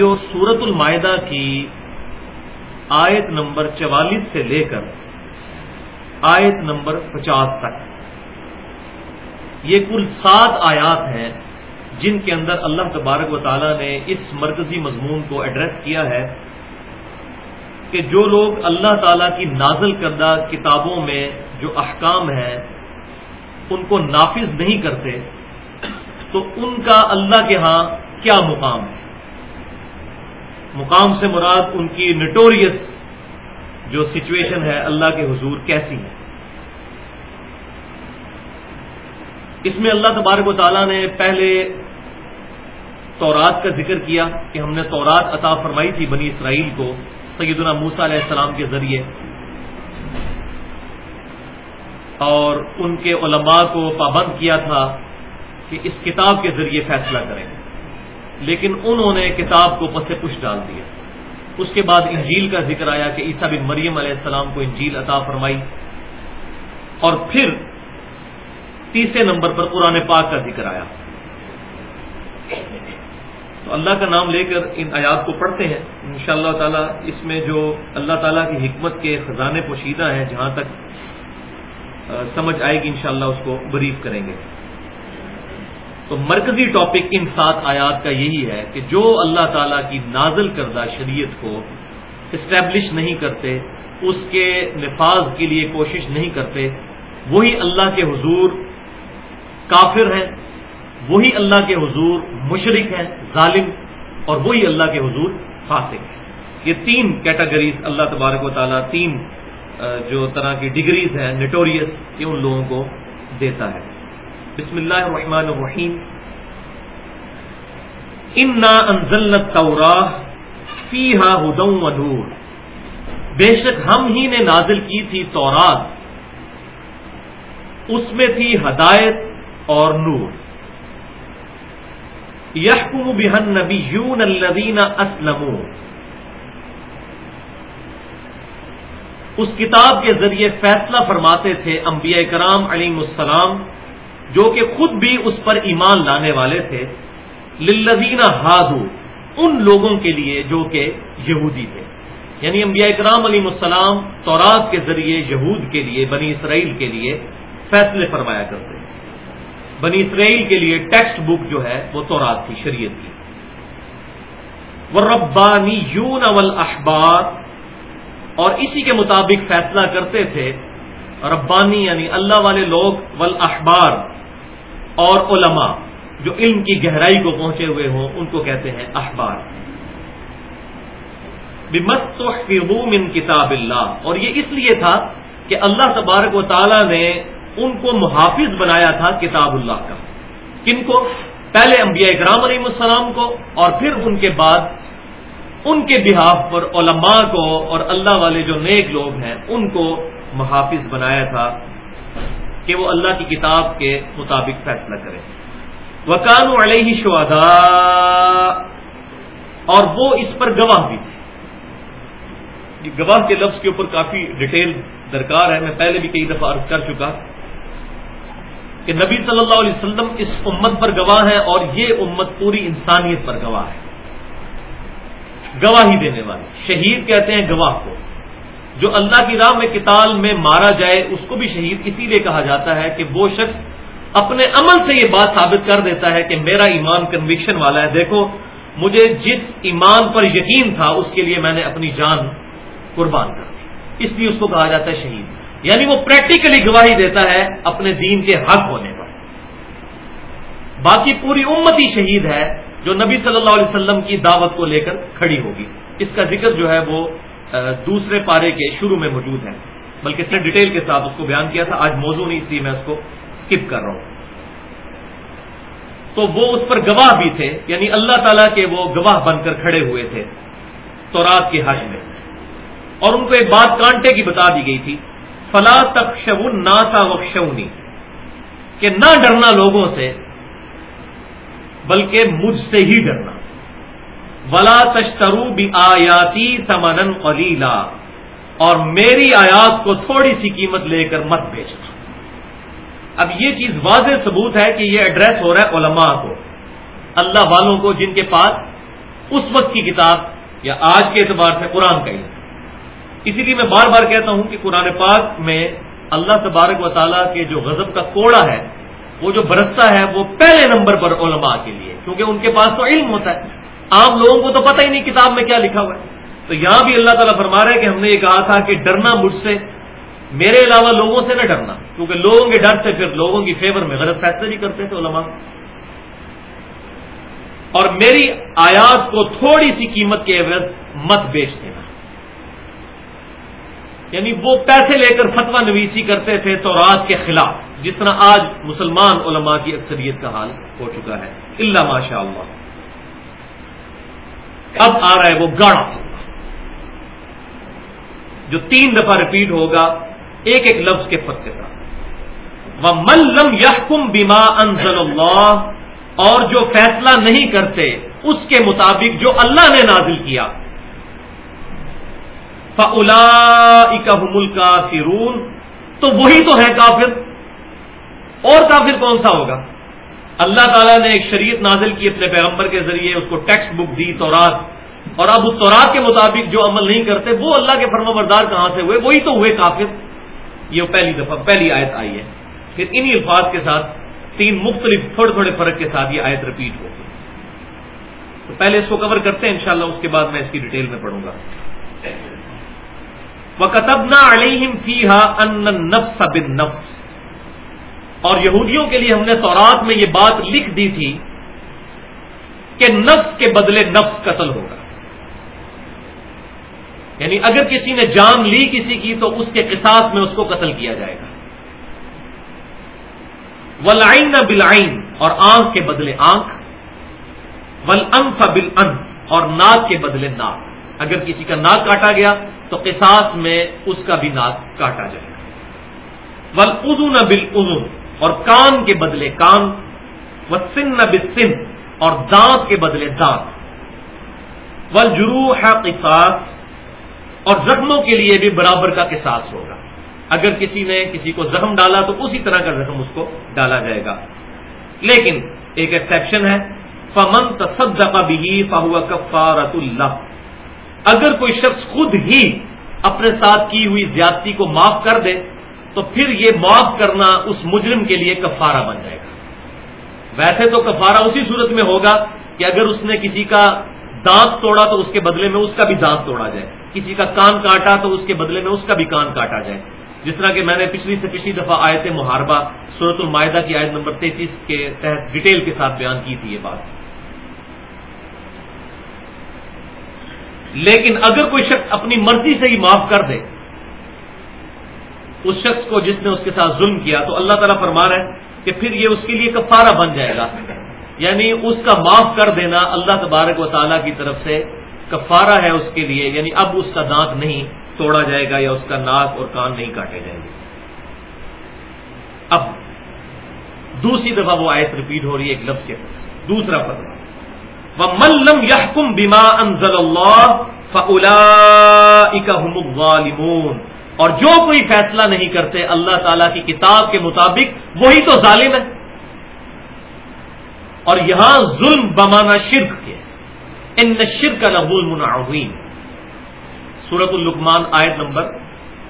سورت المائدہ کی آیت نمبر چوالیس سے لے کر آیت نمبر پچاس تک۔ یہ کل سات آیات ہیں جن کے اندر اللہ تبارک و تعالیٰ نے اس مرکزی مضمون کو ایڈریس کیا ہے کہ جو لوگ اللہ تعالیٰ کی نازل کردہ کتابوں میں جو احکام ہیں، ان کو نافذ نہیں کرتے، تو ان کا اللہ کے ہاں کیا مقام ہے؟ مقام سے مراد ان کی نٹوریس جو سچویشن ہے، اللہ کے حضور کیسی ہے اس میں اللہ تبارک و تعالیٰ نے پہلے تورات کا ذکر کیا کہ ہم نے تورات عطا فرمائی تھی بنی اسرائیل کو سیدنا موسا علیہ السلام کے ذریعے۔ اور ان کے علماء کو پابند کیا تھا کہ اس کتاب کے ذریعے فیصلہ کریں۔ لیکن انہوں نے کتاب کو پس پش ڈال دیا۔ اس کے بعد انجیل کا ذکر آیا کہ عیسیٰ بن مریم علیہ السلام کو انجیل عطا فرمائی۔ اور پھر تیسرے نمبر پر قرآن پاک کا ذکر آیا۔ تو اللہ کا نام لے کر ان آیات کو پڑھتے ہیں۔ ان شاء اللہ تعالیٰ اس میں جو اللہ تعالیٰ کی حکمت کے خزانے پوشیدہ ہیں، جہاں تک سمجھ آئے گی انشاءاللہ اس کو بریف کریں گے۔ تو مرکزی ٹاپک ان سات آیات کا یہی ہے کہ جو اللہ تعالیٰ کی نازل کردہ شریعت کو اسٹیبلش نہیں کرتے، اس کے نفاذ کے لیے کوشش نہیں کرتے، وہی اللہ کے حضور کافر ہیں، وہی اللہ کے حضور مشرق ہیں، ظالم، اور وہی اللہ کے حضور فاسق ہیں۔ یہ تین کیٹیگریز اللہ تبارک و تعالیٰ، تین جو طرح کی ڈگریز ہیں نیٹوریس یہ ان لوگوں کو دیتا ہے۔ بسم اللہ الرحمن الرحیم. انا انزلنا التوراہ فیہا ہدى ونور. بے شک ہم ہی نے نازل کی تھی تورات۔ اس میں تھی ہدایت اور نور۔ یحکم بہن نبیون الذین اسلموا اس کتاب کے ذریعے فیصلہ فرماتے تھے انبیاء کرام علیہ السلام جو کہ خود بھی اس پر ایمان لانے والے تھے، للذین ہادو، ان لوگوں کے لیے جو کہ یہودی تھے۔ یعنی انبیاء اکرام علیہ السلام تورات کے ذریعے، یہود کے لیے، بنی اسرائیل کے لیے فیصلے فرمایا کرتے بنی اسرائیل کے لیے ٹیکسٹ بک جو ہے، وہ تورات تھی شریعت کی۔ وہ ربانی یون اول اخبار اور اسی کے مطابق فیصلہ کرتے تھے۔ ربانی یعنی اللہ والے لوگ ول اخبار اور علماء جو علم کی گہرائی کو پہنچے ہوئے ہوں، ان کو کہتے ہیں اخبار من کتاب اللہ اور یہ اس لیے تھا کہ اللہ تبارک و تعالی نے ان کو محافظ بنایا تھا کتاب اللہ کا۔ کن کو؟ پہلے انبیاء اکرام علیہ السلام کو اور پھر ان کے بعد ان کے بحاف پر علماء کو اور اللہ والے جو نیک لوگ ہیں، ان کو محافظ بنایا تھا کہ وہ اللہ کی کتاب کے مطابق فیصلہ کرے۔ وکان علیہ شہدا اور وہ اس پر گواہ بھی تھے۔ گواہ کے لفظ کے اوپر کافی ڈیٹیل درکار ہے۔ میں پہلے بھی کئی دفعہ عرض کر چکا کہ نبی صلی اللہ علیہ وسلم اس امت پر گواہ ہے اور یہ امت پوری انسانیت پر گواہ ہے۔ گواہی دینے والے، شہید کہتے ہیں گواہ کو۔ جو اللہ کی راہ میں کتال میں مارا جائے، اس کو بھی شہید اسی لیے کہا جاتا ہے کہ وہ شخص اپنے عمل سے یہ بات ثابت کر دیتا ہے کہ میرا ایمان کنوکشن والا ہے۔ دیکھو، مجھے جس ایمان پر یقین تھا، اس کے لیے میں نے اپنی جان قربان کر دی۔ اس لیے اس کو کہا جاتا ہے شہید۔ یعنی وہ پریکٹیکلی گواہی دیتا ہے اپنے دین کے حق ہونے پر۔ باقی پوری امت ہی شہید ہے، جو نبی صلی اللہ علیہ وسلم کی دعوت کو لے کر کھڑی ہوگی۔ اس کا ذکر جو ہے وہ دوسرے پارے کے شروع میں موجود ہیں۔ بلکہ اتنے ڈیٹیل کے ساتھ اس کو بیان کیا تھا۔ آج موضوع نہیں، اس لیے میں اس کو اسکپ کر رہا ہوں۔ تو وہ اس پر گواہ بھی تھے یعنی اللہ تعالیٰ کے وہ گواہ بن کر کھڑے ہوئے تھے تو رات کے حج میں۔ اور ان کو ایک بات کانٹے کی بتا دی گئی تھی، فلا تک نا تھا وقشونی کہ نہ ڈرنا لوگوں سے، بلکہ مجھ سے ہی ڈرنا۔ ولا تشترو بھی آیاتی سمن قلیلا اور میری آیات کو تھوڑی سی قیمت لے کر مت بیچنا۔ اب یہ چیز واضح ثبوت ہے کہ یہ ایڈریس ہو رہا ہے علماء کو۔ اللہ والوں کو جن کے پاس اس وقت کی کتاب یا آج کے اعتبار سے قرآن کا علم۔ اسی لیے میں بار بار کہتا ہوں کہ قرآن پاک میں اللہ تبارک و تعالیٰ کے جو غضب کا کوڑا ہے، وہ جو برستا ہے، وہ پہلے نمبر پر علماء کے لیے، کیونکہ ان کے پاس تو علم ہوتا ہے۔ عام لوگوں کو تو پتہ ہی نہیں کتاب میں کیا لکھا ہوا ہے۔ تو یہاں بھی اللہ تعالیٰ فرما رہا ہے کہ ہم نے یہ کہا تھا کہ ڈرنا مجھ سے، میرے علاوہ لوگوں سے نہ ڈرنا۔ کیونکہ لوگوں کے ڈر سے پھر لوگوں کی فیور میں غلط فیصلے بھی کرتے تھے علماء۔ اور میری آیات کو تھوڑی سی قیمت کے عوض مت بیچ دینا۔ یعنی وہ پیسے لے کر فتوا نویسی کرتے تھے تورات کے خلاف جس طرح آج مسلمان علماء کی اکثریت کا حال ہو چکا ہے۔ اللہ ماشاء اللہ۔ اب آ رہا ہے وہ گاڑا جو تین دفعہ ریپیٹ ہوگا، ایک ایک لفظ کے فرق کے ساتھ وہ ملم یحکم بیما انزل اللہ اور جو فیصلہ نہیں کرتے، اس کے مطابق جو اللہ نے نازل کیا۔ فلا فرون تو وہی تو ہے کافر۔ اور کافر کون سا ہوگا؟ اللہ تعالیٰ نے ایک شریعت نازل کی اپنے پیغمبر کے ذریعے، اس کو ٹیکسٹ بک دی، تورات۔ اور اب اس تورات کے مطابق جو عمل نہیں کرتے، وہ اللہ کے فرما بردار کہاں سے ہوئے؟ وہی تو ہوئے کافر۔ یہ پہلی دفعہ، پہلی آیت آئی ہے۔ پھر انہی الفاظ کے ساتھ تین مختلف تھوڑے تھوڑے فرق کے ساتھ یہ آیت رپیٹ ہوگی تو پہلے اس کو کور کرتے ہیں، انشاءاللہ اس کے بعد میں اس کی ڈیٹیل میں پڑھوں گا۔ وَكَتَبْنَا عَلَيْهِمْ فِيهَا أَنَّ النَّفْسَ بِالنَّفْسِ۔ اور یہودیوں کے لیے ہم نے تورات میں یہ بات لکھ دی تھی کہ نفس کے بدلے نفس قتل ہوگا۔ یعنی اگر کسی نے جان لی کسی کی تو اس کے قصاص میں اس کو قتل کیا جائے گا۔ ولائن نہ بلائن اور آنکھ کے بدلے آنکھ۔ ول انف بل اور ناک کے بدلے ناک۔ اگر کسی کا ناک کاٹا گیا تو قصاص میں اس کا بھی ناک کاٹا جائے گا۔ ول ادو نہ بل اور کان کے بدلے کان و سن نہ بن اور دانت کے بدلے دانت۔ ول ہے قصاص، اور زخموں کے لیے بھی برابر کا قصاص ہوگا۔ اگر کسی نے کسی کو زخم ڈالا تو اسی طرح کا زخم اس کو ڈالا جائے گا۔ لیکن ایک ایکسپشن ہے، فمن تصدق بھی فہو کفارت اللہ اگر کوئی شخص خود ہی اپنے ساتھ کی ہوئی زیادتی کو معاف کر دے تو پھر یہ معاف کرنا اس مجرم کے لیے کفارہ بن جائے گا۔ ویسے تو کفارہ اسی صورت میں ہوگا کہ اگر اس نے کسی کا دانت توڑا تو اس کے بدلے میں اس کا بھی دانت توڑا جائے۔ کسی کا کان کاٹا تو اس کے بدلے میں اس کا بھی کان کاٹا جائے۔ جس طرح کہ میں نے پچھلی سے پچھلی دفعہ آیت محاربہ صورت المائدہ کی آیت نمبر تینتیس کے تحت ڈیٹیل کے ساتھ بیان کی تھی یہ بات۔ لیکن اگر کوئی شخص اپنی مرضی سے ہی معاف کر دے اس شخص کو جس نے اس کے ساتھ ظلم کیا تو اللہ تعالیٰ فرما رہا ہے کہ پھر یہ اس کے لیے کفارہ بن جائے گا۔ یعنی اس کا معاف کر دینا اللہ تبارک و تعالیٰ کی طرف سے کفارہ ہے اس کے لیے یعنی اب اس کا دانت نہیں توڑا جائے گا یا اس کا ناک اور کان نہیں کاٹے جائیں گے۔ اب دوسری دفعہ وہ آیت ریپیٹ ہو رہی ہے ایک لفظ کے دوسرا فتوا ملم یحکم بیما انزل اللہ فلاحم اور جو کوئی فیصلہ نہیں کرتے اللہ تعالی کی کتاب کے مطابق، وہی تو ظالم ہے۔ اور یہاں ظلم بمانا شرک کے۔ ان شرک کا نبول منعین سورت القمان آیت نمبر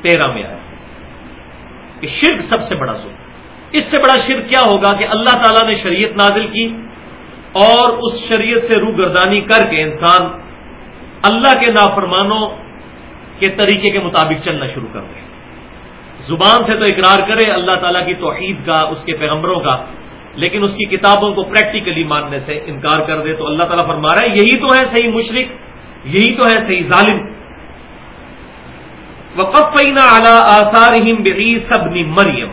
تیرہ میں آیا۔ کہ شرک سب سے بڑا ظلم۔ اس سے بڑا شرک کیا ہوگا کہ اللہ تعالیٰ نے شریعت نازل کی اور اس شریعت سے روگردانی کر کے انسان اللہ کے نافرمانوں کے طریقے کے مطابق چلنا شروع کر دے زبان سے تو اقرار کرے، اللہ تعالیٰ کی توحید کا، اس کے پیغمبروں کا، لیکن اس کی کتابوں کو پریکٹیکلی ماننے سے انکار کر دے تو اللہ تعالیٰ فرما رہا ہے، یہی تو ہے صحیح مشرق یہی تو ہے صحیح ظالم۔ وقفینا اعلی آثار سب مریم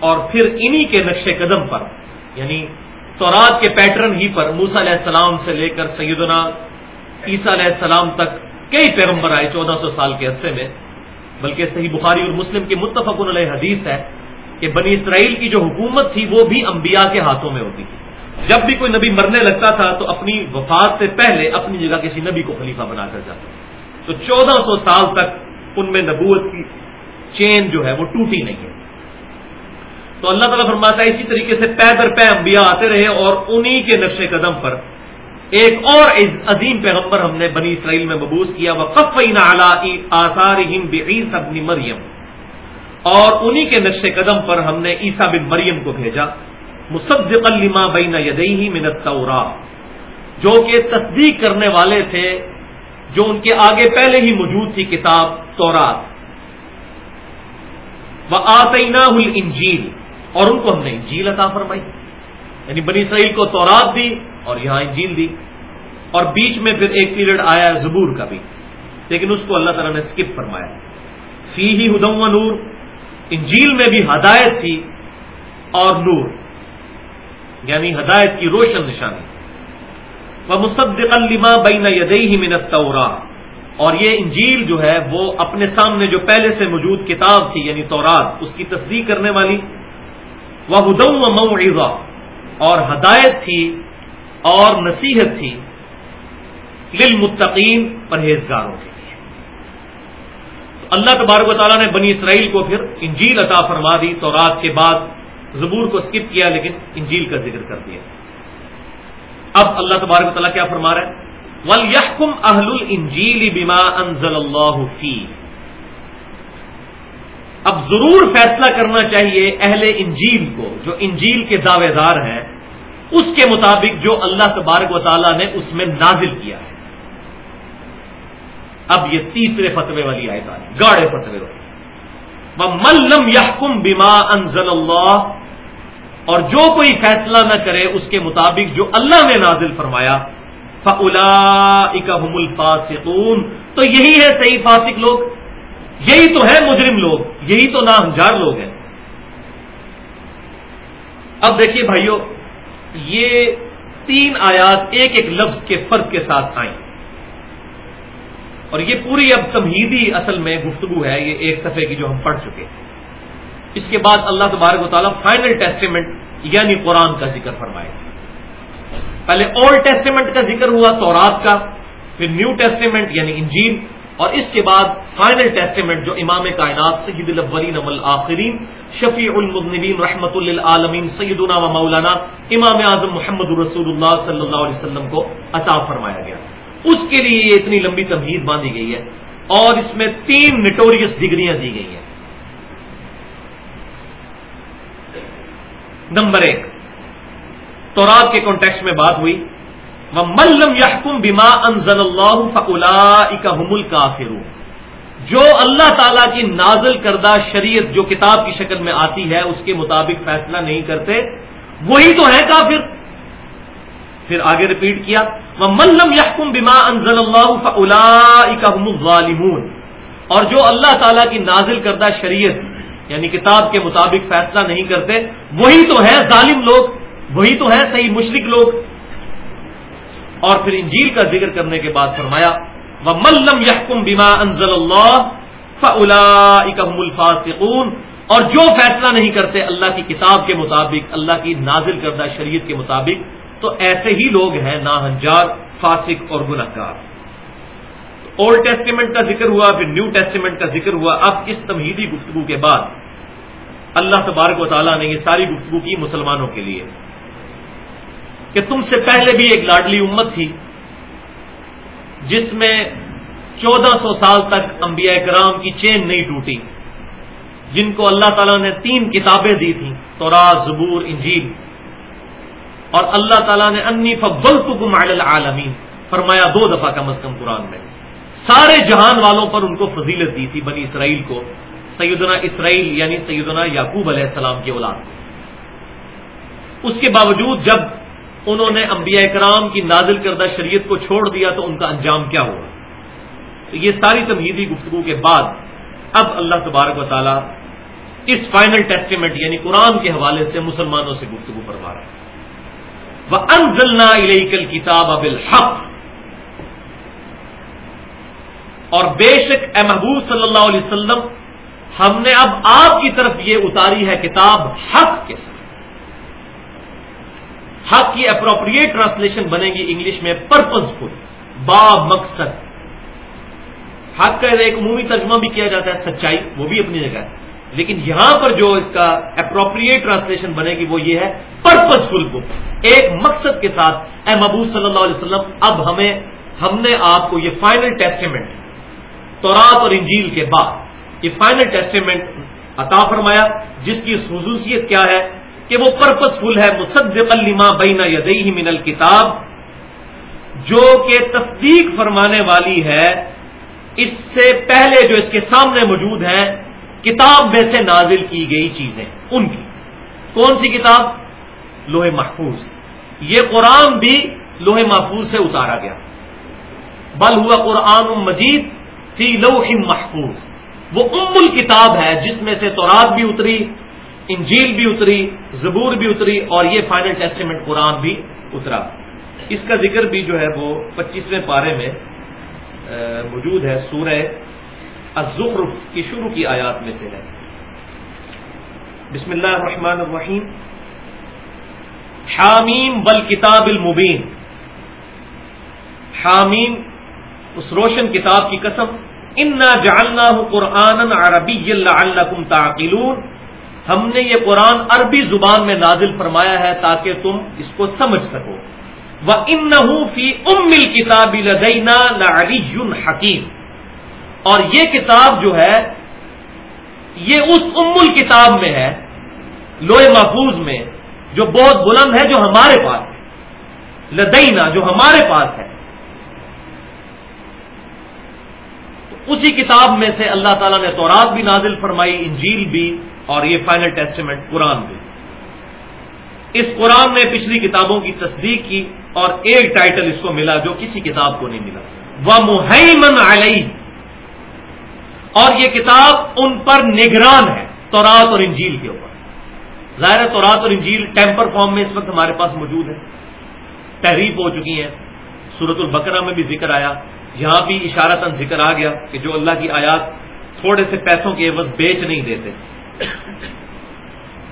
اور پھر انہی کے نقش قدم پر یعنی تورات کے پیٹرن ہی پر موسا علیہ السلام سے لے کر سیدنا عیسیٰ علیہ السلام تک کئی پیغمبر آئے چودہ سو سال کے عرصے میں، بلکہ صحیح بخاری اور مسلم کی متفق علیہ حدیث ہے کہ بنی اسرائیل کی جو حکومت تھی، وہ بھی انبیاء کے ہاتھوں میں ہوتی تھی۔ جب بھی کوئی نبی مرنے لگتا تھا، تو اپنی وفات سے پہلے اپنی جگہ کسی نبی کو خلیفہ بنا کر جاتا تو چودہ سو سال تک ان میں نبوت کی چین جو ہے، وہ ٹوٹی نہیں ہے۔ تو اللہ تعالیٰ فرماتا ہے، اسی طریقے سے پے در پے انبیاء آتے رہے اور انہی کے نقش قدم پر ایک اور عظیم پیغمبر ہم نے بنی اسرائیل میں مبوس کیا وہ قفین آثار ابن مریم اور انہی کے نش قدم پر ہم نے عیسا بن مریم کو بھیجا۔ مصدق لما بین یدئی منت تورا جو کہ تصدیق کرنے والے تھے، جو ان کے آگے پہلے ہی موجود تھی کتاب تورات۔ وہ آتینا انجیل اور ان کو ہم نے انجیل عطا فرمائی۔ یعنی بنی اسرائیل کو تورات دی۔ اور یہاں انجیل دی اور بیچ میں پھر ایک پیریڈ آیا زبور کا بھی۔ لیکن اس کو اللہ تعالیٰ نے اسکپ فرمایا۔ فی ہی ہدم و نور، انجیل میں بھی ہدایت تھی اور نور۔ یعنی ہدایت کی روشن نشانی۔ وہ مصدق الما بین یدئی منت تورا اور یہ انجیل جو ہے، وہ اپنے سامنے جو پہلے سے موجود کتاب تھی یعنی تورات، اس کی تصدیق کرنے والی۔ وہ ہدم و مئو اور ہدایت تھی اور نصیحت تھی للمتقین پرہیزگاروں کے لیے۔ تو اللہ تبارک و تعالیٰ نے بنی اسرائیل کو پھر انجیل عطا فرما دی تو رات کے بعد زبور کو اسکپ کیا، لیکن انجیل کا ذکر کر دیا۔ اب اللہ تبارک و تعالیٰ کیا فرما رہا ہے؟ ول یحکم اہل الجیل بیما انزل اللہ فی اب ضرور فیصلہ کرنا چاہیے اہل انجیل کو، جو انجیل کے دعوے دار ہیں۔ اس کے مطابق جو اللہ تبارک و تعالیٰ نے اس میں نازل کیا ہے۔ اب یہ تیسرے فتوے والی آئے گا گاڑے فتوے والی۔ ملم یحکم بیما انزل اللہ اور جو کوئی فیصلہ نہ کرے اس کے مطابق جو اللہ نے نازل فرمایا فلا اکم الفاصون تو یہی ہے صحیح فاسق لوگ، یہی تو ہے مجرم لوگ، یہی تو ناہنجار لوگ ہیں۔ اب دیکھیے بھائیوں یہ تین آیات ایک ایک لفظ کے فرق کے ساتھ آئیں۔ اور یہ پوری اب تمہیدی اصل میں گفتگو ہے، یہ ایک صفحے کی جو ہم پڑھ چکے ہیں۔ اس کے بعد اللہ تبارک و تعالیٰ فائنل ٹیسٹیمنٹ یعنی قرآن کا ذکر فرمائے۔ پہلے اولڈ ٹیسٹیمنٹ کا ذکر ہوا، تورات کا، پھر نیو ٹیسٹیمنٹ یعنی انجین اور اس کے بعد فائنل ٹیسٹیمنٹ جو امام کائنات سید الاولین والآخرین، شفیع المذنبین رحمت للعالمین سیدنا و مولانا امام اعظم محمد رسول اللہ صلی اللہ علیہ وسلم کو عطا فرمایا گیا۔ اس کے لیے یہ اتنی لمبی تمہید باندھی گئی ہے اور اس میں تین نٹوریس ڈگریاں دی گئی ہیں۔ نمبر ایک، تورات کے کانٹیکس میں بات ہوئی۔ ملم یحکم بیما انزل اللہ فلا جو اللہ تعالی کی نازل کردہ شریعت جو کتاب کی شکل میں آتی ہے، اس کے مطابق فیصلہ نہیں کرتے۔ وہی تو ہے کافر۔ پھر آگے ریپیٹ کیا۔ وہ ملم یحکم بیما انزل اللہ فلا اور جو اللہ تعالیٰ کی نازل کردہ شریعت یعنی کتاب کے مطابق فیصلہ نہیں کرتے، وہی تو ہے ظالم لوگ، وہی تو ہے صحیح مشرق لوگ۔ اور پھر انجیل کا ذکر کرنے کے بعد فرمایا ملم یحکم بیما انزل اللہ فلا اکم اور جو فیصلہ نہیں کرتے اللہ کی کتاب کے مطابق، اللہ کی نازل کردہ شریعت کے مطابق، تو ایسے ہی لوگ ہیں ناہنجار، فاسق اور گناہ اولڈ ٹیسٹیمنٹ کا ذکر ہوا، پھر نیو ٹیسٹیمنٹ کا ذکر ہوا۔ اب اس تمہیدی گفتگو کے بعد اللہ تبارک و تعالیٰ نے یہ ساری گفتگو کی مسلمانوں کے لیے کہ تم سے پہلے بھی ایک لاڈلی امت تھی۔ جس میں چودہ سو سال تک انبیاء کرام کی چین نہیں ٹوٹی۔ جن کو اللہ تعالیٰ نے تین کتابیں دی تھیں تو زبور، انجیل۔ اور اللہ تعالیٰ نے انی فبل کو العالمین، فرمایا دو دفعہ کم از کم قرآن میں۔ سارے جہان والوں پر ان کو فضیلت دی تھی بنی اسرائیل کو، سیدنا اسرائیل یعنی سیدنا یعقوب علیہ السلام کی اولاد اس کے باوجود جب انہوں نے انبیاء کرام کی نازل کردہ شریعت کو چھوڑ دیا تو ان کا انجام کیا ہوا؟ تو یہ ساری تمہیدی گفتگو کے بعد اب اللہ تبارک و تعالیٰ اس فائنل ٹیسٹیمنٹ یعنی قرآن کے حوالے سے مسلمانوں سے گفتگو فرما رہا ہے۔ وہ انزلنا کل کتاب اب الحق اور بے شک اے محبوب صلی اللہ علیہ وسلم، ہم نے اب آپ کی طرف یہ اتاری ہے کتاب حق کے ساتھ۔ حق کی اپروپریٹ ٹرانسلیشن بنے گی انگلش میں پرپز فل با مقصد. حق کا ایک عمومی ترجمہ بھی کیا جاتا ہے، سچائی، وہ بھی اپنی جگہ ہے۔ لیکن یہاں پر جو اس کا اپروپریٹ ٹرانسلیشن بنے گی، وہ یہ ہے پرپز فل بک ایک مقصد کے ساتھ، اے محبوب صلی اللہ علیہ وسلم، اب ہمیں، ہم نے آپ کو یہ فائنل ٹیسٹیمنٹ تورات اور انجیل کے بعد یہ فائنل ٹیسٹیمنٹ عطا فرمایا، جس کی خصوصیت کیا ہے؟ کہ وہ پرپز فل ہے، مصدق الما بینا یدئی من الکتاب، جو کہ تصدیق فرمانے والی ہے۔ اس سے پہلے جو اس کے سامنے موجود ہیں، کتاب میں سے نازل کی گئی چیزیں، ان کی۔ کون سی کتاب؟ لوہے محفوظ۔ یہ قرآن بھی لوہے محفوظ سے اتارا گیا۔ بل ہوا قرآن مجید فی لوح محفوظ۔ وہ ام الکتاب ہے، جس میں سے تورات بھی اتری انجیل بھی اتری، زبور بھی اتری اور یہ فائنل ٹیسٹیمنٹ قرآن بھی اترا۔ اس کا ذکر بھی جو ہے وہ پچیسویں پارے میں موجود ہے۔ سورہ الزخرف کی شروع کی آیات میں سے ہے۔ بسم اللہ الرحمن الرحیم۔ حامیم بل کتاب المبین۔ حامیم، اس روشن کتاب کی قسم۔ انا جالنا قرآن عربی اللہ تعقلون۔ ہم نے یہ قرآن عربی زبان میں نازل فرمایا ہے تاکہ تم اس کو سمجھ سکو۔ وہ ان فی ام کتاب لدینا لعلی حکیم اور یہ کتاب جو ہے، یہ اس ام کتاب میں ہے، لوہے محفوظ میں، جو بہت بلند ہے، جو ہمارے پاس ہے۔ لدینا جو ہمارے پاس ہے۔ تو اسی کتاب میں سے اللہ تعالیٰ نے تورات بھی نازل فرمائی، انجیل بھی۔ اور یہ فائنل ٹیسٹیمنٹ قرآن بھی اس قرآن نے پچھلی کتابوں کی تصدیق کی اور ایک ٹائٹل اس کو ملا جو کسی کتاب کو نہیں ملا۔ وہ محمن علیہ اور یہ کتاب ان پر نگران ہے، تورات اور انجیل کے اوپر۔ ظاہر تورات اور انجیل ٹیمپر فارم میں اس وقت ہمارے پاس موجود ہے تحریف ہو چکی ہیں۔ سورت البقرہ میں بھی ذکر آیا۔ یہاں بھی اشارہ ذکر آ گیا کہ جو اللہ کی آیات تھوڑے سے پیسوں کے عوض بیچ نہیں دیتے۔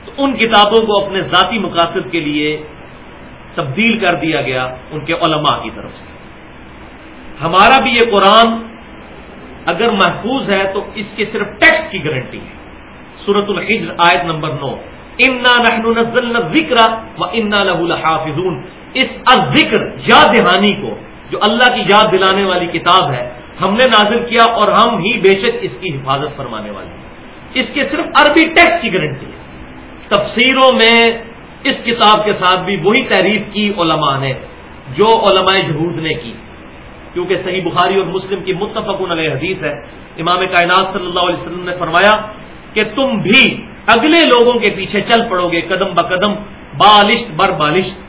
تو ان کتابوں کو اپنے ذاتی مقاصد کے لیے تبدیل کر دیا گیا ان کے علماء کی طرف سے۔ ہمارا بھی یہ قرآن اگر محفوظ ہے تو اس کے صرف ٹیکسٹ کی گارنٹی ہے۔ سورت الحجر آیت نمبر نو۔ انا نحن ذکر و انا لہ اس ذکر یاد دہانی کو، جو اللہ کی یاد دلانے والی کتاب ہے، ہم نے نازل کیا اور ہم ہی بے شک اس کی حفاظت فرمانے والے ہیں۔ اس کے صرف عربی ٹیکسٹ کی گارنٹی ہے۔ تفسیروں میں اس کتاب کے ساتھ بھی وہی تعریف کی علماء نے، جو علماء جہود نے کی۔ کیونکہ صحیح بخاری اور مسلم کی متفق علیہ حدیث ہے۔ امام کائنات صلی اللہ علیہ وسلم نے فرمایا کہ تم بھی اگلے لوگوں کے پیچھے چل پڑو گے قدم بقدم، بالشت بر بالشت۔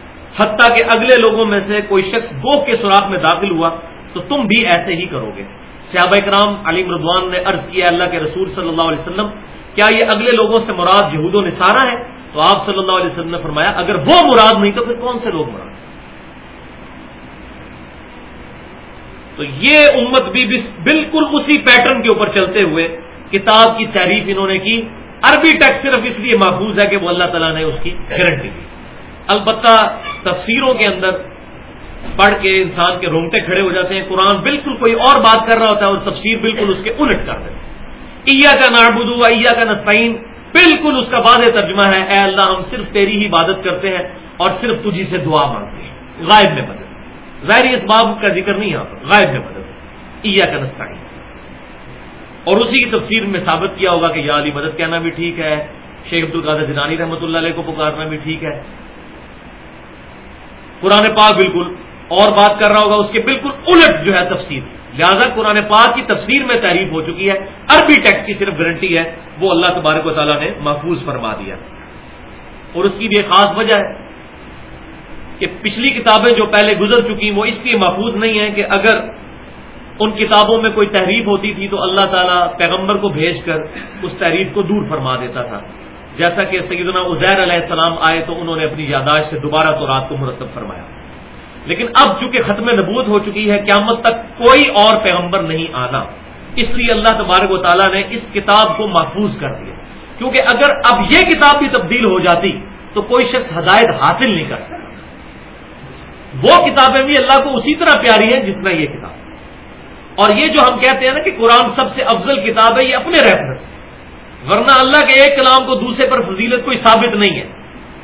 حتیٰ کہ اگلے لوگوں میں سے کوئی شخص گو کے سوراخ میں داخل ہوا تو تم بھی ایسے ہی کرو گے۔ صحابہ کرام علی مردوان نے عرض کیا اللہ کے رسول صلی اللہ علیہ وسلم، کیا یہ اگلے لوگوں سے مراد یہود و نصارہ ہے؟ تو آپ صلی اللہ علیہ وسلم نے فرمایا، اگر وہ مراد نہیں تو پھر کون سے لوگ مراد تو یہ امت بھی بالکل اسی پیٹرن کے اوپر چلتے ہوئے کتاب کی تعریف انہوں نے کی۔ عربی ٹیکس صرف اس لیے محفوظ ہے کہ وہ اللہ تعالیٰ نے اس کی گارنٹی دی۔ البتہ تفسیروں کے اندر پڑھ کے انسان کے رونگٹے کھڑے ہو جاتے ہیں، قرآن بالکل کوئی اور بات کر رہا ہوتا ہے اور تفسیر بالکل اس کے الٹ کر دیتے ایا کا نابودو ایا کا نسطین بالکل اس کا واضح ترجمہ ہے، اے اللہ، ہم صرف تیری ہی عبادت کرتے ہیں اور صرف تجھی سے دعا مانگتے ہیں۔ غائب میں مدد۔ ظاہر اس باب کا ذکر نہیں یہاں پر، غائب میں مدد۔ ایا کا نسطین اور اسی کی تفسیر میں ثابت کیا ہوگا کہ یا علی مدد کہنا بھی ٹھیک ہے، شیخ عبد القادر جنانی رحمۃ اللہ علیہ کو پکارنا بھی ٹھیک ہے۔ قرآن پاک بالکل اور بات کر رہا ہوگا اس کے بالکل الٹ جو ہے تفسیر۔ لہذا قرآن پاک کی تفسیر میں تعریف ہو چکی ہے۔ عربی ٹیکس کی صرف گارنٹی ہے۔ وہ اللہ تبارک و تعالیٰ نے محفوظ فرما دیا۔ اور اس کی بھی ایک خاص وجہ ہے کہ پچھلی کتابیں جو پہلے گزر چکی وہ اس لیے محفوظ نہیں ہیں کہ اگر ان کتابوں میں کوئی تحریف ہوتی تھی تو اللہ تعالیٰ پیغمبر کو بھیج کر اس تحریف کو دور فرما دیتا تھا۔ جیسا کہ سیدنا عزیر علیہ السلام آئے تو انہوں نے اپنی یاداشت سے دوبارہ تو رات کو مرتب فرمایا۔ لیکن اب چونکہ ختم نبوت ہو چکی ہے، قیامت تک کوئی اور پیغمبر نہیں آنا۔ اس لیے اللہ تبارک و تعالیٰ نے اس کتاب کو محفوظ کر دیا۔ کیونکہ اگر اب یہ کتاب بھی تبدیل ہو جاتی تو کوئی شخص ہدایت حاصل نہیں کرتا وہ کتابیں بھی اللہ کو اسی طرح پیاری ہیں جتنا یہ کتاب۔ اور یہ جو ہم کہتے ہیں نا کہ قرآن سب سے افضل کتاب ہے، یہ اپنے ریفرنس ورنہ اللہ کے ایک کلام کو دوسرے پر فضیلت کوئی ثابت نہیں ہے۔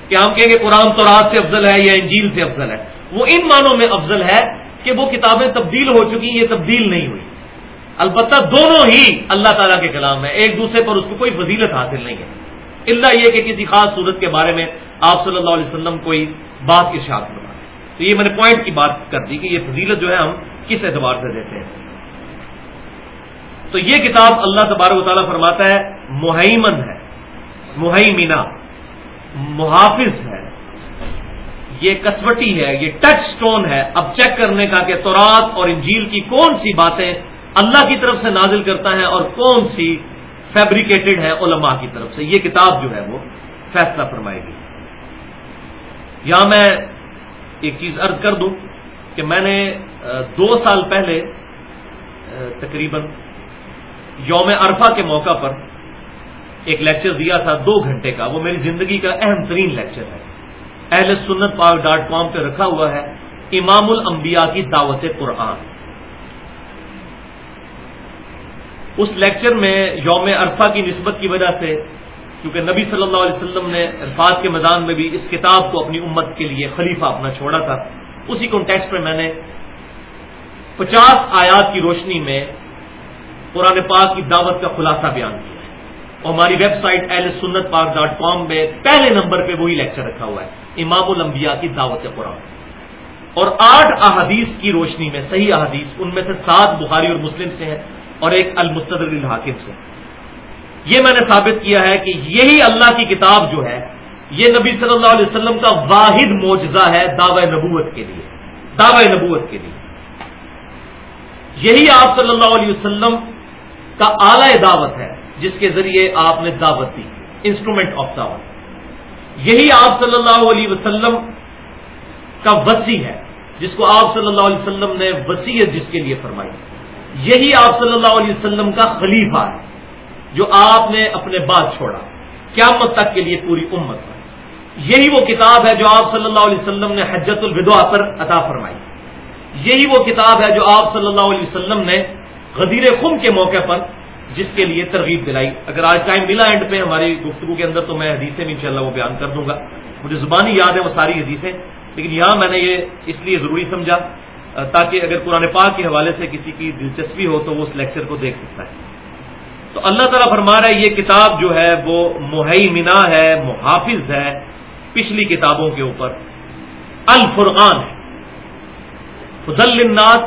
کہ ہم کہیں گے قرآن تو رات سے افضل ہے یا انجیل سے افضل ہے۔ وہ ان معنوں میں افضل ہے کہ وہ کتابیں تبدیل ہو چکی یہ تبدیل نہیں ہوئی۔ البتہ دونوں ہی اللہ تعالیٰ کے کلام ہے ایک دوسرے پر اس کو کوئی فضیلت حاصل نہیں ہے۔ اللہ یہ کہ کسی خاص صورت کے بارے میں آپ صلی اللہ علیہ وسلم کوئی بات کے شاخ بنا تو یہ میں نے پوائنٹ کی بات کر دی کہ یہ فضیلت جو ہے ہم کس اعتبار سے دیتے ہیں۔ تو یہ کتاب اللہ تبارک و تعالیٰ فرماتا ہے محیمن ہے محیمینہ محافظ ہے۔ یہ کسوٹی ہے، یہ ٹچ سٹون ہے۔ اب چیک کرنے کا کہ تورات اور انجیل کی کون سی باتیں اللہ کی طرف سے نازل کرتا ہے اور کون سی فیبریکیٹڈ ہے علماء کی طرف سے۔ یہ کتاب جو ہے وہ فیصلہ فرمائے گی۔ یہاں میں ایک چیز عرض کر دوں کہ میں نے دو سال پہلے تقریباً یوم عرفہ کے موقع پر ایک لیکچر دیا تھا، دو گھنٹے کا۔ وہ میری زندگی کا اہم ترین لیکچر ہے۔ اہل سنت پاک ڈاٹ کام پہ رکھا ہوا ہے امام الانبیاء کی دعوت قرآن۔ اس لیکچر میں یوم عرفہ کی نسبت کی وجہ سے، کیونکہ نبی صلی اللہ علیہ وسلم نے عرفات کے میدان میں بھی اس کتاب کو اپنی امت کے لیے خلیفہ اپنا چھوڑا تھا۔ اسی کانٹیکس پہ میں نے پچاس آیات کی روشنی میں قرآن پاک کی دعوت کا خلاصہ بیان کیا ہے۔ اور ہماری ویب سائٹ ایل سنت پاک ڈاٹ کام میں پہلے نمبر پہ وہی لیکچر رکھا ہوا ہے۔ امام الانبیاء کی دعوت قرآن۔ اور آٹھ احادیث کی روشنی میں، صحیح احادیث، ان میں سے سات بخاری اور مسلم سے ہیں اور ایک المستر الحاکم سے۔ یہ میں نے ثابت کیا ہے کہ یہی اللہ کی کتاب جو ہے، یہ نبی صلی اللہ علیہ وسلم کا واحد معجزہ ہے دعوی نبوت کے لیے۔ دعوی نبوت کے لیے۔ یہی آپ صلی اللہ علیہ وسلم کا اعلی دعوت ہے، جس کے ذریعے آپ نے دعوت دی۔ انسٹرومنٹ آف دعوت۔ یہی آپ صلی اللہ علیہ وسلم کا وسیع ہے، جس کو آپ صلی اللہ علیہ وسلم نے وسیعت جس کے لیے فرمائی۔ یہی آپ صلی اللہ علیہ وسلم کا خلیفہ ہے، جو آپ نے اپنے بعد چھوڑا۔ قیامت تک کے لیے پوری امت پر۔ یہی وہ کتاب ہے جو آپ صلی اللہ علیہ وسلم نے حجت الوداع پر عطا فرمائی۔ یہی وہ کتاب ہے جو آپ صلی اللہ علیہ وسلم نے غدیر خم کے موقع پر جس کے لیے ترغیب دلائی۔ اگر آج ٹائم ملا اینڈ پہ ہماری گفتگو کے اندر تو میں حدیثیں بھی انشاءاللہ وہ بیان کر دوں گا۔ مجھے زبانی یاد ہے وہ ساری حدیثیں، لیکن یہاں میں نے یہ اس لیے ضروری سمجھا تاکہ اگر قرآن پاک کے حوالے سے کسی کی دلچسپی ہو تو وہ اس لیکچر کو دیکھ سکتا ہے۔ تو اللہ تعالیٰ فرما رہا ہے، یہ کتاب جو ہے وہ محیمنا ہے، محافظ ہے پچھلی کتابوں کے اوپر۔ الفرقان ہے۔ فضل الناس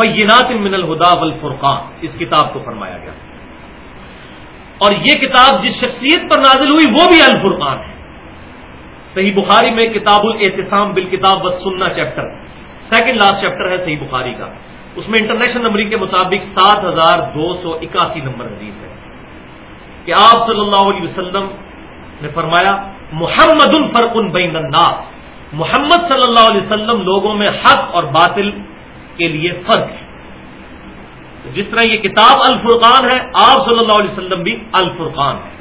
بینات من الہدا والفرقان۔ اس کتاب کو فرمایا گیا۔ اور یہ کتاب جس شخصیت پر نازل ہوئی وہ بھی الفرقان ہے۔ صحیح بخاری میں کتاب الاحتسام بالکتاب و سننا چیپٹر، سیکنڈ لاسٹ چیپٹر ہے صحیح بخاری کا۔ اس میں انٹرنیشنل نمبرنگ کے مطابق سات ہزار دو سو اکاسی نمبر حدیث ہے۔ کہ آپ صلی اللہ علیہ وسلم نے فرمایا، محمد الفرق بین الناس محمد صلی اللہ علیہ وسلم لوگوں میں حق اور باطل کے لیے فرق ہے۔ جس طرح یہ کتاب الفرقان ہے، آپ صلی اللہ علیہ وسلم بھی الفرقان ہے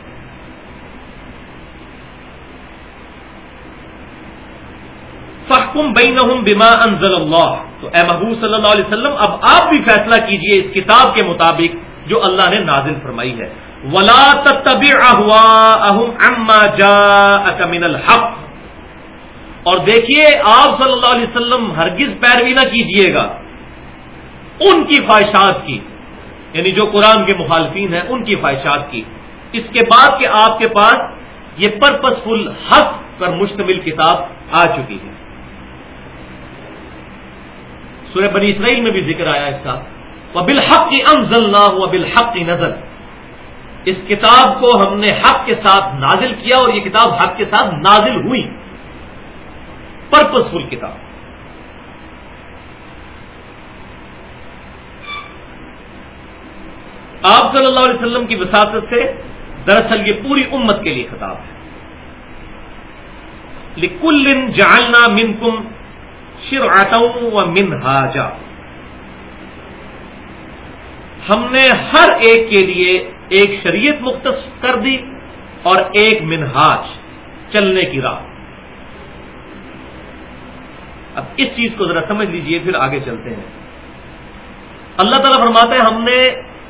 فحکم بین بما انزل اللہ۔ تو اے محبوب صلی اللہ علیہ وسلم، اب آپ بھی فیصلہ کیجیے اس کتاب کے مطابق جو اللہ نے نازل فرمائی ہے۔ ولا اما جا من الحق۔ اور دیکھیے آپ صلی اللہ علیہ وسلم ہرگز پیروی نہ کیجیے گا۔ ان کی خواہشات کی یعنی جو قرآن کے مخالفین ہیں، ان کی خواہشات کی۔ اس کے بعد کہ آپ کے پاس یہ پرپز فل حق پر مشتمل کتاب آ چکی ہے۔ سورہ بنی اسرائیل میں بھی ذکر آیا اس کا۔ وہ بالحق کی انزل نہ ہوا بالحق کی نظر اس کتاب کو ہم نے حق کے ساتھ نازل کیا اور یہ کتاب حق کے ساتھ نازل ہوئی۔ پرپز فل کتاب۔ آپ صلی اللہ علیہ وسلم کی وساطت سے دراصل یہ پوری امت کے لیے خطاب ہے۔ لکل جالنا من کم شر و من ہاجا ہم نے ہر ایک کے لیے ایک شریعت مختص کر دی اور ایک منہاج چلنے کی راہ۔ اب اس چیز کو ذرا سمجھ لیجیے، پھر آگے چلتے ہیں۔ اللہ تعالیٰ فرماتے ہیں، ہم نے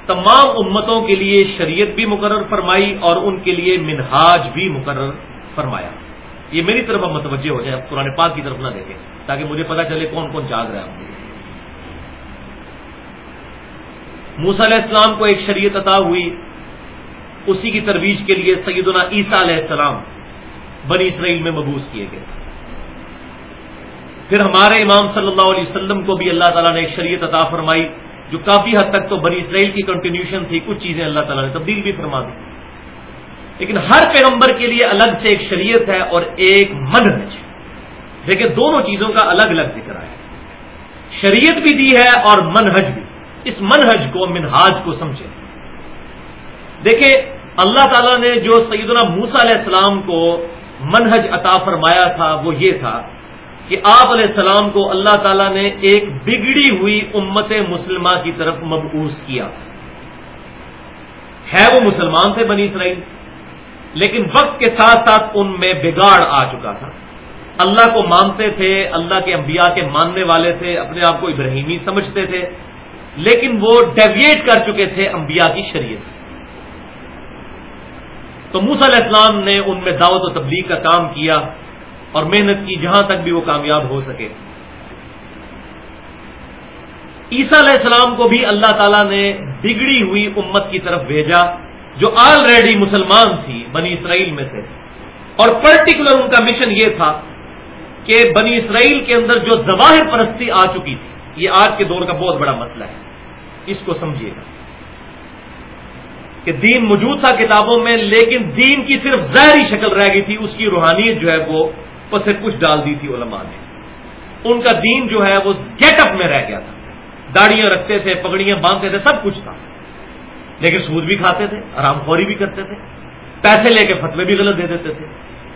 تمام امتوں کے لیے شریعت بھی مقرر فرمائی اور ان کے لیے منہاج بھی مقرر فرمایا۔ یہ میری طرف اب متوجہ ہو جائے قرآن پاک کی طرف نہ دیکھیں، تاکہ مجھے پتا چلے کون کون جاگ رہا ہے۔ موسا علیہ السلام کو ایک شریعت عطا ہوئی۔ اسی کی ترویج کے لیے سیدنا عیسیٰ علیہ السلام بنی اسرائیل میں مبوس کیے گئے۔ پھر ہمارے امام صلی اللہ علیہ وسلم کو بھی اللہ تعالیٰ نے ایک شریعت عطا فرمائی۔ جو کافی حد تک تو بنی اسرائیل کی کنٹینیوشن تھی، کچھ چیزیں اللہ تعالیٰ نے تبدیل بھی فرما دی۔ لیکن ہر پیغمبر کے لیے الگ سے ایک شریعت ہے اور ایک منہج۔ ہے دیکھیں، دونوں چیزوں کا الگ الگ ذکر آیا۔ شریعت بھی دی ہے اور منہج بھی۔ اس منہج کو منہاج کو سمجھے دیکھیں، اللہ تعالیٰ نے جو سیدنا موسا علیہ السلام کو منہج عطا فرمایا تھا، وہ یہ تھا کہ آپ علیہ السلام کو اللہ تعالیٰ نے ایک بگڑی ہوئی امت مسلمہ کی طرف مبعوث کیا۔ ہے وہ مسلمان تھے بنی اسرائیل، لیکن وقت کے ساتھ ساتھ ان میں بگاڑ آ چکا تھا۔ اللہ کو مانتے تھے، اللہ کے انبیاء کے ماننے والے تھے، اپنے آپ کو ابراہیمی سمجھتے تھے، لیکن وہ ڈیویٹ کر چکے تھے انبیاء کی شریعت سے۔ تو موسیٰ علیہ السلام نے ان میں دعوت و تبلیغ کا کام کیا۔ اور محنت کی جہاں تک بھی وہ کامیاب ہو سکے۔ عیسیٰ علیہ السلام کو بھی اللہ تعالیٰ نے بگڑی ہوئی امت کی طرف بھیجا، جو آلریڈی مسلمان تھی، بنی اسرائیل میں سے۔ اور پرٹیکولر ان کا مشن یہ تھا کہ بنی اسرائیل کے اندر جو ظواہر پرستی آ چکی تھی، یہ آج کے دور کا بہت بڑا مسئلہ ہے۔ اس کو سمجھیے گا۔ کہ دین موجود تھا کتابوں میں، لیکن دین کی صرف ظاہری شکل رہ گئی تھی، اس کی روحانیت جو ہے وہ پسے کچھ ڈال دی تھی علماء نے۔ ان کا دین جو ہے وہ گیٹ اپ میں رہ گیا تھا۔ داڑیاں رکھتے تھے، پگڑیاں باندھتے تھے، سب کچھ تھا۔ لیکن سود بھی کھاتے تھے آرام خوری بھی کرتے تھے۔ پیسے لے کے فتوے بھی غلط دے دیتے تھے۔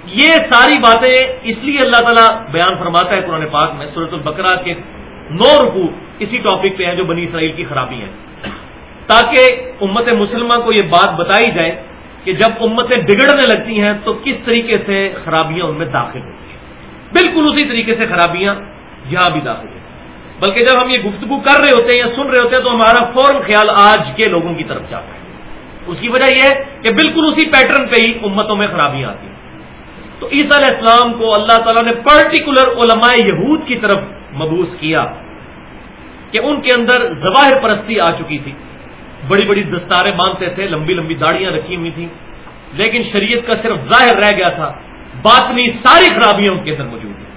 یہ ساری باتیں اس لیے اللہ تعالیٰ بیان فرماتا ہے قرآن پاک میں صورت البقرہ کے نو رکو اسی ٹاپک پہ ہیں جو بنی اسرائیل کی خرابی ہیں۔ تاکہ امت مسلمہ کو یہ بات بتائی جائے کہ جب امتیں بگڑنے لگتی ہیں تو کس طریقے سے خرابیاں ان میں داخل ہوتی ہیں؟ بالکل اسی طریقے سے خرابیاں یہاں بھی داخل ہوتی ہیں۔ بلکہ جب ہم یہ گفتگو کر رہے ہوتے ہیں یا سن رہے ہوتے ہیں تو ہمارا فوراً خیال آج کے لوگوں کی طرف جاتا ہے۔ اس کی وجہ یہ ہے کہ بالکل اسی پیٹرن پہ ہی امتوں میں خرابیاں آتی ہیں۔ تو عیسیٰ علیہ السلام کو اللہ تعالیٰ نے پرٹیکولر علماء یہود کی طرف مبوس کیا کہ ان کے اندر ظواہر پرستی آ چکی تھی۔ بڑی بڑی دستاریں باندھتے تھے، لمبی لمبی داڑیاں رکھی ہوئی تھیں۔ لیکن شریعت کا صرف ظاہر رہ گیا تھا، باطنی ساری خرابیاں ان کے اندر موجود ہیں۔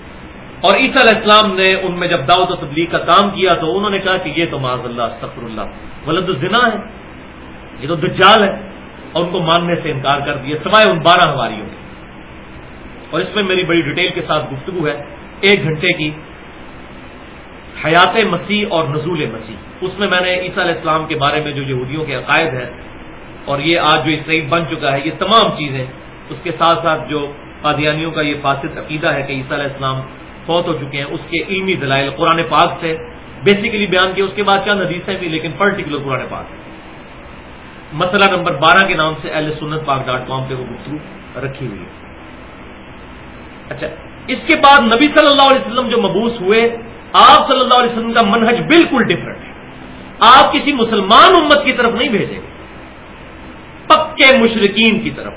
اور عیسیٰ علیہ السلام نے ان میں جب دعوت و تبلیغ کا کام کیا تو انہوں نے کہا کہ یہ تو معذ اللہ سفر اللہ۔ ولد الزنا ہے، یہ تو دجال ہے۔ اور ان کو ماننے سے انکار کر دیا، سوائے ان بارہ ہماریوں کے۔ اور اس میں میری بڑی ڈیٹیل کے ساتھ گفتگو ہے، ایک گھنٹے کی۔ حیات مسیح اور نزول مسیح۔ اس میں میں نے عیسیٰ علیہ السلام کے بارے میں جو یہودیوں کے عقائد ہیں، اور یہ آج جو اسرائیل بن چکا ہے، یہ تمام چیزیں، اس کے ساتھ ساتھ جو قادیانیوں کا یہ فاسد عقیدہ ہے کہ عیسیٰ علیہ السلام فوت ہو چکے ہیں، اس کے علمی دلائل قرآن پاک سے بیسیکلی بیان کیا اس کے بعد چند حدیثیں بھی، لیکن پرٹیکولر قرآن پاک۔ مسئلہ نمبر بارہ کے نام سے اہل سنت پاک ڈاٹ کام پہ وہ گفتگو رکھی ہوئی ہے۔ اچھا اس کے بعد نبی صلی اللہ علیہ وسلم جو مبوس ہوئے آپ صلی اللہ علیہ وسلم کا منہج بالکل ڈفرنٹ ہے۔ آپ کسی مسلمان امت کی طرف نہیں بھیجیں گے۔ پکے مشرقین کی طرف۔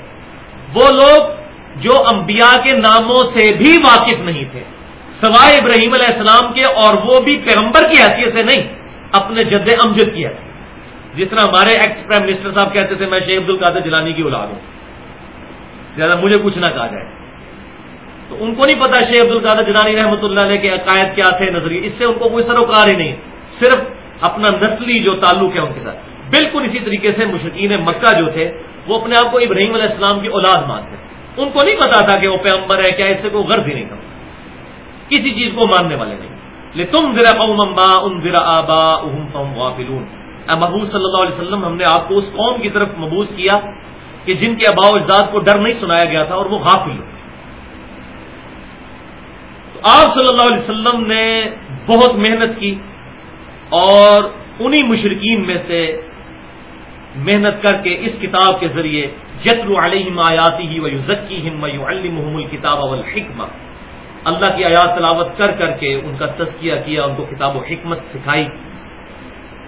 وہ لوگ جو انبیاء کے ناموں سے بھی واقف نہیں تھے۔ سوائے ابراہیم علیہ السلام کے اور وہ بھی پیغمبر کی حیثیت سے نہیں، اپنے جد امجد کی حیثیت جس طرح ہمارے ایکس پرائم منسٹر صاحب کہتے تھے، میں شیخ عبد القادر جلانی کی اولاد ہوں۔ زیادہ مجھے کچھ نہ کہا جائے۔ تو ان کو نہیں پتا شیخ عبد القادر جلانی رحمۃ اللہ علیہ کے عقائد کیا تھے، نظریے۔ اس سے ان کو کوئی سروکار ہی نہیں۔ صرف اپنا نسلی جو تعلق ہے ان کے ساتھ۔ بالکل اسی طریقے سے مشکین مکہ جو تھے، وہ اپنے آپ کو ابراہیم علیہ السلام کی اولاد مانتے ان کو نہیں پتا تھا کہ وہ پیغمبر ہے، کیا اس سے کوئی غرض ہی نہیں تھا۔ کسی چیز کو ماننے والے نہیں۔ تم ذرا قوم امبا ان ذرا آبا غافلون محبوب صلی اللہ علیہ وسلم، ہم نے آپ کو اس قوم کی طرف مبوس کیا کہ جن کے اباء و اجداد کو ڈر نہیں سنایا گیا تھا اور وہ غافل تو آپ صلی اللہ علیہ وسلم نے بہت محنت کی اور انہی مشرقین میں سے محنت کر کے اس کتاب کے ذریعے جتر علیہم آیاتی ہی و ذکی ہم المحم الکتاب الحکمہ اللہ کی آیات تلاوت کر کر کے ان کا تذکیہ کیا، ان کو کتاب و حکمت سکھائی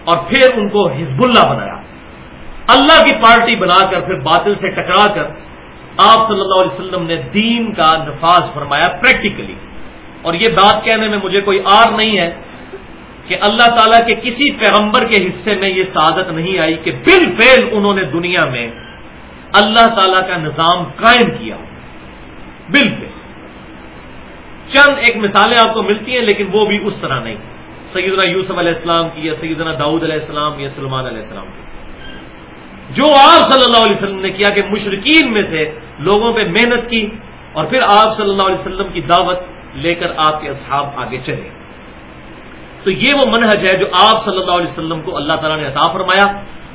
اور پھر ان کو حزب اللہ بنایا۔ اللہ کی پارٹی بنا کر پھر باطل سے ٹکرا کر آپ صلی اللہ علیہ وسلم نے دین کا نفاذ فرمایا پریکٹیکلی۔ اور یہ بات کہنے میں مجھے کوئی آر نہیں ہے کہ اللہ تعالیٰ کے کسی پیغمبر کے حصے میں یہ سعادت نہیں آئی کہ بل فیل انہوں نے دنیا میں اللہ تعالیٰ کا نظام قائم کیا بل فیل چند ایک مثالیں آپ کو ملتی ہیں لیکن وہ بھی اس طرح نہیں. سیدنا یوسف علیہ السلام کی یا سیدنا داؤد علیہ السلام یا سلمان علیہ السلام کی. جو آپ صلی اللہ علیہ وسلم نے کیا کہ مشرقین میں سے لوگوں پہ محنت کی اور پھر آپ صلی اللہ علیہ وسلم کی دعوت لے کر آپ کے اصحاب آگے چلے۔ تو یہ وہ منہج ہے جو آپ صلی اللہ علیہ وسلم کو اللہ تعالیٰ نے عطا فرمایا۔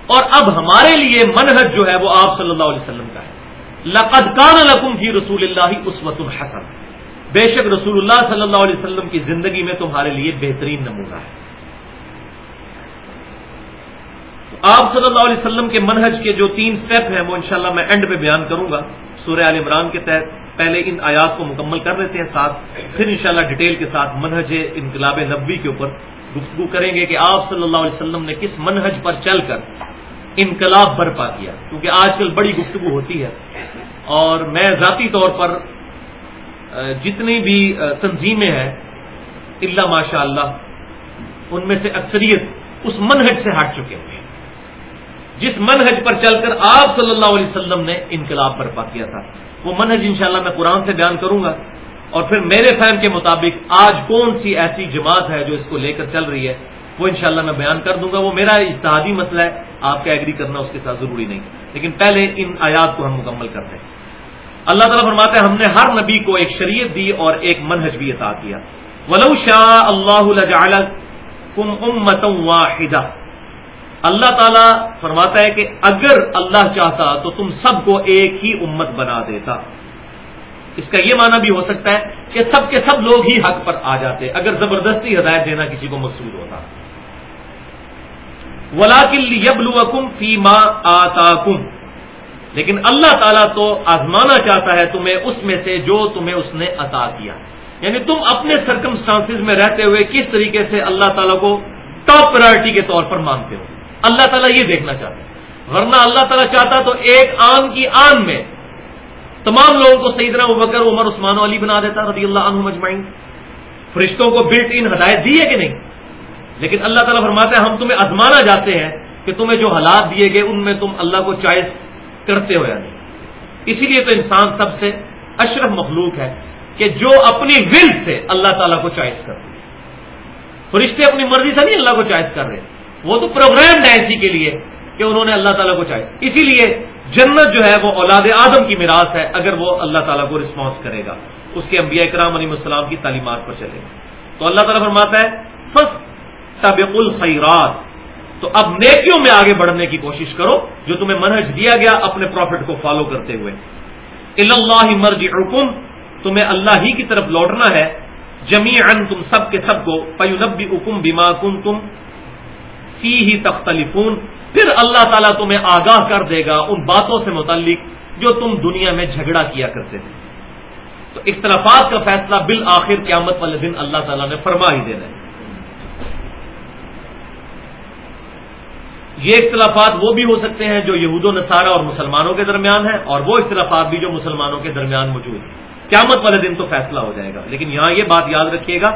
اور اب ہمارے لیے منہج جو ہے وہ آپ صلی اللہ علیہ وسلم کا ہے۔ لقد کان لکم فی رسول اللہ اسوت الحسن بے شک رسول اللہ صلی اللہ علیہ وسلم کی زندگی میں تمہارے لیے بہترین نمونہ ہے۔ آپ صلی اللہ علیہ وسلم کے منہج کے جو تین سٹیپ ہیں وہ انشاءاللہ میں اینڈ پہ بیان کروں گا۔ سورہ عال عمران کے تحت۔ پہلے ان آیات کو مکمل کر لیتے ہیں ساتھ، پھر انشاءاللہ ڈیٹیل کے ساتھ منہج انقلاب نبوی کے اوپر گفتگو کریں گے کہ آپ صلی اللہ علیہ وسلم نے کس منہج پر چل کر انقلاب برپا کیا، کیونکہ آج کل بڑی گفتگو ہوتی ہے۔ اور میں ذاتی طور پر جتنی بھی تنظیمیں ہیں اللہ ماشاء اللہ ان میں سے اکثریت اس منہج سے ہٹ چکے ہیں۔ جس منہج پر چل کر آپ صلی اللہ علیہ وسلم نے انقلاب برپا کیا تھا۔ وہ منہج انشاءاللہ میں قرآن سے بیان کروں گا۔ اور پھر میرے فہم کے مطابق آج کون سی ایسی جماعت ہے جو اس کو لے کر چل رہی ہے، وہ انشاءاللہ میں بیان کر دوں گا۔ وہ میرا اجتہادی مسئلہ ہے، آپ کا ایگری کرنا اس کے ساتھ ضروری نہیں۔ لیکن پہلے ان آیات کو ہم مکمل کرتے ہیں۔ اللہ تعالیٰ فرماتے ہیں، ہم نے ہر نبی کو ایک شریعت دی اور ایک منہج بھی عطا کیا۔ ولو شاہ اللہ کم امت واحدہ اللہ تعالیٰ فرماتا ہے کہ اگر اللہ چاہتا تو تم سب کو ایک ہی امت بنا دیتا۔ اس کا یہ معنی بھی ہو سکتا ہے کہ سب کے سب لوگ ہی حق پر آ جاتے، اگر زبردستی ہدایت دینا کسی کو مصروف ہوتا۔ ولاکل یبلوکم فی ماں آتا لیکن اللہ تعالیٰ تو آزمانا چاہتا ہے تمہیں اس میں سے جو تمہیں اس نے عطا کیا۔ یعنی تم اپنے سرکمسٹانس میں رہتے ہوئے کس طریقے سے اللہ تعالیٰ کو ٹاپ پرائرٹی کے طور پر مانتے ہو۔ اللہ تعالیٰ یہ دیکھنا چاہتا ہے۔ ورنہ اللہ تعالیٰ چاہتا تو ایک آن کی آن میں تمام لوگوں کو سیدنا بکر، عمر، عثمان، علی بنا دیتا رضی اللہ عنہ مجمعین فرشتوں کو بلٹ ان ہدایت دی ہے کہ نہیں؟ لیکن اللہ تعالیٰ فرماتا ہے، ہم تمہیں ازمانا جاتے ہیں کہ تمہیں جو حالات دیے گئے، ان میں تم اللہ کو چوائس کرتے ہو یا نہیں۔ اسی لیے تو انسان سب سے اشرف مخلوق ہے کہ جو اپنی ول سے اللہ تعالیٰ کو چوائس کر رہے فرشتے اپنی مرضی سے نہیں اللہ کو چوائس کر رہے۔ وہ تو پروگرام ہے اسی کے لیے کہ انہوں نے اللہ تعالیٰ کو چاہے اسی لیے جنت جو ہے وہ اولاد آدم کی میراث ہے اگر وہ اللہ تعالیٰ کو رسپانس کرے گا۔ اس کے انبیاء کرام علیہ السلام کی تعلیمات پر چلے گا۔ تو اللہ تعالیٰ فرماتا ہے فسٹ طبق الخیرات۔ تو اب نیکیوں میں آگے بڑھنے کی کوشش کرو، جو تمہیں منہج دیا گیا اپنے پروفٹ کو فالو کرتے ہوئے۔ اللہ مرجی حکم تمہیں اللہ ہی کی طرف لوٹنا ہے۔ جمی تم سب کے سب کو پیونبی حکم بیما کن تم ہی تختلفون، پھر اللہ تعالیٰ تمہیں آگاہ کر دے گا ان باتوں سے متعلق جو تم دنیا میں جھگڑا کیا کرتے تھے۔ تو اختلافات کا فیصلہ بالآخر قیامت والے دن اللہ تعالیٰ نے فرما ہی دینا ہے۔ یہ اختلافات وہ بھی ہو سکتے ہیں جو یہود و نصارہ اور مسلمانوں کے درمیان ہیں اور وہ اختلافات بھی جو مسلمانوں کے درمیان موجود ہیں۔ قیامت والے دن تو فیصلہ ہو جائے گا، لیکن یہاں یہ بات یاد رکھیے گا،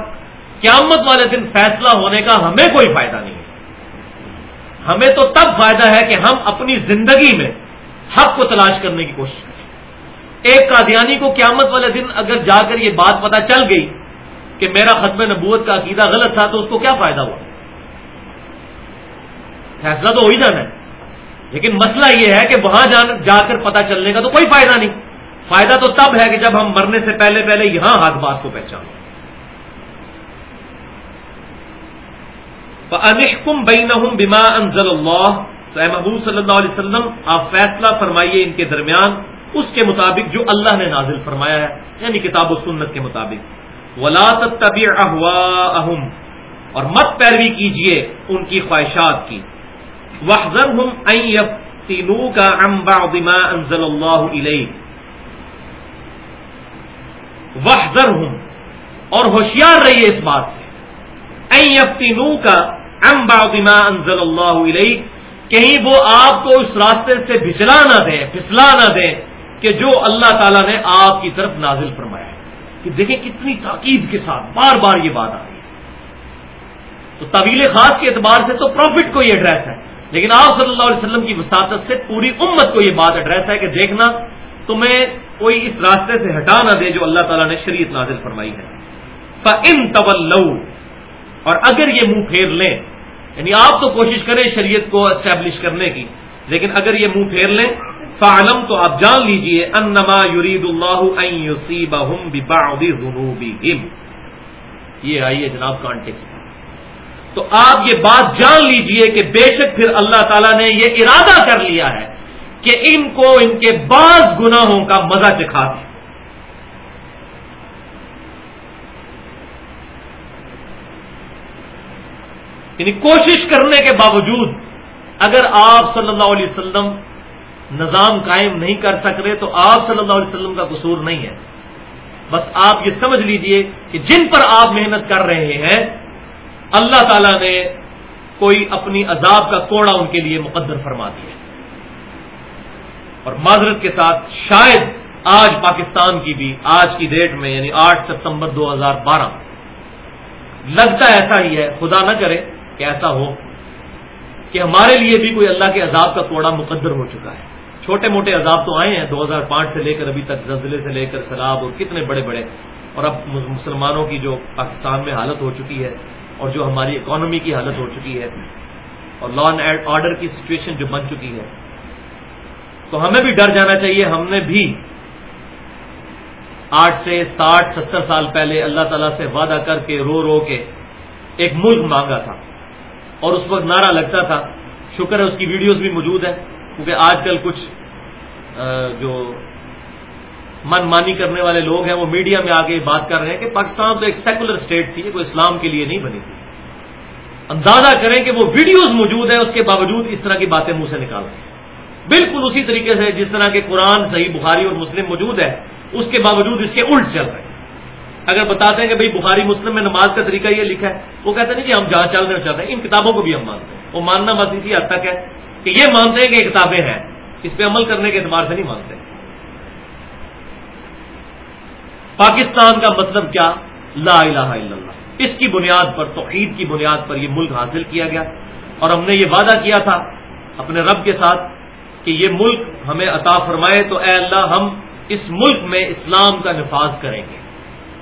قیامت والے دن فیصلہ ہونے کا ہمیں کوئی فائدہ نہیں ہے۔ ہمیں تو تب فائدہ ہے کہ ہم اپنی زندگی میں حق کو تلاش کرنے کی کوشش کریں۔ ایک قادیانی کو قیامت والے دن اگر جا کر یہ بات پتا چل گئی کہ میرا ختم نبوت کا عقیدہ غلط تھا تو اس کو کیا فائدہ ہوا؟ فیصلہ تو ہو ہی جانا ہے۔ لیکن مسئلہ یہ ہے کہ وہاں جا کر پتا چلنے کا تو کوئی فائدہ نہیں۔ فائدہ تو تب ہے کہ جب ہم مرنے سے پہلے پہلے یہاں ہاتھ بات کو پہچانیں۔ انشکم بین بما انزل اللہ تو اے محبوب صلی اللہ علیہ وسلم، آپ فیصلہ فرمائیے ان کے درمیان، اس کے مطابق جو اللہ نے نازل فرمایا ہے یعنی کتاب و سنت کے مطابق۔ ولا تبیر احوا اور مت پیروی کیجیے ان کی خواہشات کی۔ وحضر ہم تینو کا امبا بما انزل اللہ علیہ وحضر ہوں اور ہوشیار رہیے اس بات سے۔ این کا ام بما انزل اللہ علیہ کہیں وہ آپ کو اس راستے سے بچلا نہ دیں پھسلا نہ دیں کہ جو اللہ تعالیٰ نے آپ کی طرف نازل فرمایا ہے۔ کہ دیکھیں کتنی تاکید کے ساتھ بار بار یہ بات آ رہی ہے۔ تو طویل خاص کے اعتبار سے تو پروفٹ کو یہ ایڈریس ہے۔ لیکن آپ صلی اللہ علیہ وسلم کی وساطت سے پوری امت کو یہ بات ایڈریس ہے کہ دیکھنا، تمہیں کوئی اس راستے سے ہٹا نہ دے جو اللہ تعالیٰ نے شریعت نازل فرمائی ہے۔ ان طول اور اگر یہ منہ پھیر لیں یعنی آپ تو کوشش کریں شریعت کو اسٹیبلش کرنے کی، لیکن اگر یہ منہ پھیر لیں فعلم تو آپ جان لیجیے، انما یرید اللہ یہ آئیے جناب کانٹے کی تو آپ یہ بات جان لیجیے کہ بے شک پھر اللہ تعالیٰ نے یہ ارادہ کر لیا ہے کہ ان کو ان کے بعض گناہوں کا مزہ چکھا دے. یعنی کوشش کرنے کے باوجود اگر آپ صلی اللہ علیہ وسلم نظام قائم نہیں کر سک رہے تو آپ صلی اللہ علیہ وسلم کا قصور نہیں ہے۔ بس آپ یہ سمجھ لیجیے کہ جن پر آپ محنت کر رہے ہیں، اللہ تعالیٰ نے کوئی اپنی عذاب کا کوڑا ان کے لیے مقدر فرما دیا۔ اور معذرت کے ساتھ شاید آج پاکستان کی بھی، آج کی ڈیٹ میں یعنی آٹھ ستمبر دو ہزار بارہ۔ لگتا ایسا ہی ہے، خدا نہ کرے۔ کہ ایسا ہو کہ ہمارے لیے بھی کوئی اللہ کے عذاب کا کوڑا مقدر ہو چکا ہے۔ چھوٹے موٹے عذاب تو آئے ہیں دو ہزار پانچ سے لے کر ابھی تک، زلزلے سے لے کر سیلاب اور کتنے بڑے بڑے۔ اور اب مسلمانوں کی جو پاکستان میں حالت ہو چکی ہے اور جو ہماری اکانومی کی حالت ہو چکی ہے اور لا اینڈ آرڈر کی سچویشن جو بن چکی ہے، تو ہمیں بھی ڈر جانا چاہیے۔ ہم نے بھی آٹھ سے ساٹھ، ستر سال پہلے اللہ تعالیٰ سے وعدہ کر کے، رو رو کے ایک ملک مانگا تھا۔ اور اس وقت نعرہ لگتا تھا۔ شکر ہے اس کی ویڈیوز بھی موجود ہے کیونکہ آج کل کچھ جو من مانی کرنے والے لوگ ہیں، وہ میڈیا میں آگے بات کر رہے ہیں کہ پاکستان تو ایک سیکولر اسٹیٹ تھی، کوئی اسلام کے لیے نہیں بنی تھی۔ اندازہ کریں کہ وہ ویڈیوز موجود ہیں، اس کے باوجود اس طرح کی باتیں منہ سے نکال رہے ہیں۔ بالکل اسی طریقے سے جس طرح کے قرآن، صحیح بخاری اور مسلم موجود ہے اس کے باوجود اس کے الٹ چل رہے ہیں۔ اگر بتاتے ہیں کہ بھائی بخاری مسلم میں نماز کا طریقہ یہ لکھا ہے، وہ کہتے ہیں کہ جی ہم جہاں چل رہے چاہتے ہیں، ان کتابوں کو بھی ہم مانتے ہیں۔ وہ ماننا بس اسی حد تک ہے کہ یہ مانتے ہیں کہ یہ کتابیں ہیں، اس پہ عمل کرنے کے اعتبار سے نہیں مانتے۔ پاکستان کا مطلب کیا؟ لا الہ الا اللہ۔ اس کی بنیاد پر، توحید کی بنیاد پر یہ ملک حاصل کیا گیا۔ اور ہم نے یہ وعدہ کیا تھا اپنے رب کے ساتھ کہ یہ ملک ہمیں عطا فرمائے تو اے اللہ ہم اس ملک میں اسلام کا نفاذ کریں گے۔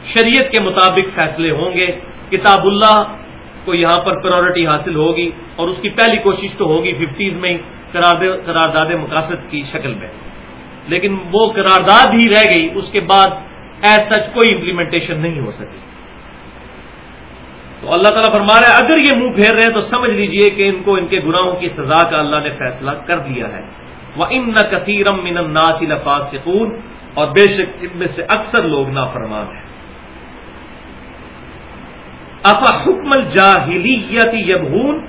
شریعت کے مطابق فیصلے ہوں گے۔ کتاب اللہ کو یہاں پر پرورٹی حاصل ہوگی اور اس کی پہلی کوشش تو ہوگی ففٹیز میں قرارداد مقاصد کی شکل میں۔ لیکن وہ قرارداد ہی رہ گئی، اس کے بعد ایز سچ کوئی امپلیمنٹیشن نہیں ہو سکی۔ تو اللہ تعالیٰ فرما رہا ہے، اگر یہ منہ پھیر رہے ہیں تو سمجھ لیجیے کہ ان کو ان کے گناہوں کی سزا کا اللہ نے فیصلہ کر دیا ہے۔ وہ ان نہ کثیرم من ناصل سکون اور بے شک ان میں سے اکثر لوگ نا فرمان ہیں۔ افا حکم الجاہلیت یبہون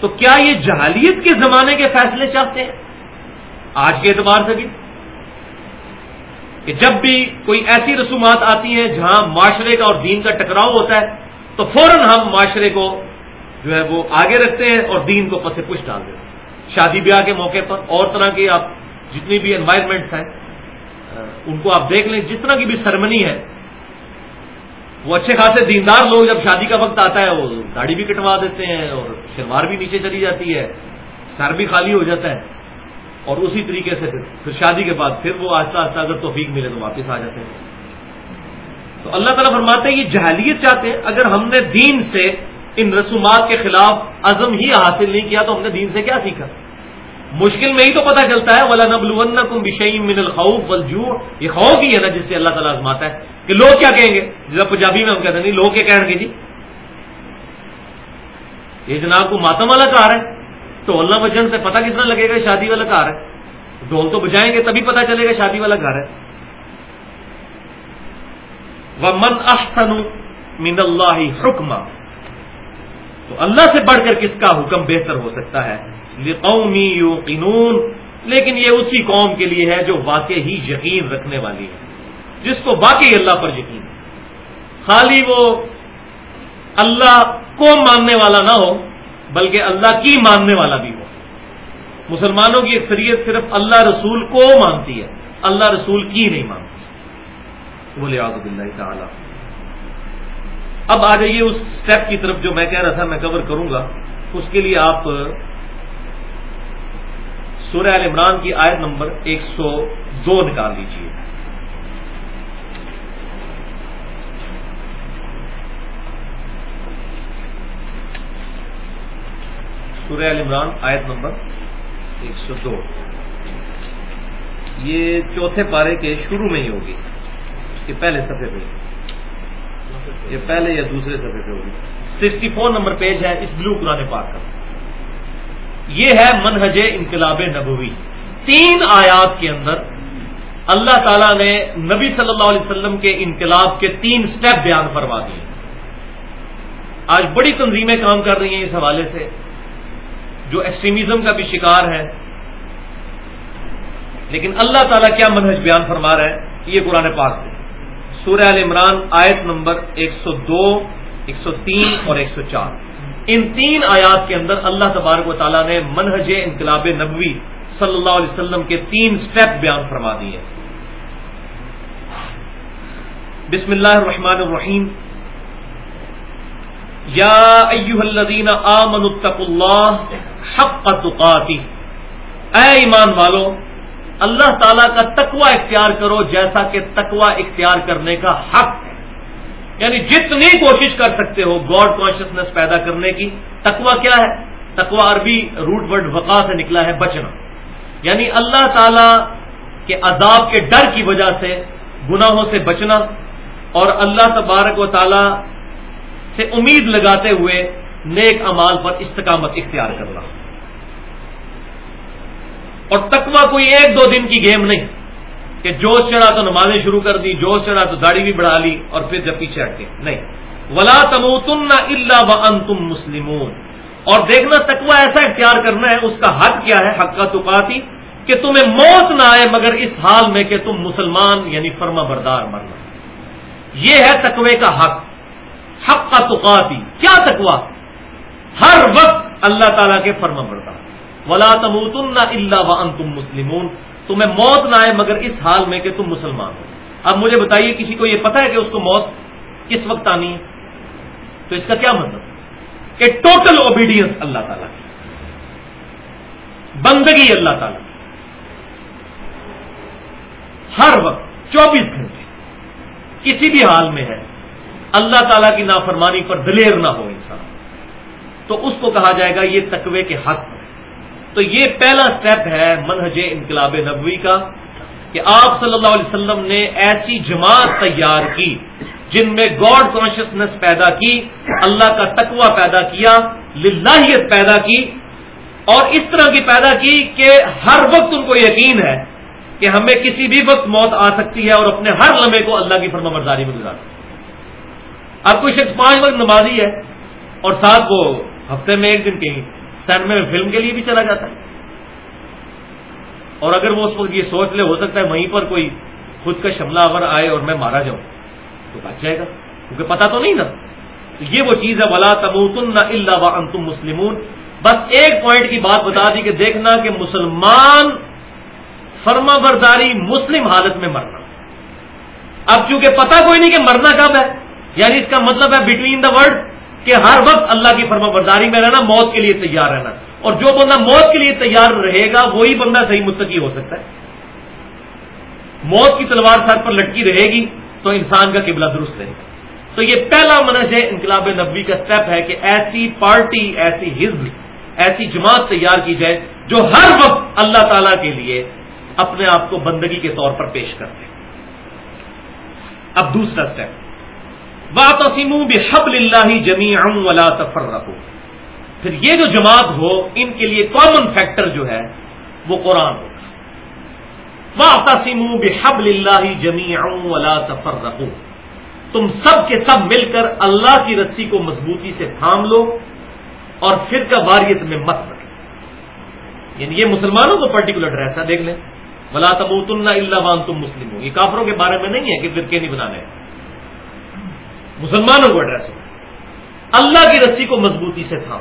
تو کیا یہ جہالیت کے زمانے کے فیصلے چاہتے ہیں؟ آج کے اعتبار سے بھی۔ کہ جب بھی کوئی ایسی رسومات آتی ہیں جہاں معاشرے کا اور دین کا ٹکراؤ ہوتا ہے، تو فوراً ہم معاشرے کو جو ہے وہ آگے رکھتے ہیں اور دین کو پسے پش ڈال دیتے ہیں۔ شادی بیاہ کے موقع پر اور طرح کے آپ جتنی بھی انوائرمنٹس ہیں، ان کو آپ دیکھ لیں، جس طرح کی بھی سرمنی ہے وہ اچھے خاصے دیندار لوگ جب شادی کا وقت آتا ہے، وہ داڑھی بھی کٹوا دیتے ہیں اور شلوار بھی نیچے چلی جاتی ہے، سر بھی خالی ہو جاتا ہے۔ اور اسی طریقے سے پھر شادی کے بعد پھر وہ آہستہ آہستہ اگر توفیق ملے تو واپس آ جاتے ہیں۔ تو اللہ تعالیٰ فرماتے ہیں، یہ جہلیت چاہتے ہیں، اگر ہم نے دین سے ان رسومات کے خلاف عزم ہی حاصل نہیں کیا تو ہم نے دین سے کیا سیکھا؟ مشکل میں ہی تو پتہ چلتا ہے ولا نبل کم من الخوف والجوع۔ یہ خوف ہی ہے نا جس سے اللہ تعالیٰ آزماتا ہے کہ لوگ کیا کہیں گے؟ جب پنجابی میں ہم کہتے ہیں، نہیں، لوگ کیا کہیں گے جی؟ یہ جناب کو ماتم والا کار ہے۔ تو اللہ بچن سے پتہ کس طرح لگے گا، شادی والا کار ہے۔ ڈھول تو بجائیں گے، تبھی پتہ چلے گا شادی والا گھر ہے۔ وہ من احسن من اللہ حکم تو اللہ سے بڑھ کر کس کا حکم بہتر ہو سکتا ہے؟ قومی یو لیکن یہ اسی قوم کے لیے ہے جو واقع ہی یقین رکھنے والی ہے، جس کو باقی اللہ پر یقین خالی وہ اللہ کو ماننے والا نہ ہو، بلکہ اللہ کی ماننے والا بھی ہو۔ مسلمانوں کی اکثریت صرف اللہ رسول کو مانتی ہے، اللہ رسول کی نہیں مانتی۔ بولے آزب اللہ تعالی۔ اب آ جائیے اس سٹیپ کی طرف جو میں کہہ رہا تھا، میں کور کروں گا۔ اس کے لیے آپ سورہ عال عمران کی آیت نمبر ایک سو دو نکال لیجیے سورہ عال عمران آیت نمبر ایک سو دو۔ یہ چوتھے پارے کے شروع میں ہی ہوگی۔ اس کے پہلے صفحے پہ۔ یہ پہلے یا دوسرے صفحے پہ ہوگی۔ سکسٹی فور نمبر پیج ہے، اس بلو قرآن پاک کا۔ یہ ہے منہج انقلاب نبوی۔ تین آیات کے اندر اللہ تعالیٰ نے نبی صلی اللہ علیہ وسلم کے انقلاب کے تین سٹیپ بیان فرما دیے۔ آج بڑی تنظیمیں کام کر رہی ہیں اس حوالے سے۔ جو ایکسٹریمزم کا بھی شکار ہے۔ لیکن اللہ تعالیٰ کیا منہج بیان فرما رہا ہے یہ قرآن پاک ہے سورہ عال عمران آیت نمبر ایک سو دو، ایک سو تین اور ایک سو چار۔ ان تین آیات کے اندر اللہ تبارک و تعالیٰ نے منہج انقلاب نبوی صلی اللہ علیہ وسلم کے تین سٹیپ بیان فرما دیے بسم اللہ الرحمن الرحیم۔ یا ایوہ الذین آمنوا اتقوا اللہ حق تقاتی۔ اے ایمان والو، اللہ تعالیٰ کا تقوی اختیار کرو جیسا کہ تقوی اختیار کرنے کا حق یعنی جتنی کوشش کر سکتے ہو گاڈ کانشیسنیس پیدا کرنے کی، تقوی کیا ہے؟ تقوی عربی روٹ ورڈ وقا سے نکلا ہے بچنا۔ یعنی اللہ تعالی کے عذاب کے ڈر کی وجہ سے، گناہوں سے بچنا اور اللہ تبارک و تعالی سے امید لگاتے ہوئے نیک امال پر استقامت اختیار کرنا۔ اور تقوی کوئی ایک دو دن کی گیم نہیں۔ کہ جوش چڑھا تو نمازیں شروع کر دی، جوش چڑھا تو داڑھی بھی بڑھا لی اور پھر جب پیچھے ہٹے نہیں۔ ولا تموتن اللہ و ان تم مسلمون۔ اور دیکھنا تقوی ایسا اختیار کرنا ہے، اس کا حق کیا ہے؟ حق کا تقاتی، کہ تمہیں موت نہ آئے مگر اس حال میں کہ تم مسلمان یعنی فرما بردار مرنا یہ ہے تقوی کا حق۔ حق کا تقاتی۔ کیا تقوا ہر وقت اللہ تعالیٰ کے فرما بردار۔ ولا تموتن اللہ و ان تم مسلمون۔ تمہیں موت نہ آئے مگر اس حال میں کہ تم مسلمان ہو۔ اب مجھے بتائیے، کسی کو یہ پتا ہے کہ اس کو موت کس وقت آنی ہے؟ تو اس کا کیا مطلب؟ کہ ٹوٹل اوبیڈینس اللہ تعالیٰ کی۔ بندگی اللہ تعالیٰ کی۔ ہر وقت، چوبیس گھنٹے۔ کسی بھی حال میں ہے، اللہ تعالیٰ کی نافرمانی پر دلیر نہ ہو انسان۔ تو اس کو کہا جائے گا یہ تقوی کے حق ہے تو یہ پہلا سٹیپ ہے منہج انقلاب نبوی کا کہ آپ صلی اللہ علیہ وسلم نے ایسی جماعت تیار کی جن میں گاڈ کانشیسنیس پیدا کی، اللہ کا تقوی پیدا کیا، للہیت پیدا کی اور اس طرح کی پیدا کی کہ ہر وقت ان کو یقین ہے کہ ہمیں کسی بھی وقت موت آ سکتی ہے اور اپنے ہر لمحے کو اللہ کی فرما برداری میں گزار اب کوئی شخص پانچ وقت نمازی ہے اور ساتھ وہ ہفتے میں ایک دن کہیں سینما میں فلم کے لیے بھی چلا جاتا ہے۔ اور اگر وہ اس وقت یہ سوچ لے، ہو سکتا ہے وہیں پر کوئی خود کا شملہ آور آئے اور میں مارا جاؤں۔ تو بچ جائے گا۔ کیونکہ پتا تو نہیں نا۔ تو یہ وہ چیز ہے، ولا تموتن نہ اللہ و انتم مسلمون۔ بس ایک پوائنٹ کی بات بتا دی کہ دیکھنا کہ مسلمان فرما برداری مسلم حالت میں مرنا۔ اب چونکہ پتا کوئی نہیں کہ مرنا کب ہے یعنی اس کا مطلب ہے بٹوین دا ورڈ کہ ہر وقت اللہ کی فرما برداری میں رہنا، موت کے لیے تیار رہنا۔ اور جو بندہ موت کے لیے تیار رہے گا، وہی بندہ صحیح متقی ہو سکتا ہے۔ موت کی تلوار سر پر لٹکی رہے گی تو انسان کا قبلہ درست رہے گا۔ تو یہ پہلا منج ہے، انقلاب نبی کا سٹیپ ہے کہ ایسی پارٹی، ایسی حزب، ایسی جماعت تیار کی جائے جو ہر وقت اللہ تعالی کے لیے اپنے آپ کو بندگی کے طور پر پیش کرتے۔ اب دوسرا سٹیپ باتسیم بحبل اللہ جمی ولا تفر رکھو پھر یہ جو جماعت ہو، ان کے لیے کامن فیکٹر جو ہے، وہ قرآن ہوگا باتسیم بحبل اللہ جمی ولا تفر رکھو تم سب کے سب مل کر اللہ کی رسی کو مضبوطی سے تھام لو اور پھر کا واریت میں مت رکھو یعنی یہ مسلمانوں کو پرٹیکولر ڈریس دیکھ لیں۔ ولا تبوتن اللہ وان تم مسلم ہو یہ کافروں کے بارے میں نہیں ہے کہ فرقے نہیں بنانے۔ مسلمانوں کو ایڈریس ہو اللہ کی رسی کو مضبوطی سے تھام۔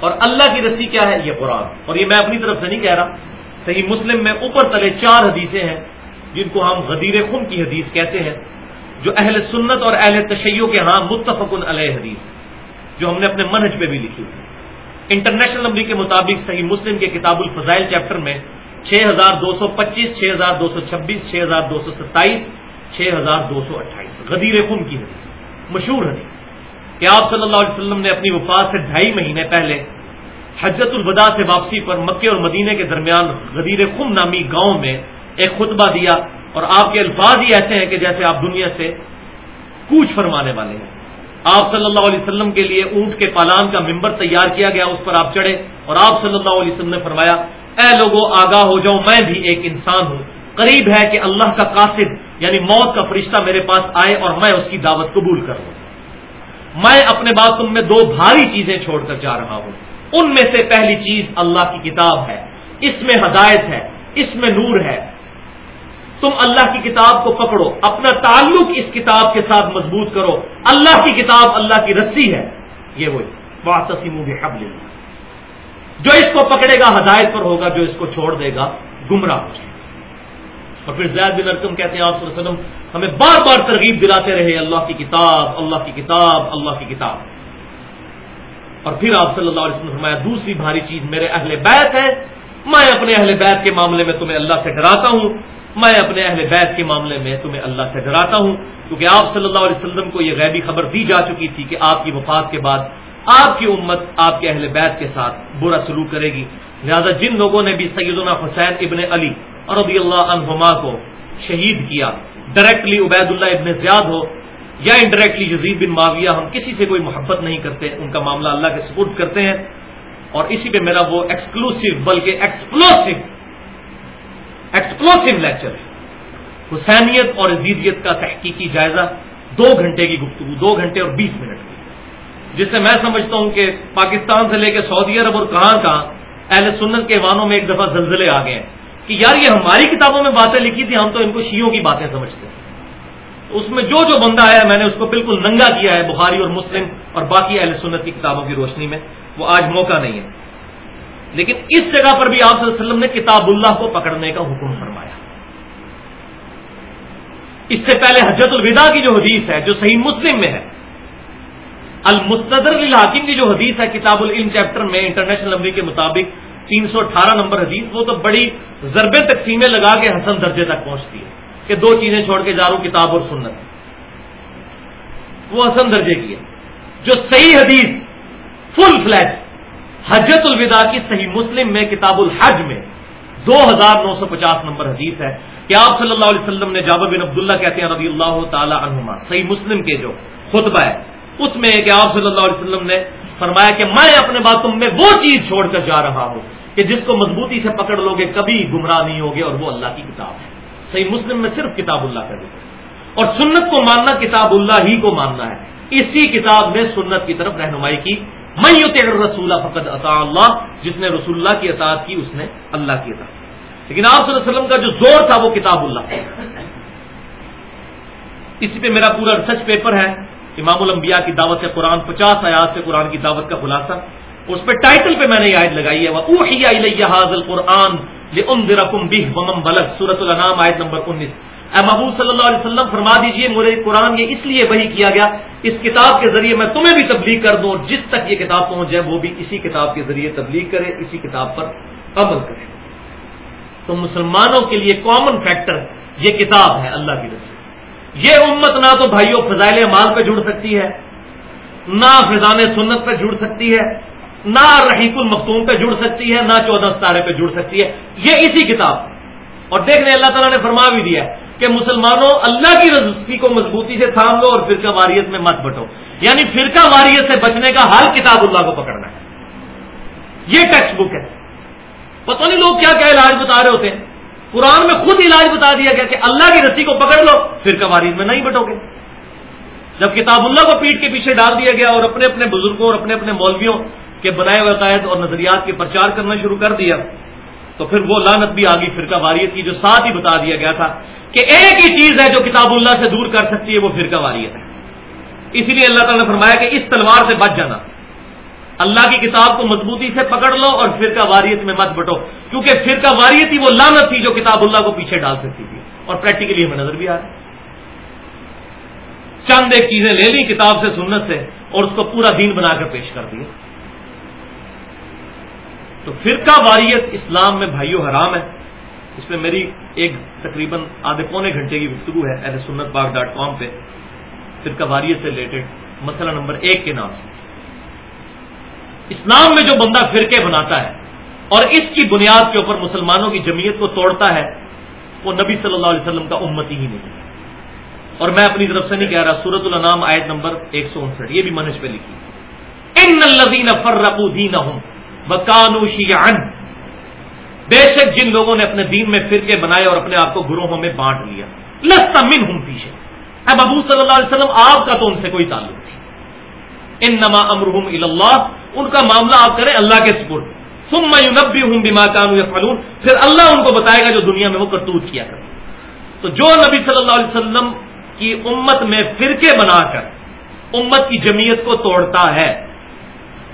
اور اللہ کی رسی کیا ہے؟ یہ قرآن۔ اور یہ میں اپنی طرف سے نہیں کہہ رہا۔ صحیح مسلم میں اوپر تلے چار حدیثیں ہیں، جن کو ہم غدیر خم کی حدیث کہتے ہیں، جو اہل سنت اور اہل تشیعوں کے ہاں متفق علیہ حدیث جو ہم نے اپنے منہج پہ بھی لکھی ہوئی انٹرنیشنل نمبر کے مطابق صحیح مسلم کے کتاب الفضائل چیپٹر میں چھ ہزار دو سو پچیس، چھ ہزار دو سو چھبیس، چھ ہزار دو سو ستائیس، چھ ہزار دو سو اٹھائیس۔ غدیر خم کی حدیث۔ مشہور حدیث۔ کہ آپ صلی اللہ علیہ وسلم نے اپنی وفات سے ڈھائی مہینے پہلے حجت الوداع سے واپسی پر مکے اور مدینے کے درمیان غدیر خم نامی گاؤں میں ایک خطبہ دیا اور آپ کے الفاظ ہی ایسے ہیں کہ جیسے آپ دنیا سے کوچ فرمانے والے ہیں۔ آپ صلی اللہ علیہ وسلم کے لیے اونٹ کے پالان کا ممبر تیار کیا گیا، اس پر آپ چڑھے اور آپ صلی اللہ علیہ وسلم نے فرمایا، اے لوگوں آگاہ ہو جاؤں میں بھی ایک انسان ہوں۔ قریب ہے کہ اللہ کا قاصد یعنی موت کا فرشتہ میرے پاس آئے اور میں اس کی دعوت قبول کروں میں اپنے بات تم میں دو بھاری چیزیں چھوڑ کر جا رہا ہوں۔ ان میں سے پہلی چیز اللہ کی کتاب ہے۔ اس میں ہدایت ہے۔ اس میں نور ہے۔ تم اللہ کی کتاب کو پکڑو۔ اپنا تعلق اس کتاب کے ساتھ مضبوط کرو۔ اللہ کی کتاب اللہ کی رسی ہے۔ یہ وہی واطسیم حبل جو اس کو پکڑے گا، ہدایت پر ہوگا۔ جو اس کو چھوڑ دے گا، گمراہ ہو جائے۔ اور پھر زید بن ارکم کہتے ہیں آپ صلی اللہ علیہ وسلم، ہمیں بار بار ترغیب دلاتے رہے اللہ کی کتاب، اللہ کی کتاب، اللہ کی کتاب۔ اور پھر آپ صلی اللہ علیہ وسلم فرمایا، دوسری بھاری چیز میرے اہل بیت ہے، میں اپنے اہل بیت کے معاملے میں تمہیں اللہ سے ڈراتا ہوں۔ میں اپنے اہل بیت کے معاملے میں تمہیں اللہ سے ڈراتا ہوں۔ کیونکہ آپ صلی اللہ علیہ وسلم کو یہ غیبی خبر دی جا چکی تھی کہ آپ کی وفات کے بعد آپ کی امت آپ کے اہل بیت کے ساتھ برا سلوک کرے گی۔ لہذا جن لوگوں نے بھی سیدنا حسین ابن علی رضی اللہ عنہما کو شہید کیا. ڈائریکٹلی عبید اللہ ابن زیاد ہو یا انڈائریکٹلی یزید بن معاویہ، ہم کسی سے کوئی محبت نہیں کرتے، ان کا معاملہ اللہ کے سپورٹ کرتے ہیں۔ اور اسی پہ میرا وہ ایکسکلوسو بلکہ ایکسپلوسو ایکسپلوسو لیکچر ہے۔ حسینیت اور عزیدیت کا تحقیقی جائزہ دو گھنٹے کی گفتگو، دو گھنٹے اور بیس منٹ کی۔ جس سے میں سمجھتا ہوں کہ پاکستان سے لے کے سعودی عرب اور کہاں کہاں، اہل سنت کے وانوں میں ایک دفعہ زلزلے آ گئے ہیں۔ کہ یار یہ ہماری کتابوں میں باتیں لکھی تھی، ہم تو ان کو شیوں کی باتیں سمجھتے ہیں۔ اس میں جو جو بندہ آیا، میں نے اس کو بالکل ننگا کیا ہے، بخاری اور مسلم اور باقی اہل سنت کی کتابوں کی روشنی میں۔ وہ آج موقع نہیں ہے۔ لیکن اس جگہ پر بھی آپ صلی اللہ علیہ وسلم نے کتاب اللہ کو پکڑنے کا حکم فرمایا۔ اس سے پہلے حجت الوداع کی جو حدیث ہے، جو صحیح مسلم میں ہے، المستدر الحاکم کی جو حدیث ہے، کتاب العلم، چیپٹر میں، انٹرنیشنل نمبر کے مطابق تین سو اٹھارہ نمبر حدیث، وہ تو بڑی ضربے تقسیمیں لگا کے حسن درجے تک پہنچتی ہے کہ دو چیزیں چھوڑ کے جا رہا ہوں، کتاب اور سنت۔ وہ حسن درجے کی ہے۔ جو صحیح حدیث فل فلیش حجت الوداع کی صحیح مسلم میں، کتاب الحج میں، دو ہزار نو سو پچاس نمبر حدیث ہے کہ آپ صلی اللہ علیہ وسلم نے جابر بن عبداللہ کہتے ہیں رضی اللہ تعالی عنہما، صحیح مسلم کے جو خطبہ ہے، اس میں کہ آپ صلی اللہ علیہ وسلم نے فرمایا کہ میں اپنے باتوں میں وہ چیز چھوڑ کر جا رہا ہوں۔ کہ جس کو مضبوطی سے پکڑ لو گے کبھی گمراہ نہیں ہوگے اور وہ اللہ کی کتاب ہے۔ صحیح مسلم میں صرف کتاب اللہ کا ذکر اور سنت کو ماننا کتاب اللہ ہی کو ماننا ہے۔ اسی کتاب نے سنت کی طرف رہنمائی کی۔ میں رسول فقط عطا اللہ۔ جس نے رسول اللہ کی اطاعت کی، اس نے اللہ کی اطاعت لیکن آپ صلی اللہ علیہ وسلم کا جو زور تھا وہ کتاب اللہ اسی پہ میرا پورا ریسرچ پیپر ہے۔ امام الانبیاء کی دعوت سے قرآن پچاس آیات سے قرآن کی دعوت کا خلاصہ۔ اس پہ ٹائٹل پہ میں نے یہ آیت لگائی ہے وہ قرآن بلغ سورت الانام آیت نمبر انیس۔ اے محبوب صلی اللہ علیہ وسلم، فرما دیجیے، مجھے قرآن یہ اس لیے وہی کیا گیا، اس کتاب کے ذریعے میں تمہیں بھی تبلیغ کر دوں جس تک یہ کتاب پہنچ جائے، وہ بھی اسی کتاب کے ذریعے تبلیغ کرے، اسی کتاب پر عمل کرے۔ تو مسلمانوں کے لیے کامن فیکٹر یہ کتاب ہے اللہ کی رسول۔ یہ امت نہ تو بھائیوں فضائل مال پہ جڑ سکتی ہے، نہ فضان سنت پہ جڑ سکتی ہے نہ رحیق المختوم پہ جڑ سکتی ہے، نہ چودہ ستارے پہ جڑ سکتی ہے۔ یہ اسی کتاب۔ اور دیکھ لیں اللہ تعالیٰ نے فرما بھی دیا کہ مسلمانوں اللہ کی رسی کو مضبوطی سے تھام لو اور فرقہ واریت میں مت بٹو۔ یعنی فرقہ واریت سے بچنے کا حال کتاب اللہ کو پکڑنا ہے۔ یہ ٹیکسٹ بک ہے۔ پتہ نہیں لوگ کیا کیا علاج بتا رہے ہوتے ہیں۔ قرآن میں خود علاج بتا دیا گیا کہ اللہ کی رسی کو پکڑ لو، فرقہ واریت میں نہیں بٹو گے۔ جب کتاب اللہ کو پیٹ کے پیچھے ڈال دیا گیا اور اپنے اپنے بزرگوں اور اپنے اپنے مولویوں کے بنائے عقائد اور نظریات کے پرچار کرنا شروع کر دیا تو پھر وہ لانت بھی آ گئی فرقہ واریت کی جو ساتھ ہی بتا دیا گیا تھا کہ ایک ہی چیز ہے جو کتاب اللہ سے دور کر سکتی ہے، وہ فرقہ واریت ہے۔ اسی لیے اللہ تعالیٰ نے فرمایا کہ اس تلوار سے بچ جانا۔ اللہ کی کتاب کو مضبوطی سے پکڑ لو اور فرقہ واریت میں مت بٹو۔ کیونکہ فرقہ واریت ہی وہ لانت تھی جو کتاب اللہ کو پیچھے ڈال سکتی تھی۔ اور پریکٹیکلی ہمیں نظر بھی آ رہا چند ایک چیزیں لے لی کتاب سے، سنت سے اور اس کو پورا دین بنا کر پیش کر دیا تو فرقہ واریت اسلام میں بھائیو حرام ہے۔ اس میں میری ایک تقریباً آدھے پونے گھنٹے کی گفتگو ہے ایل سنت باغ ڈاٹ کام پہ۔ فرقہ واریت سے ریلیٹڈ مسئلہ نمبر ایک کے نام سے۔ اسلام میں جو بندہ فرقے بناتا ہے اور اس کی بنیاد کے اوپر مسلمانوں کی جمعیت کو توڑتا ہے، وہ نبی صلی اللہ علیہ وسلم کا امتی ہی نہیں۔ اور میں اپنی طرف سے نہیں کہہ رہا سورت النام آیت نمبر ایک سو انسٹھ، یہ بھی منج پہ لکھی۔ ان الذین فرقوا دینہم۔ وکانوا شیعا بے شک جن لوگوں نے اپنے دین میں فرقے بنائے اور اپنے آپ کو گروہوں میں بانٹ لیا۔ لست منہم پیچھے اب ابو صلی اللہ علیہ وسلم، آپ کا تو ان سے کوئی تعلق نہیں۔ ان نما امرحم اللہ ان کا معاملہ آپ کریں اللہ کے سپرد۔ سم میں ہوں بیما کانو فلون پھر اللہ ان کو بتائے گا جو دنیا میں وہ کرتوت کیا کرتے تو جو نبی صلی اللہ علیہ وسلم کی امت میں فرقے بنا کر امت کی جمعیت کو توڑتا ہے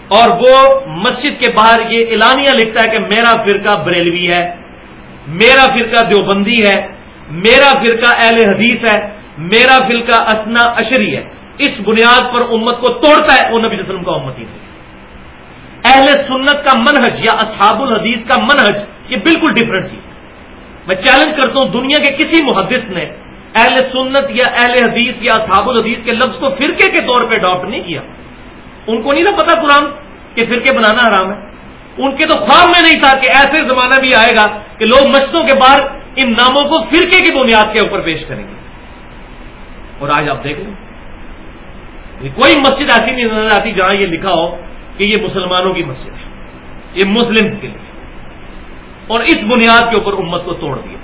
اور وہ مسجد کے باہر یہ اعلانیہ لکھتا ہے کہ میرا فرقہ بریلوی ہے، میرا فرقہ دیوبندی ہے، میرا فرقہ اہل حدیث ہے، میرا فرقہ اسنا اشری ہے۔ اس بنیاد پر امت کو توڑتا ہے وہ نبی صلی اللہ علیہ وسلم کا امت ہی اہل سنت کا منہج یا اصحاب الحدیث کا منہج یہ بالکل ڈفرنٹ چیز میں چیلنج کرتا ہوں دنیا کے کسی محدث نے اہل سنت یا اہل حدیث یا اصحاب الحدیث کے لفظ کو فرقے کے طور پہ اڈاپٹ نہیں کیا۔ ان کو نہیں نا پتا قرآن کہ فرقے بنانا حرام ہے۔ ان کے تو خواب میں نہیں تھا کہ ایسے زمانہ بھی آئے گا کہ لوگ مسجدوں کے باہر ان ناموں کو فرقے کی بنیاد کے اوپر پیش کریں گے۔ اور آج آپ دیکھ لیں۔ کوئی مسجد ایسی نہیں نظر آتی جہاں یہ لکھا ہو کہ یہ مسلمانوں کی مسجد ہے۔ یہ مسلم کے لیے۔ اور اس بنیاد کے اوپر امت کو توڑ دیا۔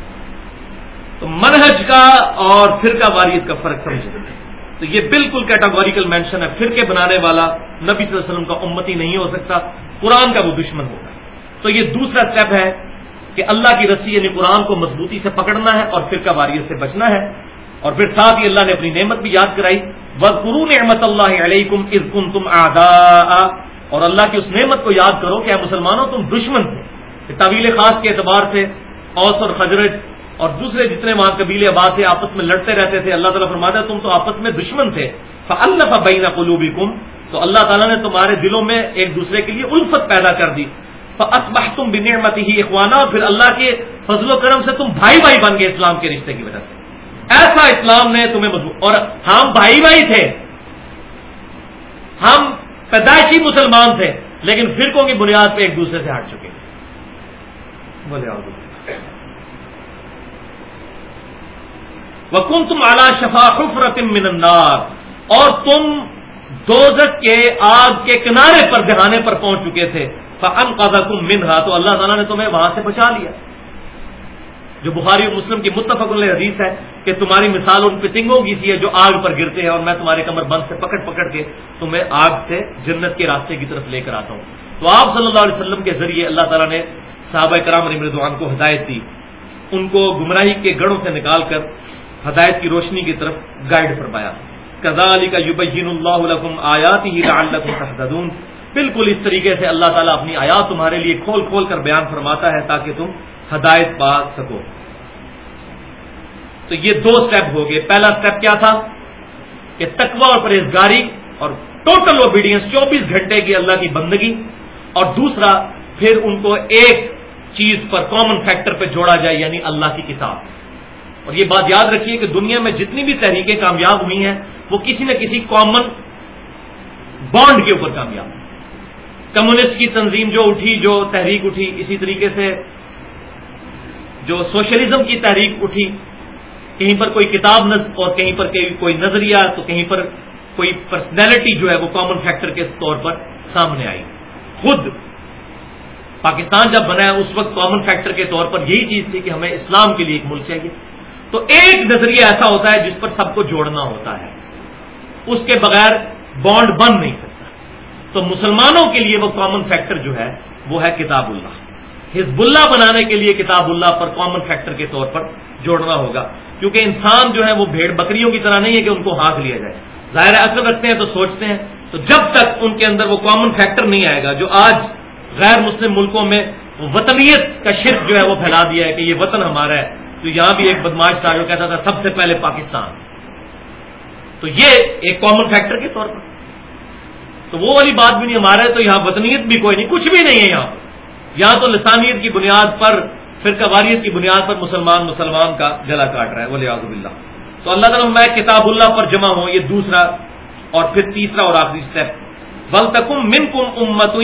تو منہج کا اور فرقہ واریت کا فرق سمجھے تو یہ بالکل کیٹاگوریکل مینشن ہے، فرقے بنانے والا نبی صلی اللہ علیہ وسلم کا امتی نہیں ہو سکتا، قرآن کا وہ دشمن ہوگا۔ تو یہ دوسرا اسٹیپ ہے کہ اللہ کی رسی یعنی قرآن کو مضبوطی سے پکڑنا ہے اور فرقہ واریت سے بچنا ہے۔ اور پھر ساتھ ہی اللہ نے اپنی نعمت بھی یاد کرائی۔ وہ قرون احمد اللہ علیہ کم تم اور اللہ کی اس نعمت کو یاد کرو کہ مسلمانوں، تم دشمن تھے۔ طویل خاص کے اعتبار سے اوس اور خجرج اور دوسرے جتنے وہاں قبیلے آباد تھے آپس میں لڑتے رہتے تھے، اللہ تعالیٰ فرماتا ہے، تم تو آپس میں دشمن تھے۔ اللہ بین قلوبی تو اللہ تعالیٰ نے تمہارے دلوں میں ایک دوسرے کے لیے الفت پیدا کر دی۔ تم بنعمتی ہی اخوانا اور پھر اللہ کے فضل و کرم سے تم بھائی بھائی بن گئے اسلام کے رشتے کی وجہ سے۔ ایسا اسلام نے تمہیں مضبوط اور ہم بھائی بھائی تھے۔ ہم پیدائشی مسلمان تھے، لیکن فرقوں کی بنیاد پہ ایک دوسرے سے ہٹ چکے۔ بولے وکن تم اعلی شفا من النار اور تم دوزک کے آگ کے کنارے پر دہانے پر پہنچ چکے تھے۔ فن قاضا تم منہا تو اللہ تعالیٰ نے تمہیں وہاں سے بچا لیا۔ جو بخاری مسلم کی متفق اللہ حدیث ہے کہ تمہاری مثال ان پتنگوں کی سی ہے جو آگ پر گرتے ہیں اور میں تمہارے کمر بند سے پکڑ پکڑ کے تمہیں آگ سے جنت کے راستے کی طرف لے کر آتا ہوں۔ تو آپ صلی اللہ علیہ وسلم کے ذریعے اللہ تعالیٰ نے صحابہ کرام علی مردوان کو ہدایت دی۔ ان کو گمراہی کے گڑوں سے نکال کر ہدایت کی روشنی کی طرف گائیڈ فرمایا۔ کزا علی کا یوبین اللہ آیات ہی تحدون بالکل اس طریقے سے اللہ تعالیٰ اپنی آیات تمہارے لیے کھول کھول کر بیان فرماتا ہے تاکہ تم ہدایت پا سکو۔ تو یہ دو سٹیپ ہو گئے۔ پہلا سٹیپ کیا تھا؟ کہ تکوا اور پرہیزگاری اور ٹوٹل اوبیڈینس چوبیس گھنٹے کی اللہ کی بندگی۔ اور دوسرا، پھر ان کو ایک چیز پر کامن فیکٹر پہ جوڑا جائے یعنی اللہ کی کتاب۔ اور یہ بات یاد رکھیے کہ دنیا میں جتنی بھی تحریکیں کامیاب ہوئی ہیں، وہ کسی نہ کسی کامن بانڈ کے اوپر کامیاب کمیونسٹ کی تنظیم جو اٹھی، جو تحریک اٹھی، اسی طریقے سے جو سوشلزم کی تحریک اٹھی، کہیں پر کوئی کتاب نز اور کہیں پر کوئی نظریہ، تو کہیں پر کوئی پرسنالٹی جو ہے وہ کامن فیکٹر کے طور پر سامنے آئی۔ خود پاکستان جب بنا ہے، اس وقت کامن فیکٹر کے طور پر یہی چیز تھی کہ ہمیں اسلام کے لیے ایک ملک چاہیے۔ تو ایک نظریہ ایسا ہوتا ہے جس پر سب کو جوڑنا ہوتا ہے۔ اس کے بغیر بانڈ بن نہیں سکتا۔ تو مسلمانوں کے لیے وہ کامن فیکٹر جو ہے، وہ ہے کتاب اللہ ہزب اللہ بنانے کے لیے کتاب اللہ پر کامن فیکٹر کے طور پر جوڑنا ہوگا۔ کیونکہ انسان جو ہے، وہ بھیڑ بکریوں کی طرح نہیں ہے کہ ان کو ہاتھ لیا جائے۔ ظاہر عقل رکھتے ہیں تو سوچتے ہیں۔ تو جب تک ان کے اندر وہ کامن فیکٹر نہیں آئے گا، جو آج غیر مسلم ملکوں میں وطنیت کا شرک جو ہے، وہ پھیلا دیا ہے کہ یہ وطن ہمارا ہے۔ تو یہاں بھی ایک بدماش تھا جو کہتا تھا، سب سے پہلے پاکستان۔ تو یہ ایک کامن فیکٹر کے طور پر۔ تو وہ والی بات بھی نہیں ہمارا ہے تو یہاں وطنیت بھی کوئی نہیں، کچھ بھی نہیں ہے یہاں۔ یہاں تو لسانیت کی بنیاد پر، فرقہ واریت کی بنیاد پر مسلمان مسلمان کا گلا کاٹ رہا ہے ولی آزب اللہ تو اللہ تعالیٰ میں کتاب اللہ پر جمع ہوں، یہ دوسرا اور پھر تیسرا اور آخری اسٹیپ بل تکم من کم امت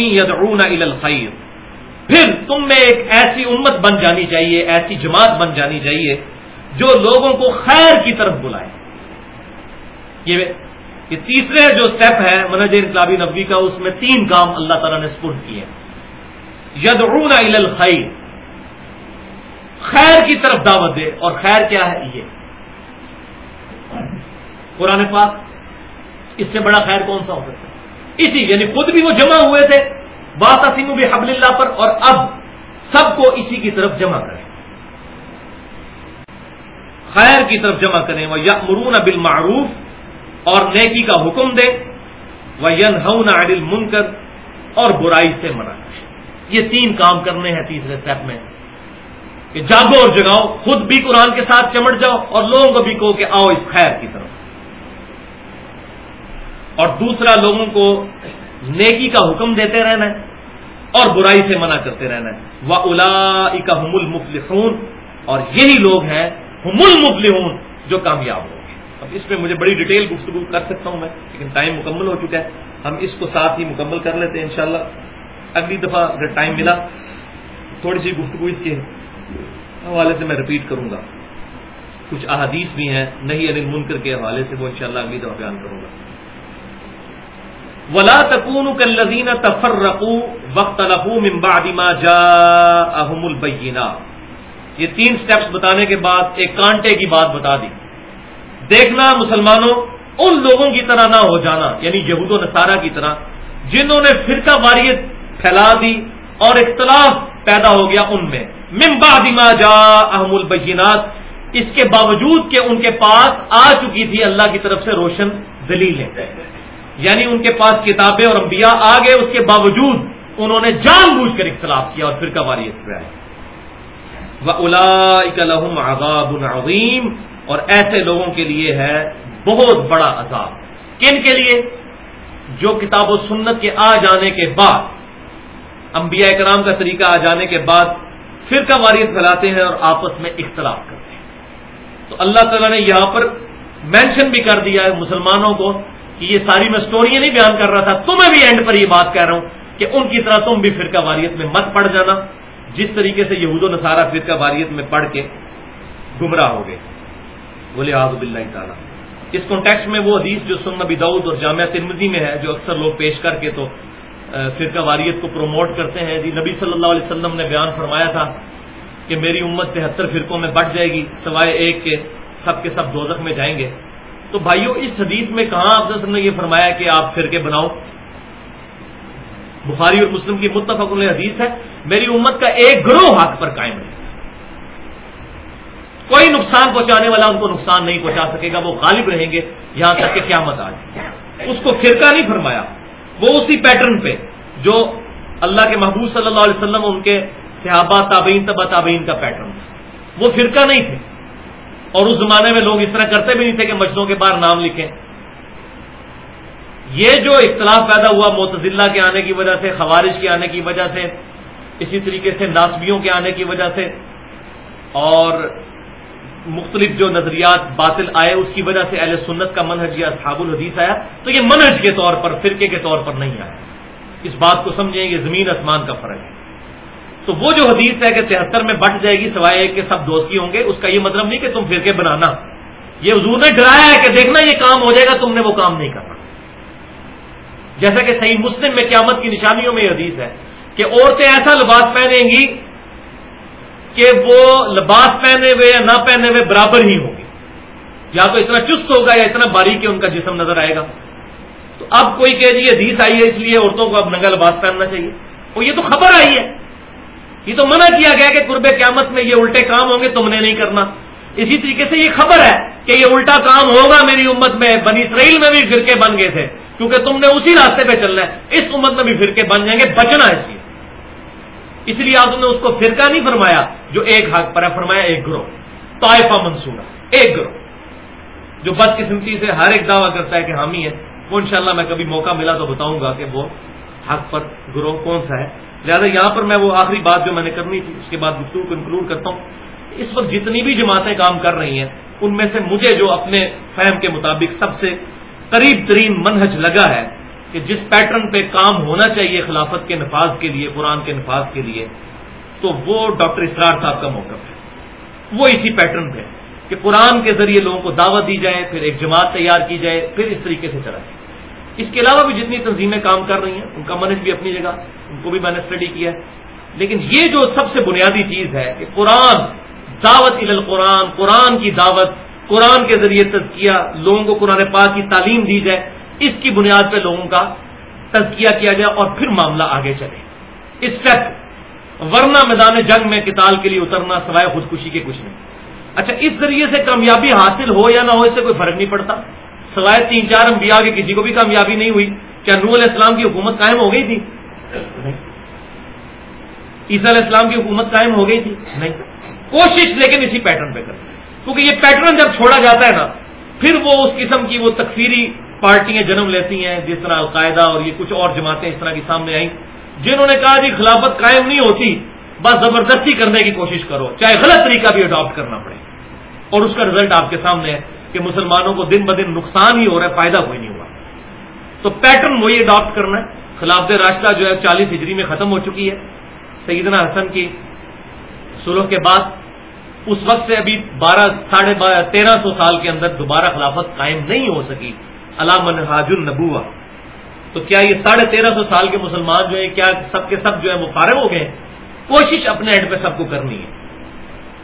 الخیر پھر تم میں ایک ایسی امت بن جانی چاہیے، ایسی جماعت بن جانی چاہیے جو لوگوں کو خیر کی طرف بلائے۔ یہ یہ تیسرے جو اسٹیپ ہے منج انقلابی نبی کا، اس میں تین کام اللہ تعالیٰ نے سپرد کیے۔ یدعون الى الخیر۔ خیر کی طرف دعوت دے۔ اور خیر کیا ہے؟ یہ۔ قرآن پاک، اس سے بڑا خیر کون سا ہو سکتا ہے؟ اسی یعنی خود بھی وہ جمع ہوئے تھے۔ بات سنگھ بھی حبل اللہ پر اور اب سب کو اسی کی طرف جمع کریں۔ خیر کی طرف جمع کریں۔ وہ یا مرون بل معروف اور نیکی کا حکم دے وہ ین عدل اور برائی سے منع کریں۔ یہ تین کام کرنے ہیں تیسرے اسٹیپ میں۔ کہ جاگو اور جگاؤ، خود بھی قرآن کے ساتھ چمٹ جاؤ اور لوگوں کو بھی کہو کہ آؤ اس خیر کی طرف۔ اور دوسرا لوگوں کو نیکی کا حکم دیتے رہنا ہے اور برائی سے منع کرتے رہنا ہے۔ وہ الا ہم المفلحون۔ اور یہی لوگ ہیں ہم المفلحون جو کامیاب ہوں گے۔ اب اس میں مجھے بڑی ڈیٹیل گفتگو کر سکتا ہوں میں، لیکن ٹائم مکمل ہو چکا ہے۔ ہم اس کو ساتھ ہی مکمل کر لیتے ہیں انشاءاللہ۔ اگلی دفعہ اگر ٹائم ملا، تھوڑی سی گفتگو اس کے حوالے سے میں رپیٹ کروں گا۔ کچھ احادیث بھی ہیں، نہیں انل منکر کے حوالے سے وہ انشاءاللہ اگلی دفعہ بیان کروں گا۔ ولا تکون کلین تفر رقو وقت رقو ممبا جا احم یہ تین سٹیپس بتانے کے بعد ایک کانٹے کی بات بتا دی. دیکھنا مسلمانوں، ان لوگوں کی طرح نہ ہو جانا یعنی یہود و نصارہ کی طرح، جنہوں نے فرقہ واریت پھیلا دی اور اختلاف پیدا ہو گیا ان میں. ممبا دما جا احم البینات، اس کے باوجود کہ ان کے پاس آ چکی تھی اللہ کی طرف سے روشن دلیلیں. یعنی ان کے پاس کتابیں اور انبیاء آ گئے، اس کے باوجود انہوں نے جان بوجھ کر اختلاف کیا اور پھر کباریت پہ آئے۔ لہم عذاب عظیم اور ایسے لوگوں کے لیے ہے بہت بڑا عذاب۔ کن کے لیے؟ جو کتاب و سنت کے آ جانے کے بعد، انبیاء کرام کا طریقہ آ جانے کے بعد پھر واریت پھیلاتے ہیں اور آپس میں اختلاف کرتے ہیں۔ تو اللہ تعالیٰ نے یہاں پر مینشن بھی کر دیا ہے مسلمانوں کو کہ یہ ساری میں سٹوریاں نہیں بیان کر رہا تھا، تمہیں بھی اینڈ پر یہ بات کہہ رہا ہوں کہ ان کی طرح تم بھی فرقہ واریت میں مت پڑ جانا۔ جس طریقے سے یہود و نصارہ فرقہ واریت میں پڑھ کے گمراہ ہو گئے۔ بولے آزب اللہ تعالیٰ۔ اس کانٹیکس میں وہ حدیث جو سن نبی دعود اور جامعہ ترمزی میں ہے، جو اکثر لوگ پیش کر کے تو فرقہ واریت کو پروموٹ کرتے ہیں۔ جی نبی صلی اللہ علیہ وسلم نے بیان فرمایا تھا کہ میری امت تہتر فرقوں میں بٹ جائے گی، سوائے ایک کے سب کے سب دوزخ میں جائیں گے۔ تو بھائیوں اس حدیث میں کہاں آپ نے یہ فرمایا کہ آپ فرقے بناؤ؟ بخاری اور مسلم کی متفق حدیث ہے، میری امت کا ایک گروہ حق پر قائم ہے۔ کوئی نقصان پہنچانے والا ان کو نقصان نہیں پہنچا سکے گا، وہ غالب رہیں گے یہاں تک کہ قیامت آ جائے اس کو فرقہ نہیں فرمایا، وہ اسی پیٹرن پہ جو اللہ کے محبوب صلی اللہ علیہ وسلم ان کے صحابہ، تابعین، تبا تابعین کا پیٹرن تھا۔ وہ فرقہ نہیں تھے۔ اور اس زمانے میں لوگ اس طرح کرتے بھی نہیں تھے کہ مسجدوں کے باہر نام لکھیں۔ یہ جو اختلاف پیدا ہوا متضلہ کے آنے کی وجہ سے خوارش کے آنے کی وجہ سے، اسی طریقے سے ناسبیوں کے آنے کی وجہ سے، اور مختلف جو نظریات باطل آئے اس کی وجہ سے اہل سنت کا منہج یا صحاب الحدیث آیا۔ تو یہ منہج کے طور پر، فرقے کے طور پر نہیں آیا۔ اس بات کو سمجھیں، یہ زمین آسمان کا فرق ہے۔ تو وہ جو حدیث ہے کہ تہتر میں بٹ جائے گی، سوائے کہ سب دوستی ہوں گے، اس کا یہ مطلب نہیں کہ تم فرقے بنانا۔ یہ حضور نے ڈرایا ہے کہ دیکھنا یہ کام ہو جائے گا، تم نے وہ کام نہیں کرنا۔ جیسا کہ صحیح مسلم میں قیامت کی نشانیوں میں یہ حدیث ہے کہ عورتیں ایسا لباس پہنیں گی کہ وہ لباس پہنے ہوئے یا نہ پہنے ہوئے برابر ہی ہوں گی یا تو اتنا چست ہوگا یا اتنا باریک ان کا جسم نظر آئے گا۔ تو اب کوئی کہ جی حدیث آئی ہے، اس لیے عورتوں کو اب ننگا لباس پہننا چاہیے۔ وہ یہ تو خبر آئی ہے۔ یہ تو منع کیا گیا کہ قرب قیامت میں یہ الٹے کام ہوں گے، تم نے نہیں کرنا۔ اسی طریقے سے یہ خبر ہے کہ یہ الٹا کام ہوگا، میری امت میں، بنی اسرائیل میں بھی فرقے بن گئے تھے، کیونکہ تم نے اسی راستے پہ چلنا ہے۔ اس امت میں بھی فرقے بن جائیں گے، بچنا ہے چیز۔ اس لیے آپ نے اس کو فرقہ نہیں فرمایا جو ایک حق پر ہے، فرمایا ایک گروہ، طائفہ منصورہ، ایک گروہ۔ جو بد قسمتی سے ہر ایک دعویٰ کرتا ہے کہ حامی ہے وہ انشاءاللہ میں کبھی موقع ملا تو بتاؤں گا کہ وہ حق پر گروہ کون سا ہے۔ لہٰذا یہاں پر میں وہ آخری بات جو میں نے کرنی تھی، اس کے بعد گفتگو کو انکلوڈ کرتا ہوں۔ اس وقت جتنی بھی جماعتیں کام کر رہی ہیں، ان میں سے مجھے جو اپنے فہم کے مطابق سب سے قریب ترین منہج لگا ہے کہ جس پیٹرن پہ کام ہونا چاہیے خلافت کے نفاذ کے لیے، قرآن کے نفاذ کے لیے، تو وہ ڈاکٹر اسرار صاحب کا موقف ہے۔ وہ اسی پیٹرن پہ کہ قرآن کے ذریعے لوگوں کو دعوت دی جائے، پھر ایک جماعت تیار کی جائے، پھر اس طریقے سے چلا جائے۔ اس کے علاوہ بھی جتنی تنظیمیں کام کر رہی ہیں، ان کا منج بھی اپنی جگہ، ان کو بھی میں نے اسٹڈی کیا ہے۔ لیکن یہ جو سب سے بنیادی چیز ہے کہ قرآن، دعوت القرآن، قرآن کی دعوت، قرآن کے ذریعے تزکیہ، لوگوں کو قرآن پاک کی تعلیم دی جائے، اس کی بنیاد پہ لوگوں کا تزکیہ کیا جائے اور پھر معاملہ آگے چلے۔ اسٹیپ ورنہ میدان جنگ میں کتال کے لیے اترنا سوائے خودکشی کے کچھ نہیں۔ اچھا اس ذریعے سے کامیابی حاصل ہو یا نہ ہو، اس سے کوئی فرق نہیں پڑتا۔ سوائے تین چار انبیاء کے کسی کو بھی کامیابی نہیں ہوئی، کیا نور علیہ السلام کی حکومت قائم ہو گئی تھی؟ عیسیٰ علیہ السلام کی حکومت قائم ہو گئی تھی؟ نہیں۔ کوشش لیکن اسی پیٹرن پہ کر کیونکہ یہ پیٹرن جب چھوڑا جاتا ہے نا، پھر وہ اس قسم کی وہ تکفیری پارٹیاں جنم لیتی ہیں، جس طرح القاعدہ اور یہ کچھ اور جماعتیں اس طرح کی سامنے آئیں، جنہوں نے کہا جی خلافت قائم نہیں ہوتی، بس زبردستی کرنے کی کوشش کرو، چاہے غلط طریقہ بھی اڈاپٹ کرنا پڑے۔ اور اس کا رزلٹ آپ کے سامنے ہے۔ کہ مسلمانوں کو دن بدن نقصان ہی ہو رہا ہے، فائدہ کوئی نہیں ہوا۔ تو پیٹرن وہی اڈاپٹ کرنا ہے۔ خلاف راستہ جو ہے، چالیس ہجری میں ختم ہو چکی ہے۔ سیدنا حسن کی سلح کے بعد اس وقت سے ابھی بارہ، ساڑھے تیرہ سو سال کے اندر دوبارہ خلافت قائم نہیں ہو سکی۔ علام حاج النبوا تو کیا یہ ساڑھے تیرہ سو سال کے مسلمان جو ہیں، کیا سب کے سب جو ہے وہ فارغ ہو گئے؟ کوشش اپنے ہیڈ پہ سب کو کرنی ہے۔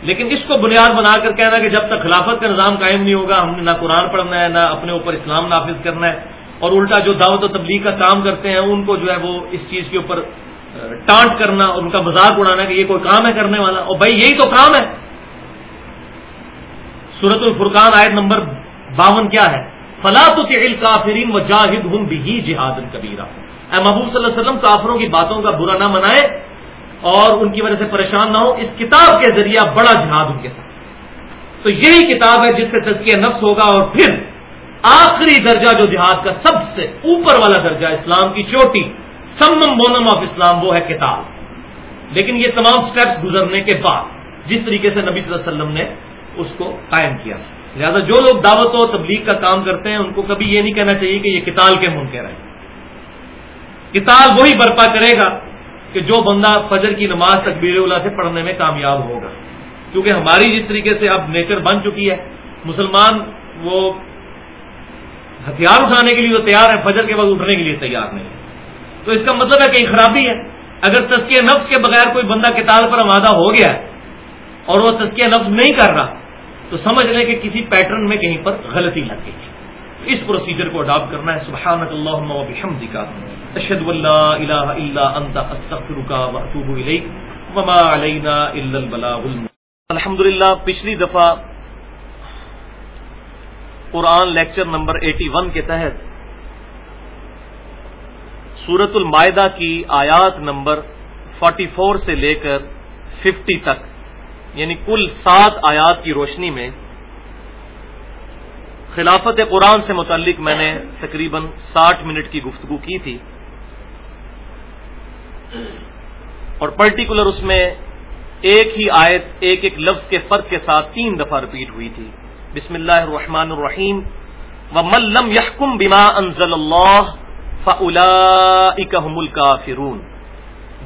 لیکن اس کو بنیاد بنا کر کہنا کہ جب تک خلافت کا نظام قائم نہیں ہوگا، ہم نے نہ قرآن پڑھنا ہے، نہ اپنے اوپر اسلام نافذ کرنا ہے۔ اور الٹا جو دعوت و تبلیغ کا کام کرتے ہیں، ان کو جو ہے وہ اس چیز کے اوپر ٹانٹ کرنا، اور ان کا مذاق اڑانا کہ یہ کوئی کام ہے کرنے والا۔ اور بھائی، یہی تو کام ہے۔ سورت الفرقان آیت نمبر باون کیا ہے؟ فلاط کافرین و جاہد ہوں بھی جہاد کبیرہ اے محبوب صلی اللہ علیہ وسلم، کافروں کی باتوں کا برا نہ منائے۔ اور ان کی وجہ سے پریشان نہ ہو، اس کتاب کے ذریعہ بڑا جہاد ان کے ساتھ۔ تو یہی کتاب ہے جس سے تزکیہ نفس ہوگا اور پھر آخری درجہ جو جہاد کا سب سے اوپر والا درجہ اسلام کی چوٹی، سمم بونم آف اسلام، وہ ہے کتاب۔ لیکن یہ تمام سٹیپس گزرنے کے بعد جس طریقے سے نبی صلی اللہ علیہ وسلم نے اس کو قائم کیا۔ لہٰذا جو لوگ دعوت و تبلیغ کا کام کرتے ہیں، ان کو کبھی یہ نہیں کہنا چاہیے کہ یہ کتاب کے من کہہ رہے ہیں۔ کتاب وہی برپا کرے گا کہ جو بندہ فجر کی نماز تکبیر اللہ سے پڑھنے میں کامیاب ہوگا۔ کیونکہ ہماری جس طریقے سے اب نیچر بن چکی ہے، مسلمان وہ ہتھیار اٹھانے کے لیے تو تیار ہے فجر کے بعد اٹھنے کے لیے تیار نہیں تو اس کا مطلب ہے کہیں خرابی ہے۔ اگر تسکیہ نفس کے بغیر کوئی بندہ کتاب پر آمادہ ہو گیا ہے اور وہ تسکیہ نفس نہیں کر رہا، تو سمجھ لیں کہ کسی پیٹرن میں کہیں پر غلطی لگ گئی اس پروسیجر کو اڈاپٹ کرنا ہے. سبحانک اللہم و بحمدک اشہد واللہ الہ الا انت استغفرک و اتوب الیک وما علینا الا البلاغ الحمدللہ، پچھلی دفعہ Quran lecture number eighty one کے تحت سورت المائدہ کی آیات نمبر فورٹی فور سے لے کر ففٹی تک یعنی کل سات آیات کی روشنی میں خلافت قرآن سے متعلق میں نے تقریباً ساٹھ منٹ کی گفتگو کی تھی۔ اور پرٹیکولر اس میں ایک ہی آیت، ایک ایک لفظ کے فرق کے ساتھ تین دفعہ رپیٹ ہوئی تھی۔ بسم اللہ الرحمن الرحیم۔ و ملم یحکم بما انزل اللہ فلا اکم الکافرون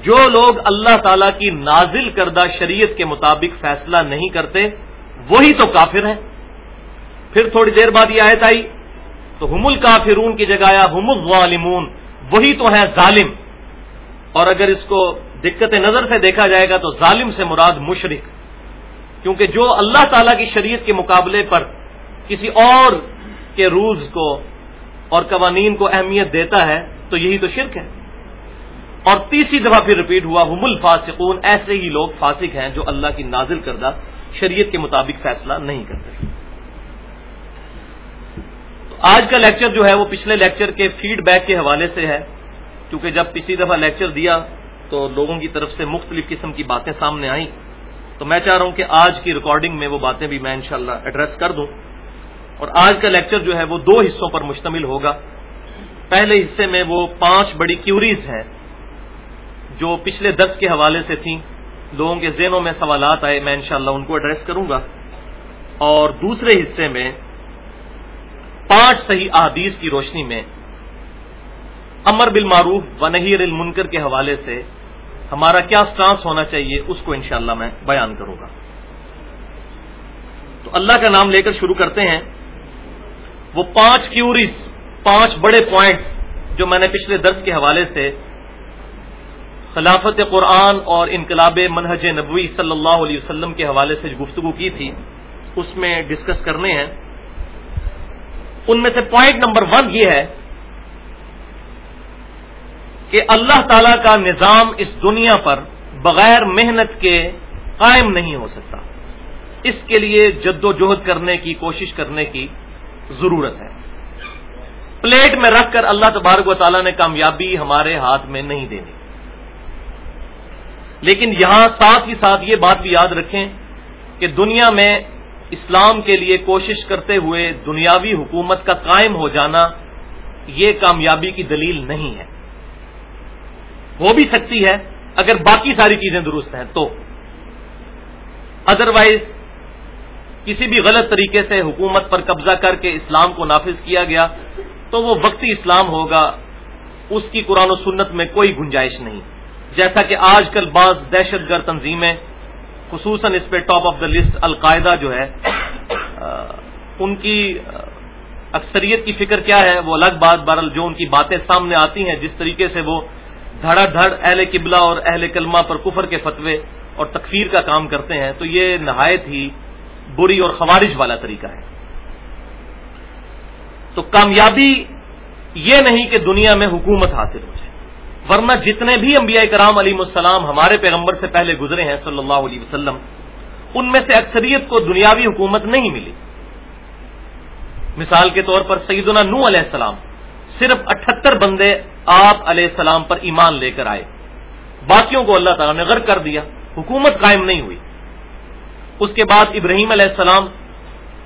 جو لوگ اللہ تعالی کی نازل کردہ شریعت کے مطابق فیصلہ نہیں کرتے، وہی تو کافر ہیں۔ پھر تھوڑی دیر بعد یہ آیت آئی، تو ہم الکافرون کی جگہ آیا ہم الظالمون، وہی تو ہے ظالم۔ اور اگر اس کو دقت نظر سے دیکھا جائے گا تو ظالم سے مراد مشرق کیونکہ جو اللہ تعالی کی شریعت کے مقابلے پر کسی اور کے روز کو اور قوانین کو اہمیت دیتا ہے، تو یہی تو شرک ہے۔ اور تیسری دفعہ پھر ریپیٹ ہوا ہم الفاسقون، ایسے ہی لوگ فاسق ہیں جو اللہ کی نازل کردہ شریعت کے مطابق فیصلہ نہیں کرتے۔ آج کا لیکچر جو ہے وہ پچھلے لیکچر کے فیڈ بیک کے حوالے سے ہے، کیونکہ جب پچھلی دفعہ لیکچر دیا تو لوگوں کی طرف سے مختلف قسم کی باتیں سامنے آئیں۔ تو میں چاہ رہا ہوں کہ آج کی ریکارڈنگ میں وہ باتیں بھی میں انشاءاللہ ایڈریس کر دوں۔ اور آج کا لیکچر جو ہے وہ دو حصوں پر مشتمل ہوگا۔ پہلے حصے میں وہ پانچ بڑی کیوریز ہیں جو پچھلے درس کے حوالے سے تھیں۔ لوگوں کے ذہنوں میں سوالات آئے، میں انشاءاللہ ان کو ایڈریس کروں گا۔ اور دوسرے حصے میں پانچ صحیح احادیث کی روشنی میں امر بالمعروف و نہیر المنکر کے حوالے سے ہمارا کیا سٹانس ہونا چاہیے اس کو انشاءاللہ میں بیان کروں گا۔ تو اللہ کا نام لے کر شروع کرتے ہیں۔ وہ پانچ کیوریز پانچ بڑے پوائنٹس جو میں نے پچھلے درس کے حوالے سے خلافت قرآن اور انقلاب منہج نبوی صلی اللہ علیہ وسلم کے حوالے سے گفتگو کی تھی، اس میں ڈسکس کرنے ہیں۔ ان میں سے پوائنٹ نمبر ون یہ ہے کہ اللہ تعالی کا نظام اس دنیا پر بغیر محنت کے قائم نہیں ہو سکتا۔ اس کے لیے جد و جہد کرنے کی، کوشش کرنے کی ضرورت ہے۔ پلیٹ میں رکھ کر اللہ تبارک و تعالیٰ نے کامیابی ہمارے ہاتھ میں نہیں دینی۔ لیکن یہاں ساتھ ہی ساتھ یہ بات بھی یاد رکھیں کہ دنیا میں اسلام کے لیے کوشش کرتے ہوئے دنیاوی حکومت کا قائم ہو جانا یہ کامیابی کی دلیل نہیں ہے۔ ہو بھی سکتی ہے اگر باقی ساری چیزیں درست ہیں تو۔ ادروائز کسی بھی غلط طریقے سے حکومت پر قبضہ کر کے اسلام کو نافذ کیا گیا تو وہ وقتی اسلام ہوگا۔ اس کی قرآن و سنت میں کوئی گنجائش نہیں۔ جیسا کہ آج کل بعض دہشت گرد تنظیمیں خصوصاً اس پہ top of the list al-Qaeda جو ہے ان کی اکثریت کی فکر کیا ہے؟ وہ الگ بات، بہرحال جو ان کی باتیں سامنے آتی ہیں، جس طریقے سے وہ دھڑا دھڑ اہل قبلہ اور اہل کلمہ پر کفر کے فتوے اور تکفیر کا کام کرتے ہیں، تو یہ نہایت ہی بری اور خوارش والا طریقہ ہے۔ تو کامیابی یہ نہیں کہ دنیا میں حکومت حاصل ہو جائے۔ ورنہ جتنے بھی انبیاء کرام علی السلام ہمارے پیغمبر سے پہلے گزرے ہیں صلی اللہ علیہ وسلم، ان میں سے اکثریت کو دنیاوی حکومت نہیں ملی۔ مثال کے طور پر سیدنا نو علیہ السلام، صرف اٹھتر بندے آپ علیہ السلام پر ایمان لے کر آئے۔ باقیوں کو اللہ تعالیٰ نے غرق کر دیا، حکومت قائم نہیں ہوئی۔ اس کے بعد ابراہیم علیہ السلام،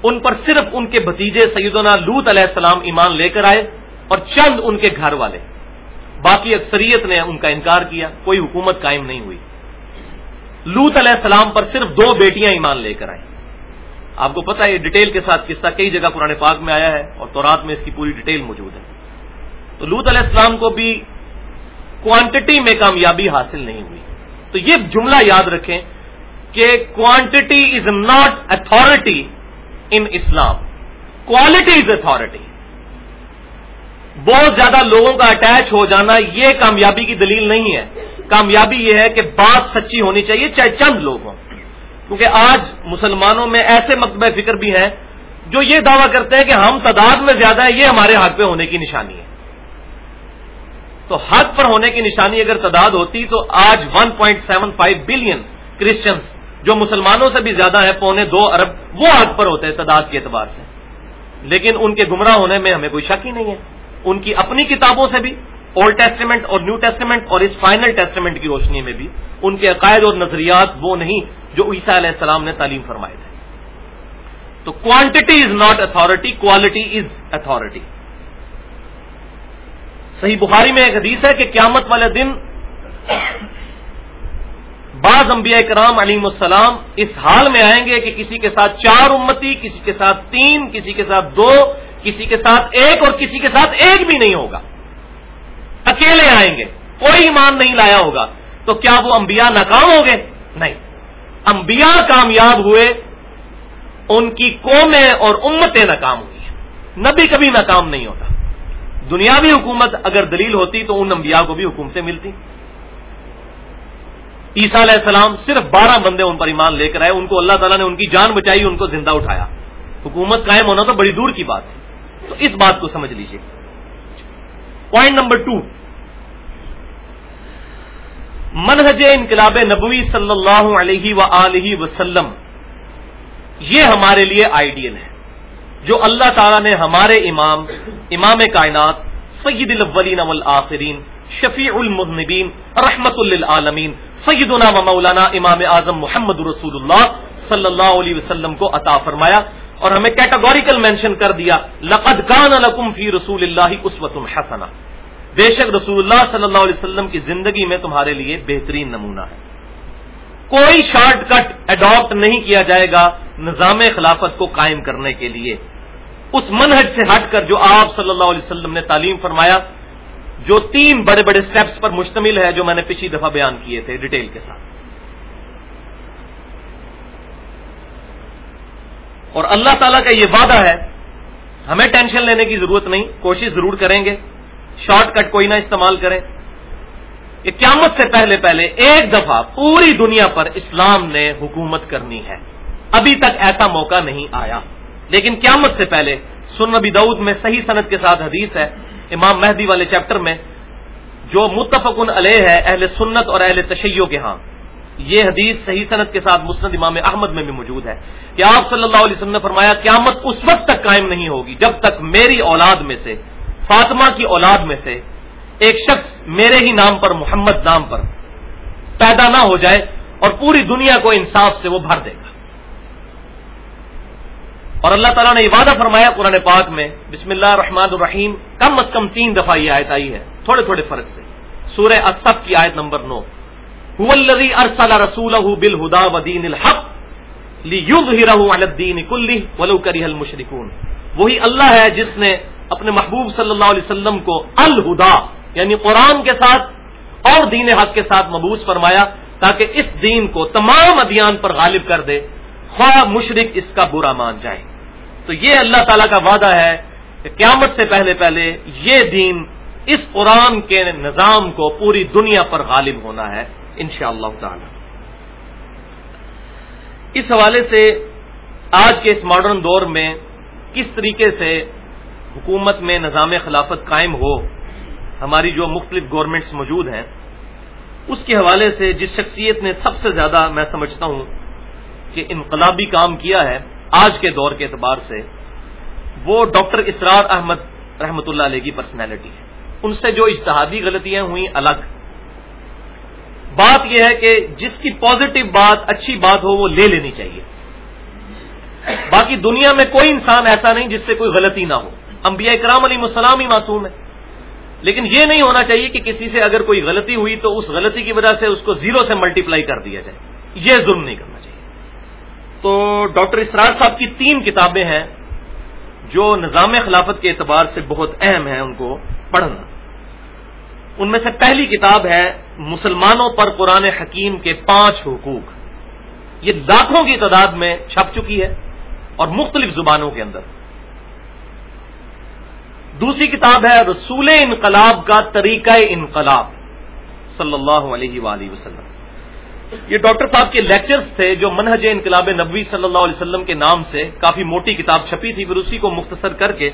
ان پر صرف ان کے بھتیجے سیدنا لوت علیہ السلام ایمان لے کر آئے اور چند ان کے گھر والے۔ باقی اکثریت نے ان کا انکار کیا، کوئی حکومت قائم نہیں ہوئی۔ لوت علیہ السلام پر صرف دو بیٹیاں ایمان لے کر آئیں۔ آپ کو پتا ہے ڈیٹیل کے ساتھ قصہ کئی جگہ قرآن پاک میں آیا ہے اور تورات میں اس کی پوری ڈیٹیل موجود ہے۔ تو لوت علیہ السلام کو بھی کوانٹٹی میں کامیابی حاصل نہیں ہوئی۔ تو یہ جملہ یاد رکھیں کہ quantity is not authority in Islam quality is authority بہت زیادہ لوگوں کا اٹیچ ہو جانا یہ کامیابی کی دلیل نہیں ہے۔ کامیابی یہ ہے کہ بات سچی ہونی چاہیے، چاہے چند لوگ ہوں۔ کیونکہ آج مسلمانوں میں ایسے مکتبہ فکر بھی ہیں جو یہ دعویٰ کرتے ہیں کہ ہم تعداد میں زیادہ ہیں، یہ ہمارے حق پہ ہونے کی نشانی ہے۔ تو حق پر ہونے کی نشانی اگر تعداد ہوتی تو آج 1.75 بلین کرسچنس جو مسلمانوں سے بھی زیادہ ہے پونے دو ارب وہ حق پر ہوتے ہیں تعداد کے اعتبار سے۔ لیکن ان کے گمراہ ہونے میں ہمیں کوئی شک ہی نہیں ہے۔ ان کی اپنی کتابوں سے بھی اولڈ ٹیسٹیمنٹ اور نیو ٹیسٹیمنٹ اور اس فائنل ٹیسٹیمنٹ کی روشنی میں بھی ان کے عقائد اور نظریات وہ نہیں جو عیسیٰ علیہ السلام نے تعلیم فرمائے تھے۔ تو quantity is not authority quality is authority صحیح بخاری میں ایک حدیث ہے کہ قیامت والے دن بعض انبیاء کرام علیم السلام اس حال میں آئیں گے کہ کسی کے ساتھ چار امتی، کسی کے ساتھ تین، کسی کے ساتھ دو کسی کے ساتھ ایک اور کسی کے ساتھ ایک بھی نہیں ہوگا۔ اکیلے آئیں گے، کوئی ایمان نہیں لایا ہوگا۔ تو کیا وہ انبیاء ناکام ہو گئے نہیں۔ انبیاء کامیاب ہوئے، ان کی قومیں اور امتیں ناکام ہوئی ہیں۔ نبی کبھی ناکام نہیں ہوتا۔ دنیاوی حکومت اگر دلیل ہوتی تو ان انبیاء کو بھی حکومتیں ملتی۔ عیسیٰ علیہ السلام صرف بارہ بندے ان پر ایمان لے کر آئے، ان کو اللہ تعالیٰ نے ان کی جان بچائی، ان کو زندہ اٹھایا۔ حکومت قائم ہونا تو بڑی دور کی بات ہے۔ تو اس بات کو سمجھ لیجیے پوائنٹ نمبر ٹو منہج انقلاب نبوی صلی اللہ علیہ و وسلم یہ ہمارے لیے آئیڈیل ہے۔ جو اللہ تعالیٰ نے ہمارے امام امام کائنات، سید الاولین والآخرین، شفیع المذنبین، رحمت للعالمین، سیدنا و مولانا امام اعظم محمد رسول اللہ صلی اللہ علیہ وسلم کو عطا فرمایا۔ اور ہمیں کیٹاگوریکل مینشن کر دیا، لقد کان لکم فی رسول اللہ اسوت حسنا۔ بے شک رسول اللہ صلی اللہ علیہ وسلم کی زندگی میں تمہارے لیے بہترین نمونہ ہے۔ کوئی شارٹ کٹ اڈاپٹ نہیں کیا جائے گا نظام خلافت کو قائم کرنے کے لیے۔ اس منہج سے ہٹ کر جو آپ صلی اللہ علیہ وسلم نے تعلیم فرمایا، جو تین بڑے بڑے سٹیپس پر مشتمل ہے جو میں نے پچھلی دفعہ بیان کیے تھے ڈیٹیل کے ساتھ۔ اور اللہ تعالیٰ کا یہ وعدہ ہے، ہمیں ٹینشن لینے کی ضرورت نہیں، کوشش ضرور کریں گے، شارٹ کٹ کوئی نہ استعمال کریں۔ کہ قیامت سے پہلے پہلے ایک دفعہ پوری دنیا پر اسلام نے حکومت کرنی ہے۔ ابھی تک ایسا موقع نہیں آیا۔ لیکن قیامت سے پہلے سن نبی دعود میں صحیح صنعت کے ساتھ حدیث ہے، امام مہدی والے چیپٹر میں، جو متفقن علیہ ہے، اہل سنت اور اہل تشیع کے ہاں۔ یہ حدیث صحیح صنعت کے ساتھ مسند امام احمد میں بھی موجود ہے کہ آپ صلی اللہ علیہ وسلم نے فرمایا، قیامت اس وقت تک قائم نہیں ہوگی جب تک میری اولاد میں سے، فاطمہ کی اولاد میں سے ایک شخص میرے ہی نام پر، محمد نام پر پیدا نہ ہو جائے اور پوری دنیا کو انصاف سے وہ بھر دے گا۔ اور اللہ تعالیٰ نے یہ وعدہ فرمایا قرآن پاک میں، بسم اللہ الرحمن الرحیم، کم از کم تین دفعہ یہ آیت آئی ہے، تھوڑے تھوڑے فرق سے۔ سورہ اصف کی آیت نمبر نو۔ ارسل رسول بل ہدا ودین الحق الدین کلی ولو کری المشرکون۔ وہی اللہ ہے جس نے اپنے محبوب صلی اللہ علیہ وسلم کو الہدا یعنی قرآن کے ساتھ اور دین حق کے ساتھ مبوس فرمایا تاکہ اس دین کو تمام ادیان پر غالب کر دے، خواہ مشرق اس کا برا مان جائے۔ تو یہ اللہ تعالیٰ کا وعدہ ہے کہ قیامت سے پہلے پہلے یہ دین اس قرآن کے نظام کو پوری دنیا پر غالب ہونا ہے۔ ان شاء اللہ تعالی۔ اس حوالے سے آج کے اس ماڈرن دور میں کس طریقے سے حکومت میں نظام خلافت قائم ہو، ہماری جو مختلف گورنمنٹس موجود ہیں، اس کے حوالے سے جس شخصیت نے سب سے زیادہ میں سمجھتا ہوں کہ انقلابی کام کیا ہے آج کے دور کے اعتبار سے، وہ ڈاکٹر اسرار احمد رحمت اللہ علیہ کی پرسنالٹی ہے۔ ان سے جو اجتہادی غلطیاں ہوئیں الگ بات یہ ہے کہ جس کی پازیٹو بات اچھی بات ہو وہ لے لینی چاہیے۔ باقی دنیا میں کوئی انسان ایسا نہیں جس سے کوئی غلطی نہ ہو۔ انبیاء اکرام علی السلام ہی معصوم ہے لیکن یہ نہیں ہونا چاہیے کہ کسی سے اگر کوئی غلطی ہوئی تو اس غلطی کی وجہ سے اس کو زیرو سے ملٹیپلائی کر دیا جائے۔ یہ ظلم نہیں کرنا چاہیے۔ تو ڈاکٹر اسرار صاحب کی تین کتابیں ہیں جو نظام خلافت کے اعتبار سے بہت اہم ہیں ان کو پڑھنا۔ ان میں سے پہلی کتاب ہے مسلمانوں پر قرآن حکیم کے پانچ حقوق۔ یہ لاکھوں کی تعداد میں چھپ چکی ہے اور مختلف زبانوں کے اندر۔ دوسری کتاب ہے رسول انقلاب کا طریقہ انقلاب، صلی اللہ علیہ وآلہ وسلم۔ یہ ڈاکٹر صاحب کے لیکچرز تھے جو منہج انقلاب نبوی صلی اللہ علیہ وسلم کے نام سے کافی موٹی کتاب چھپی تھی، پھر اسی کو مختصر کر کے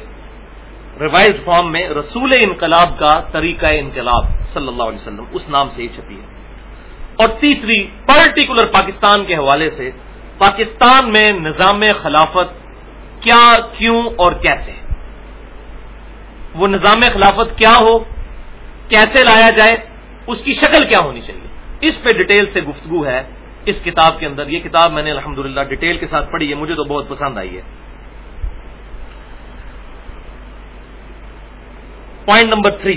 ریوائز فارم میں رسول انقلاب کا طریقہ انقلاب صلی اللہ علیہ وسلم، اس نام سے ہی چھپی ہے۔ اور تیسری پرٹیکولر پاکستان کے حوالے سے پاکستان میں نظام خلافت کیا، کیوں اور کیسے؟ وہ نظام خلافت کیا ہو، کیسے لایا جائے، اس کی شکل کیا ہونی چاہیے؟ اس پہ ڈیٹیل سے گفتگو ہے۔ اس کتاب کے اندر یہ کتاب میں نے الحمدللہ ڈیٹیل کے ساتھ پڑھی ہے، مجھے تو بہت پسند آئی ہے۔ پوائنٹ نمبر تھری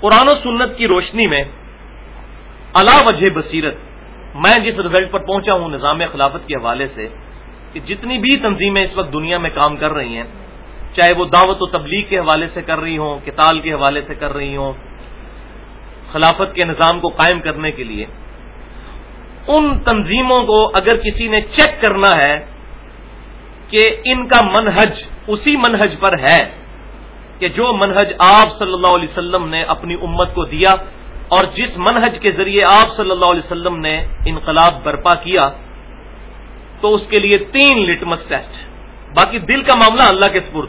قرآن و سنت کی روشنی میں اللہ وجہ بصیرت میں جس رزلٹ پر پہنچا ہوں نظام خلافت کے حوالے سے کہ جتنی بھی تنظیمیں اس وقت دنیا میں کام کر رہی ہیں، چاہے وہ دعوت و تبلیغ کے حوالے سے کر رہی ہوں کتال کے حوالے سے کر رہی ہوں، خلافت کے نظام کو قائم کرنے کے لیے، ان تنظیموں کو اگر کسی نے چیک کرنا ہے کہ ان کا منہج اسی منہج پر ہے کہ جو منہج آپ صلی اللہ علیہ وسلم نے اپنی امت کو دیا اور جس منہج کے ذریعے آپ صلی اللہ علیہ وسلم نے انقلاب برپا کیا، تو اس کے لیے تین لٹمس ٹیسٹ باقی دل کا معاملہ اللہ کے سپرد۔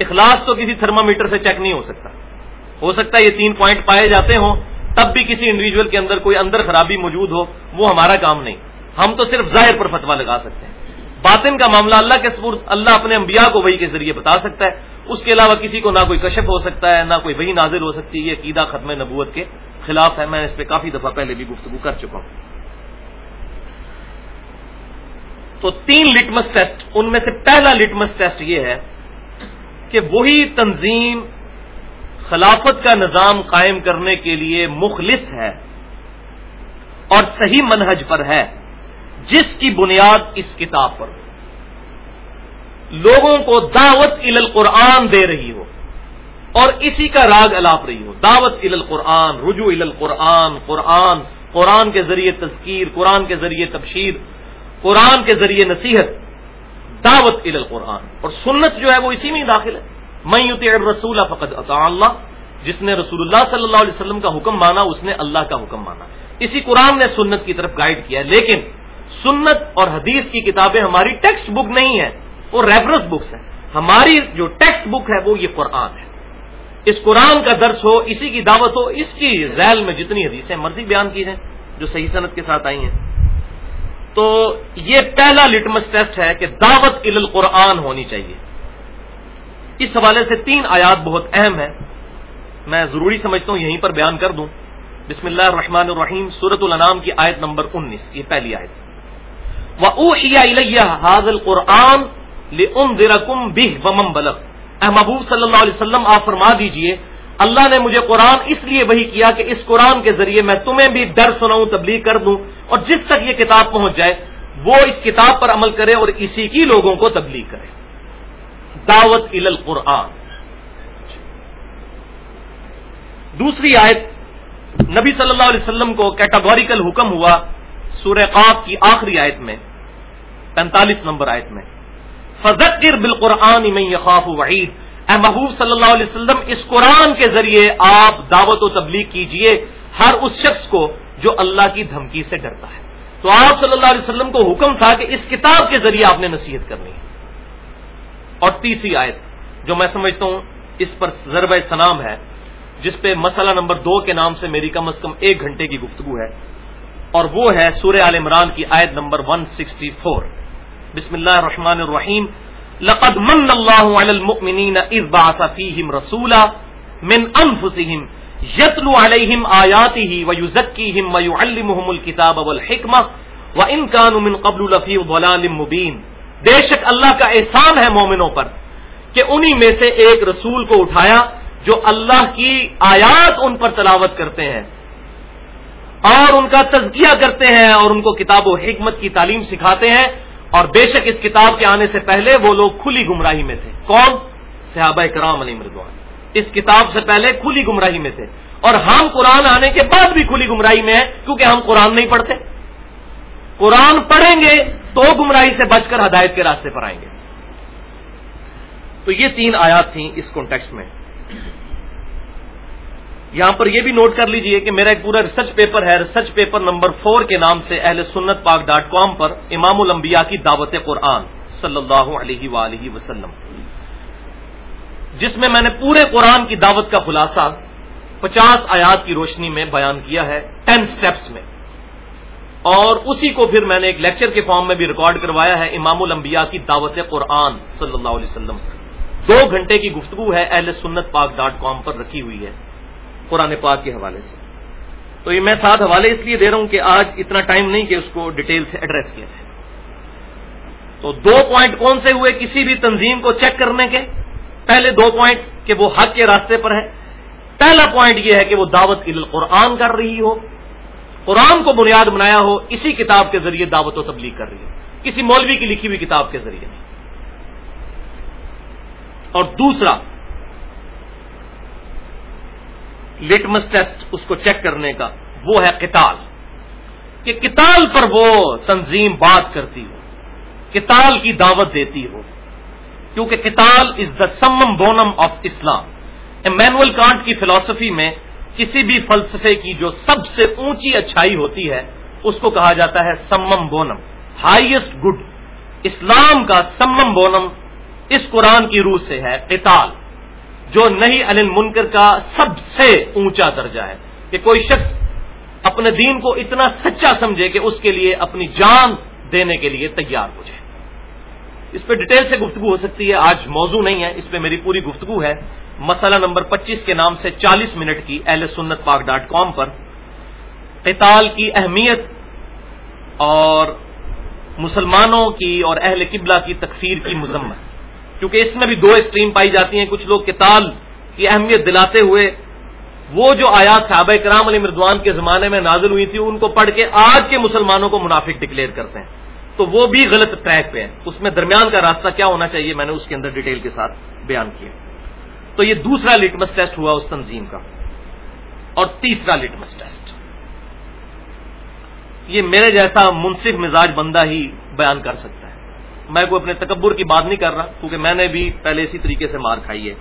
اخلاص تو کسی تھرما میٹر سے چیک نہیں ہو سکتا۔ ہو سکتا ہے یہ تین پوائنٹ پائے جاتے ہوں، تب بھی کسی انڈیویجل کے اندر کوئی اندر خرابی موجود ہو، وہ ہمارا کام نہیں۔ ہم تو صرف ظاہر پر فتوا لگا سکتے ہیں۔ باطن کا معاملہ اللہ کے سپرد اللہ اپنے انبیاء کو وہی کے ذریعے بتا سکتا ہے۔ اس کے علاوہ کسی کو نہ کوئی کشف ہو سکتا ہے، نہ کوئی وہی نازل ہو سکتی ہے یہ عقیدہ ختم نبوت کے خلاف ہے۔ میں اس پہ کافی دفعہ پہلے بھی گفتگو کر چکا ہوں۔ تو تین لٹمس ٹیسٹ، ان میں سے پہلا لٹمس ٹیسٹ یہ ہے کہ وہی تنظیم خلافت کا نظام قائم کرنے کے لیے مخلص ہے اور صحیح منہج پر ہے۔ جس کی بنیاد اس کتاب پر لوگوں کو دعوت ال القرآن دے رہی ہو اور اسی کا راگ الاپ رہی ہو۔ دعوت ال القرآن، رجوع ال القرآن، قرآن قرآن کے ذریعے تذکیر، قرآن کے ذریعے تبشیر، قرآن کے ذریعے نصیحت، دعوت ال القرآن۔ اور سنت جو ہے وہ اسی میں ہی داخل ہے۔ میں یوتی رسول فقط اطاع اللہ۔ جس نے رسول اللہ صلی اللہ علیہ وسلم کا حکم مانا، اس نے اللہ کا حکم مانا۔ اسی قرآن نے سنت کی طرف گائیڈ کیا لیکن سنت اور حدیث کی کتابیں ہماری ٹیکسٹ بک نہیں ہے وہ ریفرنس بکس ہیں۔ ہماری جو ٹیکسٹ بک ہے، وہ یہ قرآن ہے۔ اس قرآن کا درس ہو، اسی کی دعوت ہو، اس کی ذیل میں جتنی حدیثیں مرضی بیان کی ہیں، جو صحیح صنعت کے ساتھ آئی ہیں۔ تو یہ پہلا لٹمس ٹیسٹ ہے کہ دعوت ال القرآن ہونی چاہیے۔ اس حوالے سے تین آیات بہت اہم ہیں۔ میں ضروری سمجھتا ہوں، یہیں پر بیان کر دوں۔ بسم اللہ الرحمن الرحیم سورت الانام کی آیت نمبر انیس، یہ پہلی آیت۔ حاضل قرآن بلغ۔ اے محبوب صلی اللہ علیہ وسلم، آپ فرما دیجیے، اللہ نے مجھے قرآن اس لیے وہی کیا کہ اس قرآن کے ذریعے میں تمہیں بھی ڈر سناؤں، تبلیغ کر دوں اور جس تک یہ کتاب پہنچ جائے، وہ اس کتاب پر عمل کرے اور اسی کی لوگوں کو تبلیغ کرے۔ دعوت ال القرآن۔ دوسری آیت، نبی صلی اللہ علیہ وسلم کو کیٹاگوریکل حکم ہوا، سورہ قاف کی آخری آیت میں۔ پینتالیس نمبر آیت میں فضکر بالقرآن میں یخاف وعید اے محبوب صلی اللہ علیہ وسلم، اس قرآن کے ذریعے آپ دعوت و تبلیغ کیجیے ہر اس شخص کو جو اللہ کی دھمکی سے ڈرتا ہے۔ تو آپ صلی اللہ علیہ وسلم کو حکم تھا کہ اس کتاب کے ذریعے آپ نے نصیحت کرنی ہے۔ اور تیسری آیت، جو میں سمجھتا ہوں اس پر ضرب سلام ہے، جس پہ مسئلہ نمبر دو کے نام سے میری کم از کم ایک گھنٹے کی گفتگو ہے، اور وہ ہے سورہ عال عمران کی آیت نمبر 164 بسم اللہ الرحمن الرحیم. لقد من اللہ علی المؤمنین اذ بعث فیہم رسولا من انفسہم یتلو علیہم آیاتہ ویزکیہم ویعلمہم الكتاب والحکمہ وان كانوا من قبل لفی ضلال مبین. بے شک اللہ کا احسان ہے مومنوں پر کہ انہی میں سے ایک رسول کو اٹھایا جو اللہ کی آیات ان پر تلاوت کرتے ہیں اور ان کا تزکیہ کرتے ہیں اور ان کو کتاب و حکمت کی تعلیم سکھاتے ہیں اور بے شک اس کتاب کے آنے سے پہلے وہ لوگ کھلی گمراہی میں تھے۔ کون؟ صحابہ کرام علی مردوان۔ اس کتاب سے پہلے کھلی گمراہی میں تھے۔ اور ہم قرآن آنے کے بعد بھی کھلی گمراہی میں ہیں کیونکہ ہم قرآن نہیں پڑھتے۔ قرآن پڑھیں گے تو گمراہی سے بچ کر ہدایت کے راستے پر آئیں گے۔ تو یہ تین آیات تھیں اس کانٹیکس میں۔ یہاں پر یہ بھی نوٹ کر لیجیے کہ میرا ایک پورا ریسرچ پیپر ہے۔ ریسرچ پیپر نمبر فور کے نام سے اہل سنت پاک ڈاٹ کام پر امام الانبیاء کی دعوت قرآن صلی اللہ علیہ وآلہ وسلم۔ جس میں میں نے پورے قرآن کی دعوت کا خلاصہ پچاس آیات کی روشنی میں بیان کیا ہے۔ ٹین سٹیپس میں۔ اور اسی کو پھر میں نے ایک لیکچر کے فارم میں بھی ریکارڈ کروایا ہے۔ امام الانبیاء کی دعوت قرآن صلی اللہ علیہ وسلم۔ دو گھنٹے کی گفتگو ہے اہل سنت پاک ڈاٹ کام پر رکھی ہوئی ہے۔ قرآن پاک کے حوالے سے۔ تو یہ میں ساتھ حوالے اس لیے دے رہا ہوں کہ آج اتنا ٹائم نہیں کہ اس کو ڈیٹیل سے ایڈریس کیا جائے۔ تو دو پوائنٹ کون سے ہوئے کسی بھی تنظیم کو چیک کرنے کے؟ پہلے دو پوائنٹ کہ وہ حق کے راستے پر ہے۔ پہلا پوائنٹ یہ ہے کہ وہ دعوت قرآن کر رہی ہو۔ قرآن کو بنیاد بنایا ہو، اسی کتاب کے ذریعے دعوت و تبلیغ کر رہی ہو۔ کسی مولوی کی لکھی ہوئی کتاب کے ذریعے۔ نہیں اور دوسرا لٹمس ٹیسٹ اس کو چیک کرنے کا، وہ ہے کتال کہ کتال پر وہ تنظیم بات کرتی ہو کتال کی دعوت دیتی ہو۔ کیونکہ کتال is the summum bonum of Islam Immanuel Kant کی فلسفی میں کسی بھی فلسفے کی جو سب سے اونچی اچھائی ہوتی ہے، اس کو کہا جاتا ہے سمم بونم ہائیسٹ گڈ اسلام کا سمم بونم اس قرآن کی روح سے ہے قتال۔ جو نہیں عل منکر کا سب سے اونچا درجہ ہے۔ کہ کوئی شخص اپنے دین کو اتنا سچا سمجھے کہ اس کے لیے اپنی جان دینے کے لیے تیار ہو جائے۔ اس پہ ڈیٹیل سے گفتگو ہو سکتی ہے، آج موضوع نہیں ہے، اس پہ میری پوری گفتگو ہے۔ مسئلہ نمبر پچیس کے نام سے چالیس منٹ کی اہل سنت پاک ڈاٹ کام پر۔ قتال کی اہمیت اور مسلمانوں کی اور اہل قبلہ کی تکفیر کی مذمت۔ کیونکہ اس میں بھی دو ایکسٹریم پائی جاتی ہیں، کچھ لوگ کتال کی اہمیت دلاتے ہوئے۔ وہ جو آیات صحابہ کرام علی مردوان کے زمانے میں نازل ہوئی تھی، ان کو پڑھ کے آج کے مسلمانوں کو منافق ڈکلیئر کرتے ہیں۔ تو وہ بھی غلط ٹریک پہ ہے اس میں درمیان کا راستہ کیا ہونا چاہیے، میں نے اس کے اندر ڈیٹیل کے ساتھ بیان کیا۔ تو یہ دوسرا لٹمس ٹیسٹ ہوا اس تنظیم کا۔ اور تیسرا لٹمس ٹیسٹ یہ میرے جیسا منصف مزاج بندہ ہی بیان کر سکتا ہے۔ میں کوئی اپنے تکبر کی بات نہیں کر رہا، کیونکہ میں نے بھی پہلے اسی طریقے سے مار کھائی ہے۔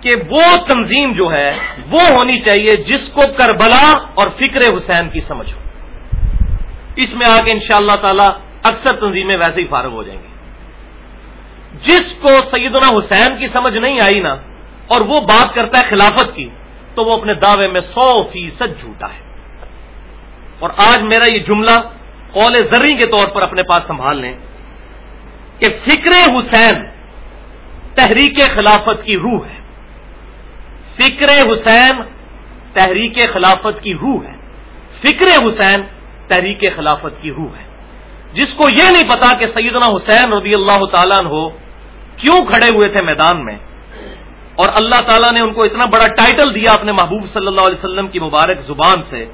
کہ وہ تنظیم جو ہے، وہ ہونی چاہیے جس کو کربلا اور فکر حسین کی سمجھ ہو۔ اس میں آ کے ان شاء اللہ تعالی اکثر تنظیمیں ویسے ہی فارغ ہو جائیں گی۔ جس کو سیدنا حسین کی سمجھ نہیں آئی نا، اور وہ بات کرتا ہے خلافت کی، تو وہ اپنے دعوے میں سو فیصد جھوٹا ہے۔ اور آج میرا یہ جملہ قول زرری کے طور پر اپنے پاس سنبھال لیں کہ فکر حسین تحریک خلافت کی روح ہے۔ فکر حسین تحریک خلافت کی روح ہے۔ فکر حسین تحریک خلافت کی روح ہے۔ جس کو یہ نہیں پتا کہ سیدنا حسین رضی اللہ تعالیٰ ہو کیوں کھڑے ہوئے تھے میدان میں اور اللہ تعالیٰ نے ان کو اتنا بڑا ٹائٹل دیا اپنے محبوب صلی اللہ علیہ وسلم کی مبارک زبان سے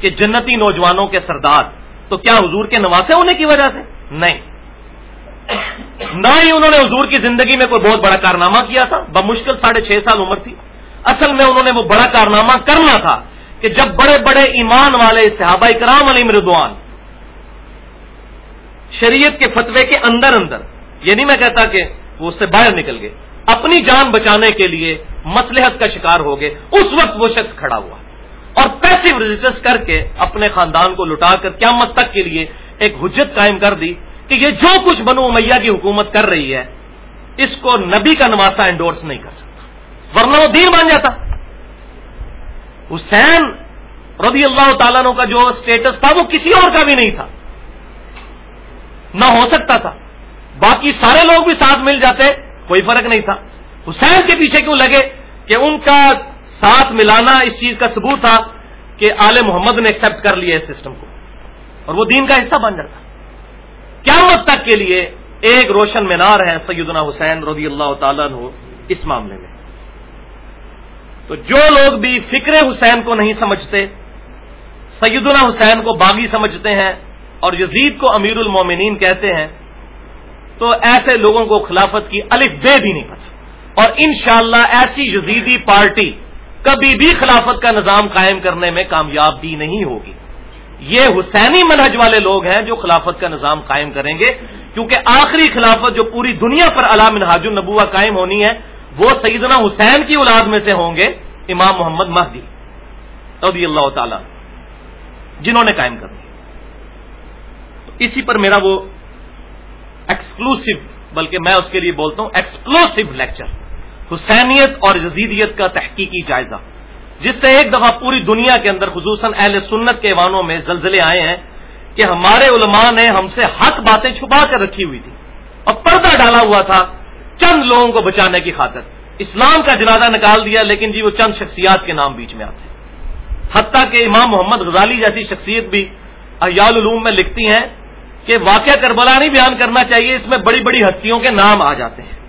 کہ جنتی نوجوانوں کے سردار تو کیا حضور کے نواسے ہونے کی وجہ سے؟ نہیں. نہ ہی انہوں نے حضور کی زندگی میں کوئی بہت بڑا کارنامہ کیا تھا، بمشکل ساڑھے چھ سال عمر تھی۔ اصل میں انہوں نے وہ بڑا کارنامہ کرنا تھا کہ جب بڑے بڑے ایمان والے صحابہ کرام علی مردوان شریعت کے فتوے کے اندر اندر، یہ نہیں میں کہتا کہ وہ اس سے باہر نکل گئے، اپنی جان بچانے کے لیے مسلحت کا شکار ہو گئے، اس وقت وہ شخص کھڑا ہوا۔ اور پیسو ریزسٹنس کر کے اپنے خاندان کو لٹا کر قیامت تک کے لیے ایک حجت قائم کر دی کہ یہ جو کچھ بنو میاں کی حکومت کر رہی ہے، اس کو نبی کا نواسا انڈورس نہیں کر سکتا۔ ورنہ وہ دین بن جاتا۔ حسین رضی اللہ تعالیٰ کا جو اسٹیٹس تھا، وہ کسی اور کا بھی نہیں تھا۔ نہ ہو سکتا تھا۔ باقی سارے لوگ بھی ساتھ مل جاتے، کوئی فرق نہیں تھا۔ حسین کے پیچھے کیوں لگے؟ کہ ان کا ساتھ ملانا اس چیز کا ثبوت تھا کہ آل محمد نے ایکسپٹ کر لیا اس سسٹم کو۔ اور وہ دین کا حصہ بن جاتا۔ کیا مت تک کے لیے ایک روشن مینار ہے سیدنا حسین رضی اللہ تعالیٰ اس معاملے میں۔ تو جو لوگ بھی فکر حسین کو نہیں سمجھتے، سیدنا حسین کو باغی سمجھتے ہیں اور یزید کو امیر المومنین کہتے ہیں، تو ایسے لوگوں کو خلافت کی الف بے بھی نہیں پتا اور انشاءاللہ ایسی یزیدی پارٹی کبھی بھی خلافت کا نظام قائم کرنے میں کامیاب بھی نہیں ہوگی۔ یہ حسینی منہج والے لوگ ہیں جو خلافت کا نظام قائم کریں گے، کیونکہ آخری خلافت جو پوری دنیا پر علام منہاج النبوہ قائم ہونی ہے، وہ سیدنا حسین کی اولاد میں سے ہوں گے امام محمد مہدی رضی اللہ تعالی جنہوں نے قائم کر تو اسی پر میرا وہ ایکسکلوسو بلکہ میں اس کے لیے بولتا ہوں ایکسکلوسو لیکچر حسینیت اور جزیدیت کا تحقیقی جائزہ، جس سے ایک دفعہ پوری دنیا کے اندر خصوصاً اہل سنت کے ایوانوں میں زلزلے آئے ہیں کہ ہمارے علماء نے ہم سے حق باتیں چھپا کر رکھی ہوئی تھی اور پردہ ڈالا ہوا تھا چند لوگوں کو بچانے کی خاطر۔ اسلام کا جنازہ نکال دیا، لیکن جی وہ چند شخصیات کے نام بیچ میں آتے ہیں۔ حتیٰ کہ امام محمد غزالی جیسی شخصیت بھی احیال علوم میں لکھتی ہیں کہ واقعہ کربلا نہیں بیان کرنا چاہیے، اس میں بڑی بڑی ہستیوں کے نام آ جاتے ہیں۔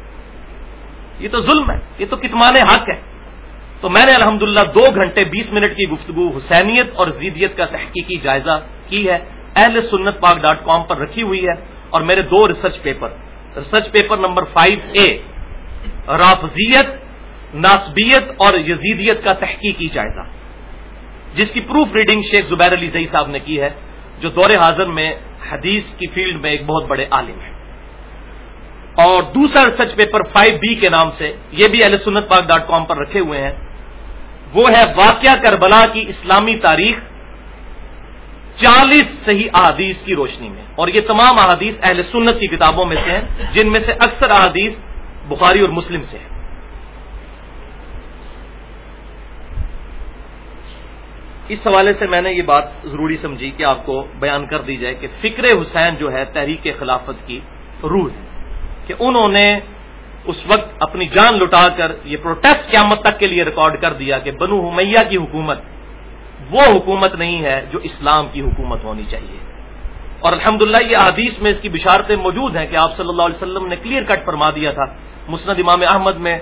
یہ تو ظلم ہے، یہ تو کتمان حق ہے۔ تو میں نے الحمدللہ دو گھنٹے بیس منٹ کی گفتگو حسینیت اور زیدیت کا تحقیقی جائزہ کی ہے، اہل سنت پاک ڈاٹ کام پر رکھی ہوئی ہے اور میرے دو research paper research paper number five A رافضیت ناسبیت اور یزیدیت کا تحقیقی جائزہ۔ جس کی پروف ریڈنگ شیخ زبیر علی زئی صاحب نے کی ہے، جو دور حاضر میں حدیث کی فیلڈ میں ایک بہت بڑے عالم ہیں۔ اور دوسرا ریسرچ پیپر فائیو بی کے نام سے، یہ بھی اہل سنت پاک ڈاٹ کام پر رکھے ہوئے ہیں۔ وہ ہے واقعہ کربلا کی اسلامی تاریخ چالیس صحیح احادیث کی روشنی میں۔ اور یہ تمام احادیث اہل سنت کی کتابوں میں سے ہیں، جن میں سے اکثر احادیث بخاری اور مسلم سے ہے اس حوالے سے میں نے یہ بات ضروری سمجھی کہ آپ کو بیان کر دی جائے کہ فکر حسین جو ہے تحریک خلافت کی روح ہے۔ کہ انہوں نے اس وقت اپنی جان لٹا کر یہ پروٹیسٹ قیامت تک کے لیے ریکارڈ کر دیا کہ بنو حمیہ کی حکومت وہ حکومت نہیں ہے جو اسلام کی حکومت ہونی چاہیے۔ اور الحمدللہ یہ حدیث میں اس کی بشارتیں موجود ہیں کہ آپ صلی اللہ علیہ وسلم نے کلیئر کٹ فرما دیا تھا۔ مسند امام احمد میں،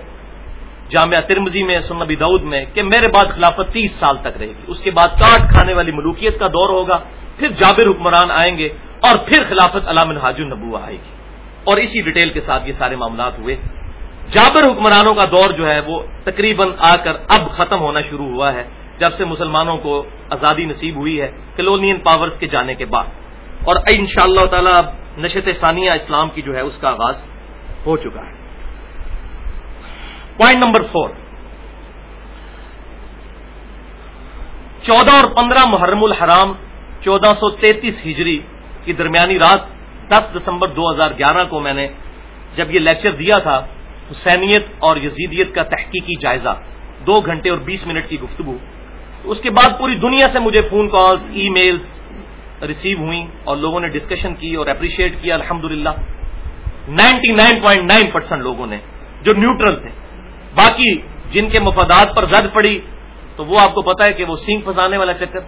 جامعہ ترمزی میں سنبی دعود میں کہ میرے بعد خلافت تیس سال تک رہے گی۔ اس کے بعد کاٹ کھانے والی ملوکیت کا دور ہوگا، پھر جابر حکمران آئیں گے اور پھر خلافت علام الحاج النبو آئے گی۔ اور اسی ڈیٹیل کے ساتھ یہ سارے معاملات ہوئے۔ جابر حکمرانوں کا دور جو ہے وہ تقریباً آ کر اب ختم ہونا شروع ہوا ہے، جب سے مسلمانوں کو آزادی نصیب ہوئی ہے کلونین پاورز کے جانے کے بعد۔ اور ان شاء اللہ تعالی اب نشت ثانیہ اسلام کی جو ہے اس کا آغاز ہو چکا ہے۔ پوائنٹ نمبر فور چودہ اور پندرہ محرم الحرام، چودہ سو تینتیس ہجری کی درمیانی رات دس دسمبر دو ہزار گیارہ کو میں نے جب یہ لیکچر دیا تھا، حسینیت اور یزیدیت کا تحقیقی جائزہ، دو گھنٹے اور بیس منٹ کی گفتگو، اس کے بعد پوری دنیا سے مجھے phone calls emails receive ہوئی اور لوگوں نے ڈسکشن کی اور اپریشیٹ کیا الحمد للہ ninety nine point nine percent لوگوں نے جو نیوٹرل تھے۔ باقی جن کے مفادات پر زد پڑی، تو وہ آپ کو پتا ہے کہ وہ سینگ پھنسانے والا چکر۔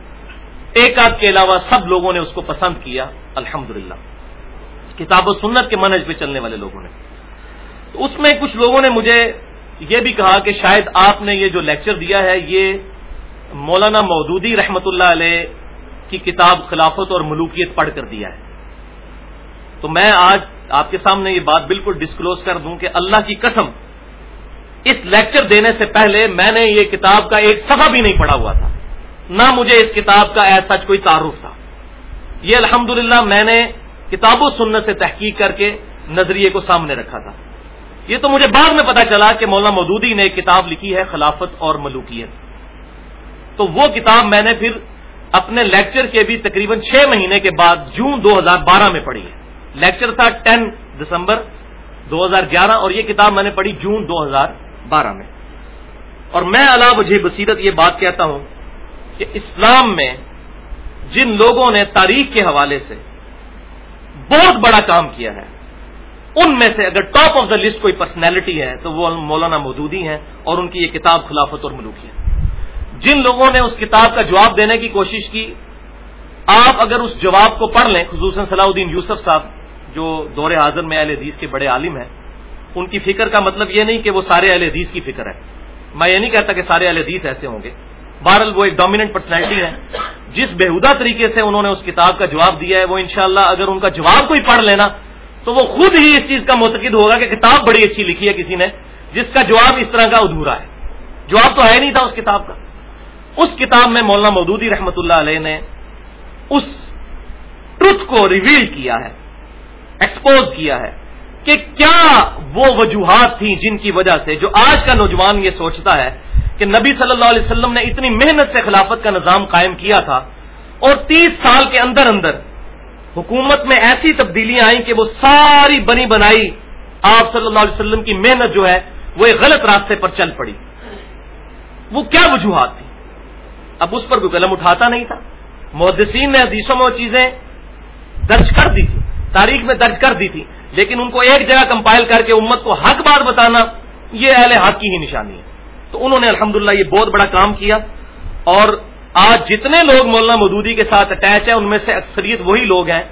ایک آدھ کے علاوہ سب لوگوں نے اس کو پسند کیا الحمد کتاب و سنت کے منج پہ چلنے والے لوگوں نے۔ تو اس میں کچھ لوگوں نے مجھے یہ بھی کہا کہ شاید آپ نے یہ جو لیکچر دیا ہے، یہ مولانا مودودی رحمت اللہ علیہ کی کتاب خلافت اور ملوکیت پڑھ کر دیا ہے۔ تو میں آج آپ کے سامنے یہ بات بالکل ڈسکلوز کر دوں کہ اللہ کی قسم، اس لیکچر دینے سے پہلے میں نے یہ کتاب کا ایک صفحہ بھی نہیں پڑھا ہوا تھا۔ نہ مجھے اس کتاب کا ایسا کوئی تعارف تھا۔ یہ الحمد میں نے کتاب و سنت سے تحقیق کر کے نظریے کو سامنے رکھا تھا۔ یہ تو مجھے بعد میں پتا چلا کہ مولانا مودودی نے ایک کتاب لکھی ہے، خلافت اور ملوکیت۔ تو وہ کتاب میں نے پھر اپنے لیکچر کے بھی تقریباً چھ مہینے کے بعد جون دو ہزار بارہ میں پڑھی ہے۔ لیکچر تھا ٹین دسمبر دو ہزار گیارہ اور یہ کتاب میں نے پڑھی جون دو ہزار بارہ میں۔ اور میں علا وجہ بصیرت یہ بات کہتا ہوں کہ اسلام میں جن لوگوں نے تاریخ کے حوالے سے بہت بڑا کام کیا ہے۔ ان میں سے اگر ٹاپ آف دا لسٹ کوئی پرسنالٹی ہے، تو وہ مولانا مودودی ہیں اور ان کی یہ کتاب خلافت اور ملوکی ہے۔ جن لوگوں نے اس کتاب کا جواب دینے کی کوشش کی، آپ اگر اس جواب کو پڑھ لیں، خصوصاً صلاح الدین یوسف صاحب، جو دور حاضر میں اہل حدیث کے بڑے عالم ہیں، ان کی فکر کا مطلب یہ نہیں کہ وہ سارے اہل حدیث کی فکر ہے۔ میں یہ نہیں کہتا کہ سارے اہل حدیث ایسے ہوں گے۔ بہرحال وہ ایک ڈومیننٹ پرسنالٹی ہے جس بےحدہ طریقے سے انہوں نے اس کتاب کا جواب دیا ہے، وہ انشاءاللہ اگر ان کا جواب کوئی پڑھ لینا، تو وہ خود ہی اس چیز کا متقد ہوگا کہ کتاب بڑی اچھی لکھی ہے کسی نے، جس کا جواب اس طرح کا ادھورا ہے۔ جواب تو ہے نہیں تھا اس کتاب کا۔ اس کتاب میں مولانا مودودی رحمت اللہ علیہ نے اس ٹروتھ کو ریویل کیا ہے ایکسپوز کیا ہے کہ کیا وہ وجوہات تھیں جن کی وجہ سے، جو آج کا نوجوان یہ سوچتا ہے کہ نبی صلی اللہ علیہ وسلم نے اتنی محنت سے خلافت کا نظام قائم کیا تھا اور تیس سال کے اندر اندر حکومت میں ایسی تبدیلیاں آئیں کہ وہ ساری بنی بنائی آپ صلی اللہ علیہ وسلم کی محنت جو ہے وہ ایک غلط راستے پر چل پڑی۔ وہ کیا وجوہات تھی اب اس پر کوئی قلم اٹھاتا نہیں تھا۔ محدثین نے حدیثوں میں وہ چیزیں درج کر دی تھی تاریخ میں درج کر دی تھی لیکن ان کو ایک جگہ کمپائل کر کے امت کو حق بات بتانا یہ اہل حق کی ہی نشانی ہے۔ تو انہوں نے الحمدللہ یہ بہت بڑا کام کیا اور آج جتنے لوگ مولانا مدودی کے ساتھ اٹیچ ہیں، ان میں سے اکثریت وہی لوگ ہیں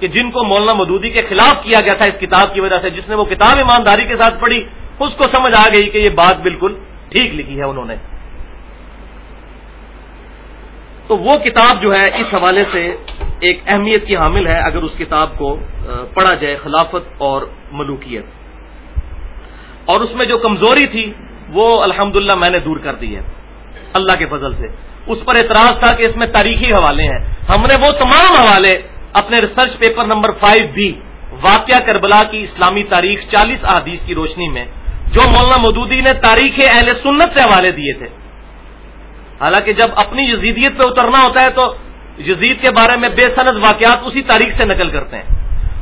کہ جن کو مولانا مدودی کے خلاف کیا گیا تھا اس کتاب کی وجہ سے، جس نے وہ کتاب ایمانداری کے ساتھ پڑھی، اس کو سمجھ آ گئی کہ یہ بات بالکل ٹھیک لکھی ہے انہوں نے۔ تو وہ کتاب جو ہے، اس حوالے سے ایک اہمیت کی حامل ہے اگر اس کتاب کو پڑھا جائے خلافت اور ملوکیت۔ اور اس میں جو کمزوری تھی وہ الحمد میں نے دور کر دی ہے اللہ کے فضل سے۔ اس پر اعتراض تھا کہ اس میں تاریخی حوالے ہیں۔ ہم نے وہ تمام حوالے اپنے research paper number five B واقعہ کربلا کی اسلامی تاریخ چالیس احادیث کی روشنی میں، جو مولانا مودودی نے تاریخ اہل سنت سے حوالے دیے تھے۔ حالانکہ جب اپنی یزیدیت پہ اترنا ہوتا ہے تو یزید کے بارے میں بے سند واقعات اسی تاریخ سے نقل کرتے ہیں۔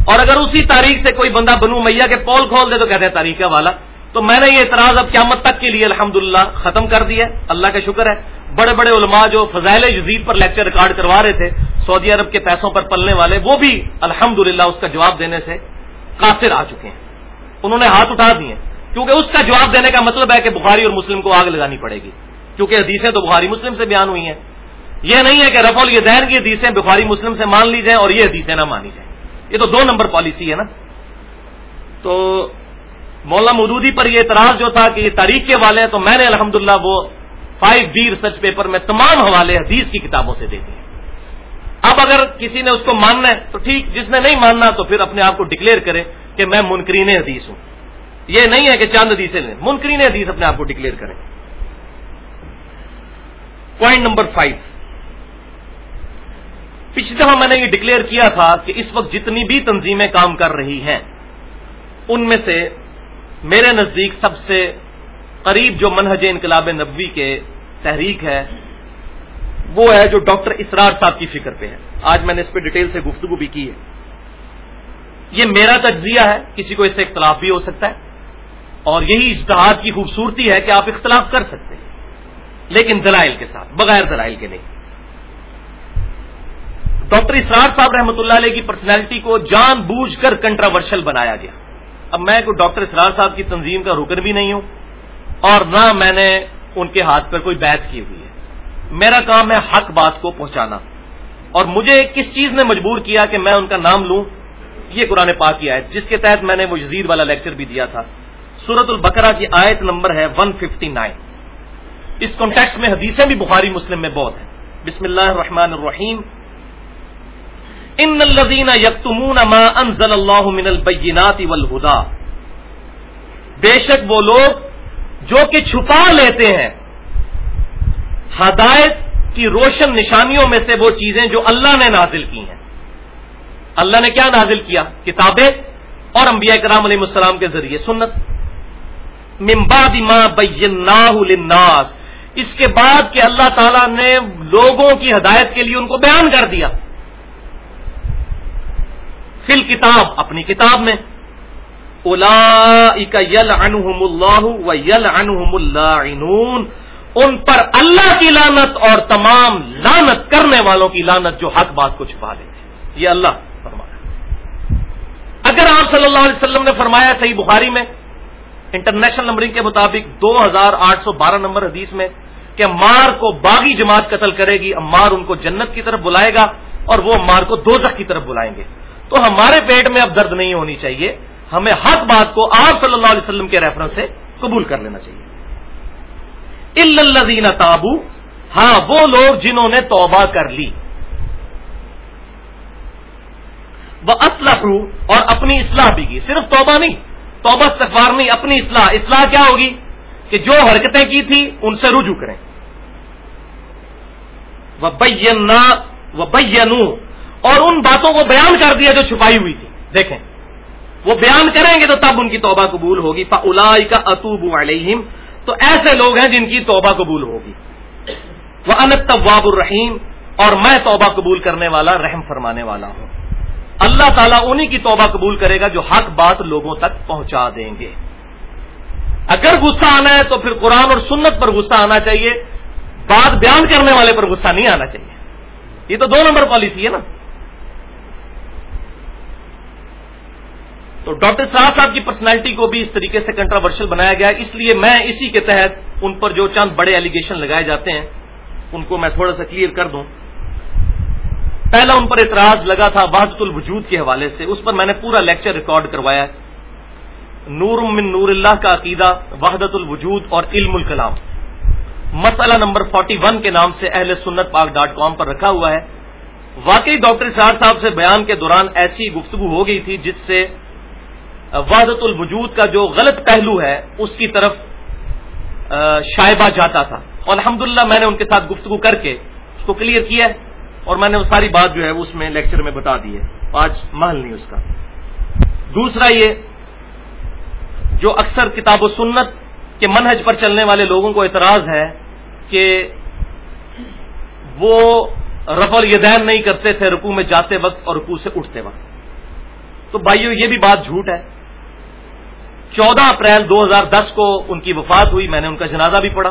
اور اگر اسی تاریخ سے کوئی بندہ بنو میاں کے پول کھول دے تو کہتے ہیں تاریخ والا۔ تو میں نے یہ اعتراض اب قیامت تک کے لیے الحمد ختم کر دیا اللہ کا شکر ہے۔ بڑے بڑے علماء جو فضائل جزید پر لیکچر ریکارڈ کروا رہے تھے، سعودی عرب کے پیسوں پر پلنے والے، وہ بھی الحمد اس کا جواب دینے سے قاصر آ چکے ہیں۔ انہوں نے ہاتھ اٹھا دیے کیونکہ اس کا جواب دینے کا مطلب ہے کہ بخاری اور مسلم کو آگ لگانی پڑے گی۔ کیونکہ حدیثیں تو بخاری مسلم سے بیان ہوئی ہیں۔ یہ نہیں ہے کہ رف الدین کی حدیثیں بخاری مسلم سے مان لی جائیں اور یہ حدیثیں نہ مانی جائیں۔ یہ تو دو نمبر پالیسی ہے نا۔ تو مولانا مودودی پر یہ اعتراض جو تھا کہ یہ تاریخ کے والے ہیں، تو میں نے الحمد وہ فائیو بی ریسرچ پیپر میں تمام حوالے حدیث کی کتابوں سے دے دیے۔ اب اگر کسی نے اس کو ماننا ہے، تو ٹھیک، جس نے نہیں ماننا تو پھر اپنے آپ کو ڈکلیئر کرے کہ میں منکرین حدیث ہوں۔ یہ نہیں ہے کہ چاند حدیثیں لیں، منکرین حدیث اپنے آپ کو ڈکلیئر کریں۔ پوائنٹ نمبر فائیو پچھلی دفعہ میں نے یہ ڈکلیئر کیا تھا کہ اس وقت جتنی بھی تنظیمیں کام کر رہی ہیں، ان میں سے میرے نزدیک سب سے قریب جو منہج انقلاب نبوی کے تحریک ہے، وہ ہے جو ڈاکٹر اسرار صاحب کی فکر پہ ہے۔ آج میں نے اس پہ ڈیٹیل سے گفتگو بھی کی ہے۔ یہ میرا تجزیہ ہے، کسی کو اس سے اختلاف بھی ہو سکتا ہے۔ اور یہی اجتہاد کی خوبصورتی ہے کہ آپ اختلاف کر سکتے ہیں، لیکن دلائل کے ساتھ، بغیر دلائل کے نہیں۔ ڈاکٹر اسرار صاحب رحمۃ اللہ علیہ کی پرسنالٹی کو جان بوجھ کر کنٹراورشل بنایا گیا۔ اب میں کوئی ڈاکٹر اسرار صاحب کی تنظیم کا رکن بھی نہیں ہوں اور نہ میں نے ان کے ہاتھ پر کوئی بیت کی ہوئی ہے۔ میرا کام ہے حق بات کو پہنچانا اور مجھے کس چیز نے مجبور کیا کہ میں ان کا نام لوں؟ یہ قرآن پاک کی آیت، جس کے تحت میں نے وہ یزید والا لیکچر بھی دیا تھا۔ سورت البقرہ کی آیت نمبر ہے 159 اس کانٹیکس میں حدیثیں بھی بخاری مسلم میں بہت ہیں۔ بسم اللہ الرحمن الرحیم۔ ان الذين يكتمون ما انزل الله من البينات والهدى بے شک وہ لوگ جو کہ چھپا لیتے ہیں، ہدایت کی روشن نشانیوں میں سے وہ چیزیں جو اللہ نے نازل کی ہیں۔ اللہ نے کیا نازل کیا؟ کتابیں اور انبیاء کرام علیہ السلام کے ذریعے سنت۔ ممباد ما للناس۔ اس کے بعد کہ اللہ تعالیٰ نے لوگوں کی ہدایت کے لیے ان کو بیان کر دیا۔ فل کتاب اپنی کتاب میں الا یل انہم اللہ و یل انہم اللہ ان پر اللہ کی لانت اور تمام لانت کرنے والوں کی لانت جو حق بات کو چھپا لیتے یہ اللہ فرمایا اگر آپ صلی اللہ علیہ وسلم نے فرمایا صحیح بخاری میں، انٹرنیشنل نمبرنگ کے مطابق دو ہزار آٹھ سو بارہ نمبر حدیث میں، کہ امار کو باغی جماعت قتل کرے گی، امار ان کو جنت کی طرف بلائے گا اور وہ امار کو دو کی طرف بلائیں گے۔ تو ہمارے پیٹ میں اب درد نہیں ہونی چاہیے۔ ہمیں حق بات کو آپ صلی اللہ علیہ وسلم کے ریفرنس سے قبول کر لینا چاہیے۔ الزین تابو ہاں وہ لوگ جنہوں نے توبہ کر لی۔ وہ اسلح اور اپنی اصلاح بھی کی۔ صرف توبہ نہیں، توبہ استغفار نہیں، اپنی اصلاح۔ اصلاح کیا ہوگی؟ کہ جو حرکتیں کی تھی ان سے رجوع کریں۔ وہ بینا اور ان باتوں کو بیان کر دیا جو چھپائی ہوئی تھی۔ دیکھیں، وہ بیان کریں گے تو تب ان کی توبہ قبول ہوگی۔ الا کا اطوب علیہم تو ایسے لوگ ہیں جن کی توبہ قبول ہوگی۔ وہ انت طواب الرحیم اور میں توبہ قبول کرنے والا، رحم فرمانے والا ہوں۔ اللہ تعالیٰ انہی کی توبہ قبول کرے گا جو حق بات لوگوں تک پہنچا دیں گے۔ اگر غصہ آنا ہے تو پھر قرآن اور سنت پر غصہ آنا چاہیے۔ بات بیان کرنے والے پر غصہ نہیں آنا چاہیے۔ یہ تو دو نمبر پالیسی ہے نا۔ تو ڈاکٹر صاحب صاحب کی پرسنالٹی کو بھی اس طریقے سے کنٹراورشل بنایا گیا اس لیے میں اسی کے تحت ان پر جو چند بڑے ایلیگیشن لگائے جاتے ہیں، ان کو میں تھوڑا سا کلیئر کر دوں۔ پہلا ان پر اعتراض لگا تھا وحدت الوجود کے حوالے سے، اس پر میں نے پورا لیکچر ریکارڈ کروایا نور من نور اللہ کا عقیدہ، وحدت الوجود اور علم الکلام۔ مسئلہ نمبر 41 کے نام سے اہل سنت پاک ڈاٹ کام پر رکھا ہوا ہے۔ واقعی ڈاکٹر سار صاحب سے بیان کے دوران ایسی گفتگو ہو گئی تھی جس سے وحدت الوجود کا جو غلط پہلو ہے، اس کی طرف شائبہ جاتا تھا۔ اور الحمد میں نے ان کے ساتھ گفتگو کر کے اس کو کلیئر کیا ہے اور میں نے وہ ساری بات جو ہے اس میں لیکچر میں بتا دی ہے۔ آج محل نہیں اس کا۔ دوسرا یہ، جو اکثر کتاب و سنت کے منہج پر چلنے والے لوگوں کو اعتراض ہے کہ وہ رف الیدین نہیں کرتے تھے رکو میں جاتے وقت اور رکو سے اٹھتے وقت۔ تو بھائیو، یہ بھی بات جھوٹ ہے۔ چودہ اپریل دو ہزار دس کو ان کی وفات ہوئی، میں نے ان کا جنازہ بھی پڑھا۔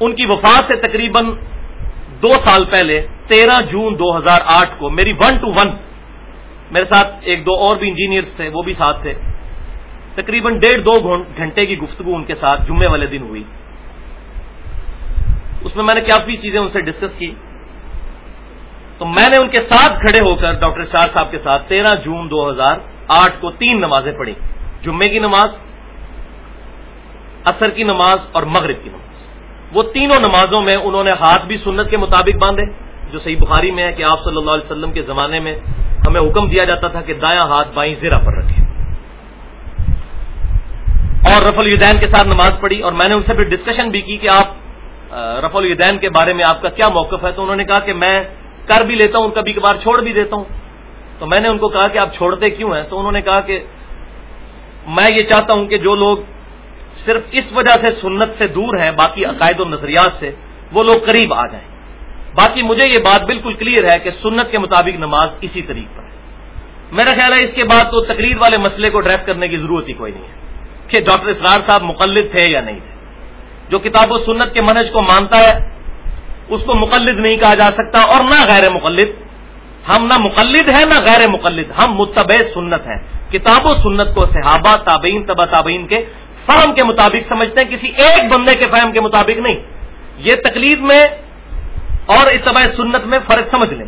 ان کی وفات سے تقریباً دو سال پہلے، تیرہ جون دو ہزار آٹھ کو میری ون ٹو ون میرے ساتھ ایک دو اور بھی انجینئرس تھے، وہ بھی ساتھ تھے۔ تقریباً ڈیڑھ دو گھنٹے کی گفتگو ان کے ساتھ جمعے والے دن ہوئی۔ اس میں میں نے کافی چیزیں ان سے ڈسکس کی؟ تو میں نے ان کے ساتھ کھڑے ہو کر ڈاکٹر شاہ صاحب کے ساتھ تیرہ جون دو ہزار آٹھ کو تین نمازیں پڑھی۔ جمعے کی نماز اثر کی نماز اور مغرب کی نماز۔ وہ تینوں نمازوں میں انہوں نے ہاتھ بھی سنت کے مطابق باندھے، جو صحیح بخاری میں ہے کہ آپ صلی اللہ علیہ وسلم کے زمانے میں ہمیں حکم دیا جاتا تھا کہ دایاں ہاتھ بائیں زیرہ پر رکھے اور رف الدین کے ساتھ نماز پڑھی، اور میں نے ان سے پھر ڈسکشن بھی کی کہ آپ رف الدین کے بارے میں آپ کا کیا موقف ہے؟ تو انہوں نے کہا کہ میں کر بھی لیتا ہوں کبھی کبھار چھوڑ بھی دیتا ہوں۔ تو میں نے ان کو کہا کہ آپ چھوڑتے کیوں ہیں؟ تو انہوں نے کہا کہ میں یہ چاہتا ہوں کہ جو لوگ صرف اس وجہ سے سنت سے دور ہیں، باقی عقائد و نظریات سے، وہ لوگ قریب آ جائیں۔ باقی مجھے یہ بات بالکل کلیئر ہے کہ سنت کے مطابق نماز اسی طریق پر ہے۔ میرا خیال ہے اس کے بعد تو تقریر والے مسئلے کو ڈریس کرنے کی ضرورت ہی کوئی نہیں ہے۔ کہ ڈاکٹر اسرار صاحب مقلد تھے یا نہیں تھے۔ جو کتاب و سنت کے منج کو مانتا ہے، اس کو مقلد نہیں کہا جا سکتا اور نہ غیر مقلد۔ ہم نہ مقلد ہیں نہ غیر مقلد، ہم متبع سنت ہیں۔ کتاب و سنت کو صحابہ، تابعین تبا تابعین کے فہم کے مطابق سمجھتے ہیں، کسی ایک بندے کے فہم کے مطابق نہیں۔ یہ تقلید میں اور اتباع سنت میں فرق سمجھ لیں۔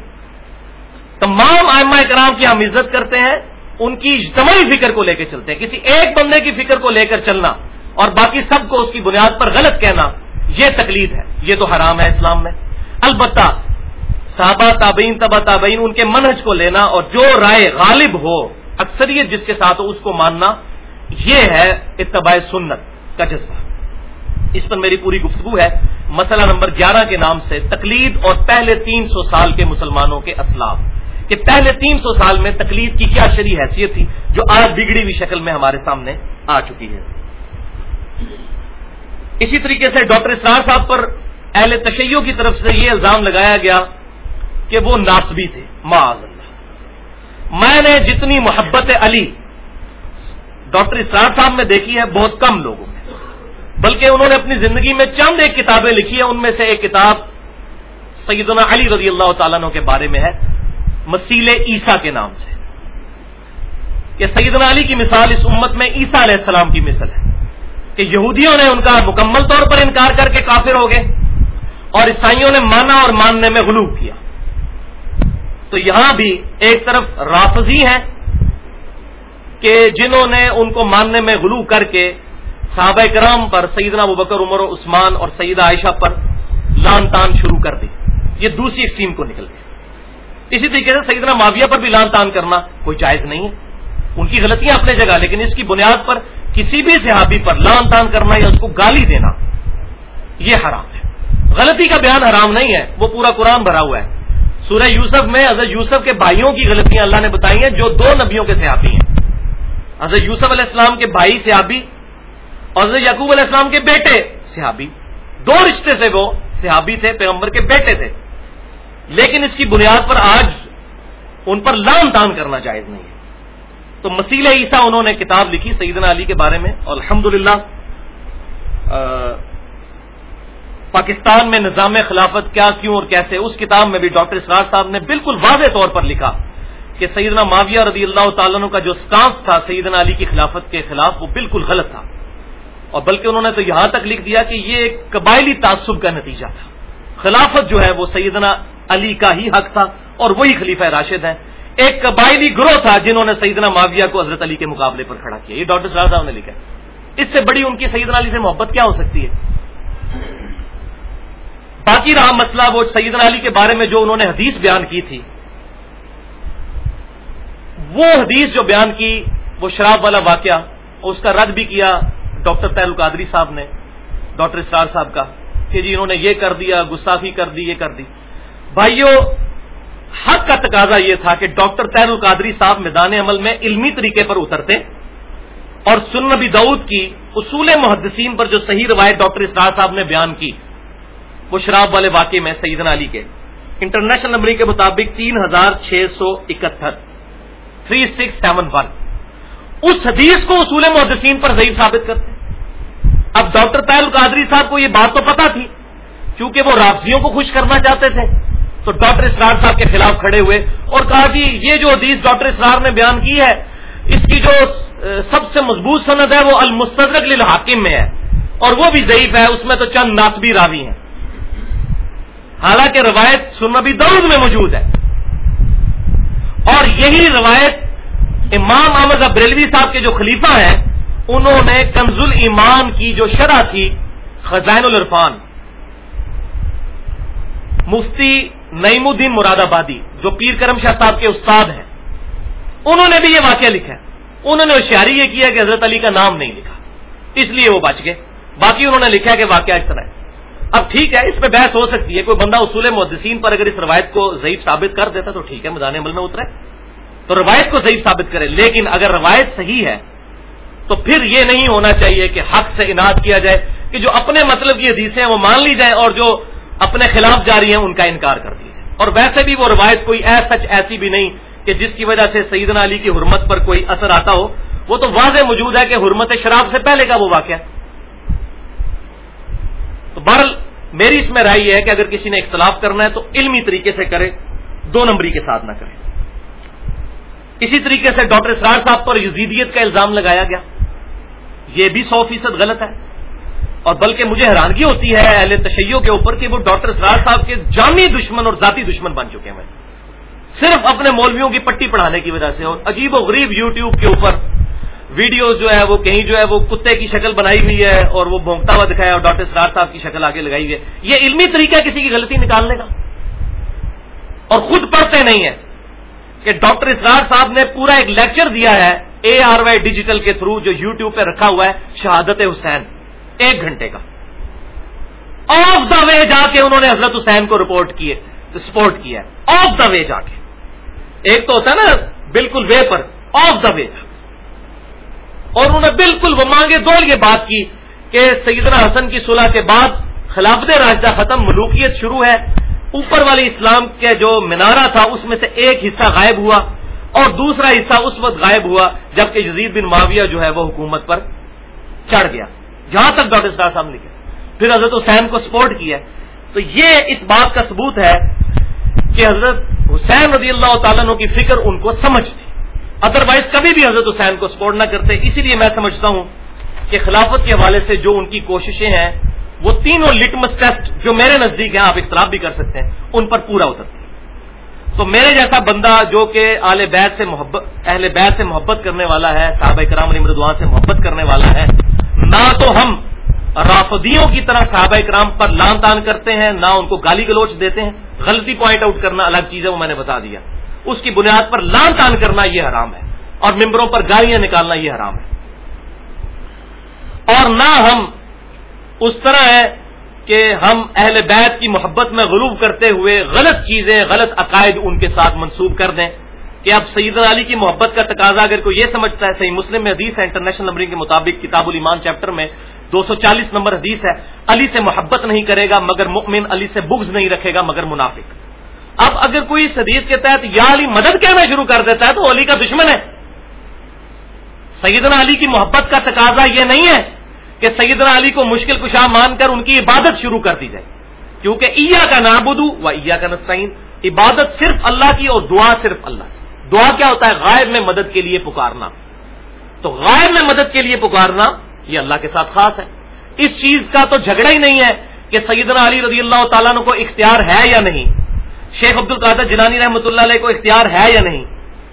تمام آئمہ کرام کی ہم عزت کرتے ہیں، ان کی اجتماعی فکر کو لے کے چلتے ہیں۔ کسی ایک بندے کی فکر کو لے کر چلنا اور باقی سب کو اس کی بنیاد پر غلط کہنا، یہ تکلیف ہے۔ یہ تو حرام ہے اسلام میں۔ البتہ صحابہ تابعین، تبا تابعین، ان کے منہج کو لینا اور جو رائے غالب ہو، اکثریت جس کے ساتھ ہو، اس کو ماننا، یہ ہے اتباع سنت کا جذبہ۔ اس پر میری پوری گفتگو ہے۔ مسئلہ نمبر گیارہ کے نام سے تقلید اور پہلے تین سو سال کے مسلمانوں کے اسلام۔ کہ پہلے تین سو سال میں تقلید کی کیا شریح حیثیت تھی، جو آج بگڑی ہوئی شکل میں ہمارے سامنے آ چکی ہے۔ اسی طریقے سے ڈاکٹر اسرار صاحب پر اہل تشیعوں کی طرف سے یہ الزام لگایا گیا کہ وہ ناسبی تھے، معاذ اللہ۔ میں نے جتنی محبت علی، ڈاکٹر اسرار صاحب میں دیکھی ہے، بہت کم لوگوں میں۔ بلکہ انہوں نے اپنی زندگی میں چند ایک کتابیں لکھی ہیں، ان میں سے ایک کتاب سیدنا علی رضی اللہ تعالیٰ کے بارے میں ہے، مسیل عیسیٰ کے نام سے۔ کہ سیدنا علی کی مثال اس امت میں عیسیٰ علیہ السلام کی مثل ہے۔ کہ یہودیوں نے ان کا مکمل طور پر انکار کر کے کافر ہو گئے، اور عیسائیوں نے مانا اور ماننے میں غلوب کیا۔ تو یہاں بھی ایک طرف رافضی ہیں کہ جنہوں نے ان کو ماننے میں غلو کر کے صحابہ کرام پر سیدنا ابوبکر عمر و عثمان اور سیدہ عائشہ پر لان تان شروع کر دی۔ یہ دوسری ایکسٹریم کو نکل گئی اسی طریقے سے سیدنا معاویہ پر بھی لان تان کرنا کوئی جائز نہیں ہے۔ ان کی غلطیاں اپنے جگہ، لیکن اس کی بنیاد پر کسی بھی صحابی پر لان تان کرنا یا اس کو گالی دینا، یہ حرام ہے۔ غلطی کا بیان حرام نہیں ہے، وہ پورا قرآن بھرا ہوا ہے۔ سورہ یوسف میں حضرت یوسف کے بھائیوں کی غلطیاں اللہ نے بتائی ہیں جو دو نبیوں کے صحابی ہیں۔ حضرت یوسف علیہ السلام کے بھائی صحابی اور حضرت یعقوب علیہ السلام کے بیٹے صحابی۔ دو رشتے سے وہ صحابی تھے، پیغمبر کے بیٹے تھے۔ لیکن اس کی بنیاد پر آج ان پر لان تان کرنا جائز نہیں ہے۔ تو مسیل عیسیٰ انہوں نے کتاب لکھی سیدنا علی کے بارے میں اور الحمد پاکستان میں نظام خلافت کیا کیوں اور کیسے؟ اس کتاب میں بھی ڈاکٹر اسرار صاحب نے بالکل واضح طور پر لکھا کہ سیدنا معاویہ رضی اللہ تعالیٰ کا جو سٹانس تھا سیدنا علی کی خلافت کے خلاف وہ بالکل غلط تھا۔ اور بلکہ انہوں نے تو یہاں تک لکھ دیا کہ یہ ایک قبائلی تعصب کا نتیجہ تھا۔ خلافت جو ہے وہ سیدنا علی کا ہی حق تھا اور وہی خلیفہ راشد ہے ایک قبائلی گروہ تھا جنہوں نے سیدنا معاویہ کو حضرت علی کے مقابلے پر کھڑا کیا۔ یہ ڈاکٹر صاحب نے لکھا اس سے بڑی ان کی سیدنا علی سے محبت کیا ہو سکتی ہے؟ باقی رہا مسئلہ وہ سیدنا علی کے بارے میں جو انہوں نے حدیث بیان کی تھی۔ وہ حدیث جو بیان کی، وہ شراب والا واقعہ اس کا رد بھی کیا ڈاکٹر تیر القادری صاحب نے، ڈاکٹر اسٹار صاحب کا، کہ جی انہوں نے یہ کر دیا، گستاخی کر دی، یہ کر دی۔ بھائیوں حق کا تقاضا یہ تھا کہ ڈاکٹر تیر القادری صاحب میدان عمل میں علمی طریقے پر اترتے، اور سن نبی دعود کی اصول محدثین پر جو صحیح روایت ڈاکٹر اسرار صاحب نے بیان کی وہ شراب والے واقعے میں سیدنا علی کے۔ انٹرنیشنل نمبر کے مطابق تین ہزار چھ سو اکہتر۔ Three six seven one. اس حدیث کو اصول محدثین پر ضعیف ثابت کرتے ہیں۔ اب ڈاکٹر تیل القادری صاحب کو یہ بات تو پتا تھی کیونکہ وہ رابطیوں کو خوش کرنا چاہتے تھے۔ تو ڈاکٹر اسرار صاحب کے خلاف کھڑے ہوئے اور کہا جی یہ جو حدیث ڈاکٹر اسرار نے بیان کی ہے، اس کی جو سب سے مضبوط صنعت ہے، وہ المسترک للحاکم میں ہے۔ اور وہ بھی ضعیف ہے، اس میں تو چند ناسبی راوی ہیں۔ حالانکہ روایت سننا بھی دعود میں موجود ہے۔ اور یہی روایت امام احمد ابریلوی صاحب کے جو خلیفہ ہیں، انہوں نے کنز ایمان کی جو شرح تھی، خزائن الرفان مفتی نعیم الدین مراد آبادی، جو پیر کرم شاہ صاحب کے استاد ہیں۔ انہوں نے بھی یہ واقعہ لکھا ہے۔ انہوں نے ہوشیاری یہ کیا کہ حضرت علی کا نام نہیں لکھا، اس لیے وہ بچ گئے۔ باقی انہوں نے لکھا کہ واقعہ اس طرح ہے۔ اب ٹھیک ہے، اس میں بحث ہو سکتی ہے۔ کوئی بندہ اصول محدثین پر اگر اس روایت کو ضعیف ثابت کر دیتا تو ٹھیک ہے، میدان عمل میں اترے۔ تو روایت کو ضعیف ثابت کرے، لیکن اگر روایت صحیح ہے تو پھر یہ نہیں ہونا چاہیے کہ حق سے انعد کیا جائے کہ جو اپنے مطلب کی حدیثیں ہیں وہ مان لی جائیں اور جو اپنے خلاف جاری ہیں ان کا انکار کر دیجیے اور ویسے بھی وہ روایت کوئی سچ ایسی بھی نہیں کہ جس کی وجہ سے سیدنا علی کی حرمت پر کوئی اثر آتا ہو۔ وہ تو واضح موجود ہے کہ حرمت شراب سے پہلے کا وہ واقعہ۔ تو بہرحال میری اس میں رائے یہ ہے کہ اگر کسی نے اختلاف کرنا ہے تو علمی طریقے سے کرے، دو نمبری کے ساتھ نہ کرے۔ اسی طریقے سے ڈاکٹر اسرار صاحب پر یزیدیت کا الزام لگایا گیا۔ یہ بھی سو فیصد غلط ہے۔ اور بلکہ مجھے حیرانگی ہوتی ہے، اہل تشیعوں کے اوپر کہ وہ ڈاکٹر اسرار صاحب کے جامع دشمن اور ذاتی دشمن بن چکے ہیں۔ صرف اپنے مولویوں کی پٹی پڑھانے کی وجہ سے اور عجیب و غریب یو ٹیوب کے اوپر ویڈیوز جو ہے وہ کہیں جو ہے وہ کتے کی شکل بنائی ہوئی ہے اور وہ بھونکتا ہوا دکھایا اور ڈاکٹر سرار صاحب کی شکل آگے لگائی ہوئی ہے۔ یہ علمی طریقہ کسی کی غلطی نکالنے کا۔ اور خود پڑھتے نہیں ہے کہ ڈاکٹر اسرار صاحب نے پورا ایک لیکچر دیا ہے اے آر وائی ڈیجیٹل کے تھرو جو یو ٹیوب پہ رکھا ہوا ہے شہادت حسین۔ ایک گھنٹے کا۔ آف دا وے جا کے انہوں نے حضرت حسین کو رپورٹ کیے، سپورٹ کیا ہے۔ آف دا وے جا کے۔ ایک تو ہوتا ہے نا، بالکل وے پر۔ آف دا وے۔ اور انہوں نے بالکل وہ مانگے دوڑ یہ بات کی کہ سیدنا حسن کی صلح کے بعد خلافت راجدہ ختم ملوکیت شروع ہے۔ اوپر والی اسلام کے جو مینارہ تھا، اس میں سے ایک حصہ غائب ہوا اور دوسرا حصہ اس وقت غائب ہوا جبکہ جزید بن معاویہ جو ہے وہ حکومت پر چڑھ گیا۔ جہاں تک ڈاکٹر صاحب لکھے۔ پھر حضرت حسین کو سپورٹ کیا تو یہ اس بات کا ثبوت ہے کہ حضرت حسین رضی اللہ تعالیٰ کی فکر ان کو سمجھ تھی۔ ادروائز کبھی بھی حضرت حسین کو سپورٹ نہ کرتے. اسی لیے میں سمجھتا ہوں کہ خلافت کے حوالے سے جو ان کی کوششیں ہیں، وہ تینوں لٹمس ٹیسٹ جو میرے نزدیک ہیں، آپ اختلاف بھی کر سکتے ہیں، ان پر پورا اترتے ہیں تو میرے جیسا بندہ جو کہ اہل بیت سے محبت، اہل بیت سے محبت کرنے والا ہے، صحابہ کرام علی مردوان سے محبت کرنے والا ہے، نہ تو ہم رافدیوں کی طرح صحابہ کرام پر لان تان کرتے ہیں، نہ ان کو گالی گلوچ دیتے ہیں، غلطی پوائنٹ آؤٹ کرنا الگ چیز ہے، وہ میں نے بتا دیا. اس کی بنیاد پر لان تان کرنا یہ حرام ہے اور ممبروں پر گالیاں نکالنا یہ حرام ہے۔ اور نہ ہم اس طرح ہے کہ ہم اہل بیت کی محبت میں غروب کرتے ہوئے غلط چیزیں، غلط عقائد ان کے ساتھ منسوب کر دیں کہ اب سعید علی کی محبت کا تقاضا اگر کوئی یہ سمجھتا ہے، صحیح مسلم میں حدیث ہے، انٹرنیشنل نمبرنگ کے مطابق کتاب الایمان چیپٹر میں دو سو چالیس نمبر حدیث ہے۔ علی سے محبت نہیں کرے گا مگر مؤمن علی سے بغض نہیں رکھے گا مگر منافق۔ اب اگر کوئی اس حدیث کے تحت یا علی مدد کہنا شروع کر دیتا ہے تو علی کا دشمن ہے۔ سیدنا علی کی محبت کا تقاضا یہ نہیں ہے کہ سیدنا علی کو مشکل کشا مان کر ان کی عبادت شروع کر دی جائے۔ کیونکہ ایا کا نابودو و ایا کا نسطین عبادت صرف اللہ کی اور دعا صرف اللہ کی۔ دعا کیا ہوتا ہے؟ غائب میں مدد کے لیے پکارنا۔ تو غائب میں مدد کے لیے پکارنا یہ اللہ کے ساتھ خاص ہے۔ اس چیز کا تو جھگڑا ہی نہیں ہے کہ سیدنا علی رضی اللہ تعالیٰ کو اختیار ہے یا نہیں۔ شیخ عبد القادر جنانی رحمۃ اللہ علیہ کو اختیار ہے یا نہیں؟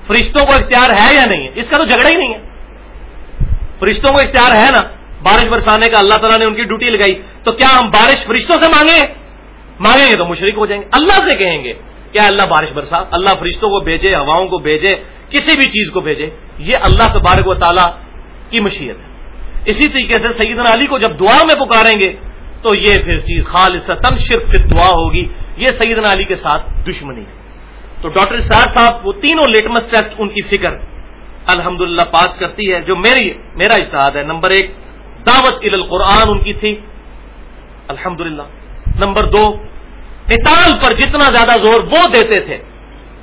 فرشتوں کو اختیار ہے یا نہیں؟ اس کا تو جھگڑا ہی نہیں ہے۔ فرشتوں کو اختیار ہے نا؟ بارش برسانے کا اللہ تعالیٰ نے ان کی ڈیوٹی لگائی۔ تو کیا ہم بارش فرشتوں سے مانگیں؟ مانگیں گے تو مشرق ہو جائیں گے۔ اللہ سے کہیں گے کیا اللہ بارش برسا، اللہ فرشتوں کو بھیجے، ہواؤں کو بھیجے، کسی بھی چیز کو بھیجے۔ یہ اللہ تبارک و تعالیٰ کی مشیت ہے۔ اسی طریقے سے سیدنا علی کو جب دعا میں پکاریں گے تو یہ پھر چیز خالص شرف دعا ہوگی۔ یہ سیدنا علی کے ساتھ دشمنی ہے۔ تو ڈاکٹر سعد صاحب، وہ تینوں لیٹمس ٹیسٹ ان کی فکر الحمد پاس کرتی ہے، جو میری، میرا اشتہاد ہے۔ نمبر ایک، دعوت ال القرآن ان کی تھی۔ الحمد نمبر دو کتاب پر جتنا زیادہ زور وہ دیتے تھے۔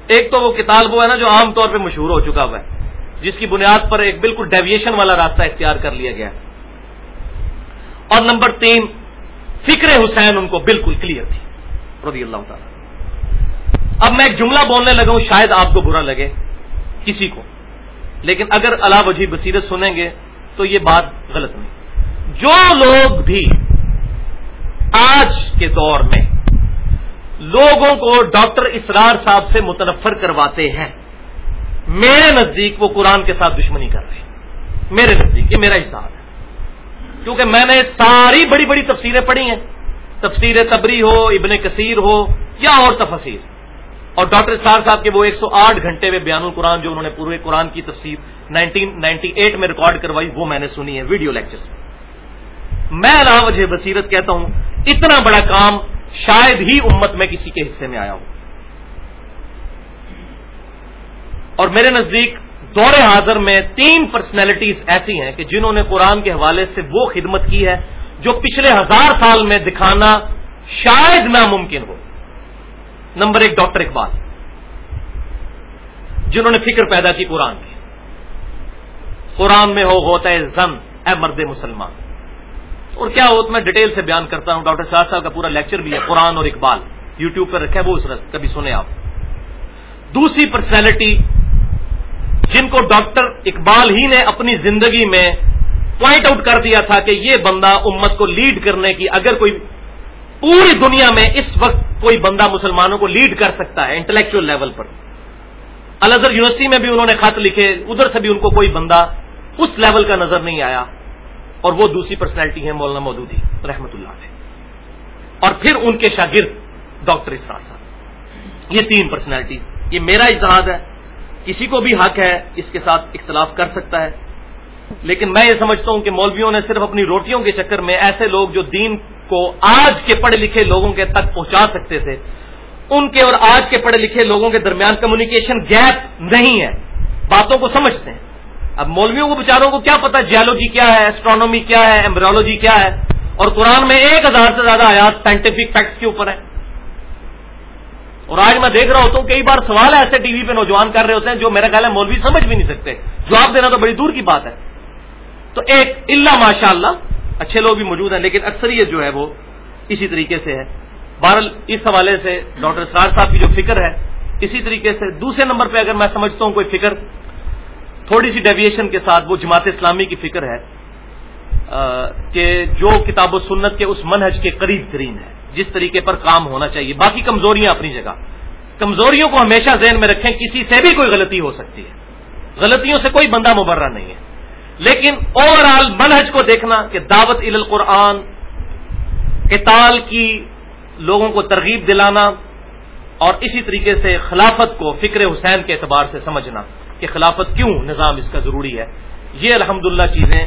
ایک تو وہ کتاب وہ ہے نا جو عام طور پہ مشہور ہو چکا ہوا ہے، جس کی بنیاد پر ایک بالکل ڈیویشن والا راستہ اختیار کر لیا گیا۔ اور نمبر تین، فکر حسین ان کو بالکل کلیئر تھی۔ رضی اللہ تعالی اب میں ایک جملہ بولنے لگا ہوں، شاید آپ کو برا لگے، کسی کو۔ لیکن اگر اللہ وجی بصیرت سنیں گے تو یہ بات غلط نہیں۔ جو لوگ بھی آج کے دور میں لوگوں کو ڈاکٹر اسرار صاحب سے متنفر کرواتے ہیں، میرے نزدیک وہ قرآن کے ساتھ دشمنی کر رہے ہیں۔ میرے نزدیک، یہ میرا حساب ہے۔ کیونکہ میں نے ساری بڑی بڑی تفسیریں پڑھی ہیں۔ تفسیر تبری ہو، ابن کثیر ہو، یا اور تفسیر۔ اور ڈاکٹر اسرار صاحب کے وہ ایک سو آٹھ گھنٹے میں بیان القرآن جو انہوں نے پورے قرآن کی تفسیر نائنٹین نائنٹی ایٹ میں ریکارڈ کروائی، وہ میں نے سنی ہے ویڈیو لیکچر میں۔ وجہ بصیرت کہتا ہوں، اتنا بڑا کام شاید ہی امت میں کسی کے حصے میں آیا ہو۔ اور میرے نزدیک دور حاضر میں تین پرسنالٹیز ایسی ہیں کہ جنہوں نے قرآن کے حوالے سے وہ خدمت کی ہے جو پچھلے ہزار سال میں دکھانا شاید ناممکن ہو۔ نمبر ایک، ڈاکٹر اقبال، جنہوں نے فکر پیدا کی قرآن کی۔ قرآن میں ہو، ہوتا ہے زن، اے مرد مسلمان۔ اور کیا ہو تو میں ڈیٹیل سے بیان کرتا ہوں۔ ڈاکٹر صاحب صاحب کا پورا لیکچر بھی ہے، قرآن اور اقبال۔ یوٹیوب پہ رکھے وہ اس رس، کبھی سنے آپ۔ دوسری پرسنالٹی جن کو ڈاکٹر اقبال ہی نے اپنی زندگی میں پوائنٹ آؤٹ کر دیا تھا کہ یہ بندہ امت کو لیڈ کرنے کی اگر کوئی پوری دنیا میں اس وقت کوئی بندہ مسلمانوں کو لیڈ کر سکتا ہے انٹلیکچل لیول پر۔ الازہر یونیورسٹی میں بھی انہوں نے خط لکھے، ادھر سے بھی ان کو کوئی بندہ اس لیول کا نظر نہیں آیا۔ اور وہ دوسری پرسنالٹی ہے مولانا مودودی رحمت اللہ علیہ۔ اور پھر ان کے شاگرد ڈاکٹر اسرار صاحب۔ یہ تین پرسنالٹی یہ میرا اجتہاد ہے، کسی کو بھی حق ہے اس کے ساتھ اختلاف کر سکتا ہے۔ لیکن میں یہ سمجھتا ہوں کہ مولویوں نے صرف اپنی روٹیوں کے چکر میں ایسے لوگ جو دین کو آج کے پڑھے لکھے لوگوں کے تک پہنچا سکتے تھے، ان کے اور آج کے پڑھے لکھے لوگوں کے درمیان کمیونیکیشن گیپ نہیں ہے۔ باتوں کو سمجھتے ہیں۔ اب مولویوں کو بچاروں کو کیا پتا جیولوجی کیا ہے ایسٹرانومی کیا ہے ایمبرولوجی کیا ہے۔ اور قرآن میں ایک ہزار سے زیادہ آیات سائنٹیفک فیکٹس کے اوپر ہے اور آج میں دیکھ رہا ہوتا ہوں، کئی بار سوال ایسے ٹی وی پہ نوجوان کر رہے ہوتے ہیں جو میرا خیال ہے مولوی سمجھ بھی نہیں سکتے۔ جواب دینا تو بڑی دور کی بات ہے۔ تو ایک اللہ ماشاء اللہ اچھے لوگ بھی موجود ہیں، لیکن اکثریت جو ہے وہ اسی طریقے سے ہے بہرحال اس حوالے سے ڈاکٹر سرار صاحب کی جو فکر ہے، اسی طریقے سے دوسرے نمبر پہ اگر میں سمجھتا ہوں کوئی فکر، تھوڑی سی ڈیویشن کے ساتھ وہ جماعت اسلامی کی فکر ہے کہ جو کتاب و سنت کے اس منہج کے قریب ترین ہے، جس طریقے پر کام ہونا چاہیے۔ باقی کمزوریاں اپنی جگہ۔ کمزوریوں کو ہمیشہ ذہن میں رکھیں، کسی سے بھی کوئی غلطی ہو سکتی ہے۔ غلطیوں سے کوئی بندہ مبرہ نہیں ہے۔ لیکن اوور آل منہج کو دیکھنا کہ دعوت ال القرآن، قتال کی لوگوں کو ترغیب دلانا اور اسی طریقے سے خلافت کو فکر حسین کے اعتبار سے سمجھنا کہ خلافت کیوں نظام اس کا ضروری ہے۔ یہ الحمد چیزیں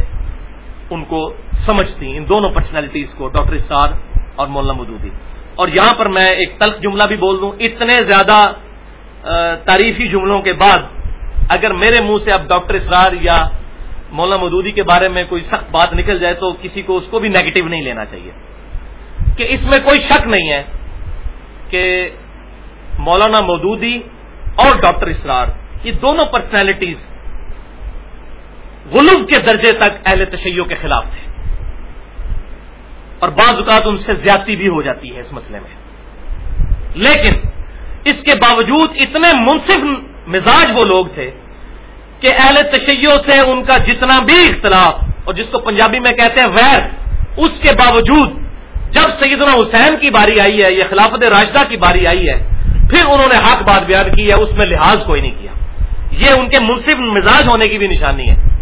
ان کو سمجھتی ان دونوں پرسنالٹیز کو، ڈاکٹر اسار اور مولانا مدودی اور یہاں پر میں ایک تلخ جملہ بھی بول دوں۔ اتنے زیادہ تعریفی جملوں کے بعد اگر میرے منہ سے اب ڈاکٹر اسرار یا مولانا مدودی کے بارے میں کوئی سخت بات نکل جائے تو کسی کو اس کو بھی نیگیٹو نہیں لینا چاہیے۔ کہ اس میں کوئی شک نہیں ہے کہ مولانا مودودی اور ڈاکٹر اسرار یہ دونوں پرسنالٹیز غلوب کے درجے تک اہل تشیعوں کے خلاف تھے۔ اور بعض اوقات ان سے زیادتی بھی ہو جاتی ہے اس مسئلے میں۔ لیکن اس کے باوجود اتنے منصف مزاج وہ لوگ تھے کہ اہل تشیعوں سے ان کا جتنا بھی اختلاف، اور جس کو پنجابی میں کہتے ہیں ویر، اس کے باوجود جب سیدنا حسین کی باری آئی ہے یا خلافت راشدہ کی باری آئی ہے، پھر انہوں نے حق بات بیان کی ہے، اس میں لحاظ کوئی نہیں کیا۔ یہ ان کے منصف مزاج ہونے کی بھی نشانی ہے۔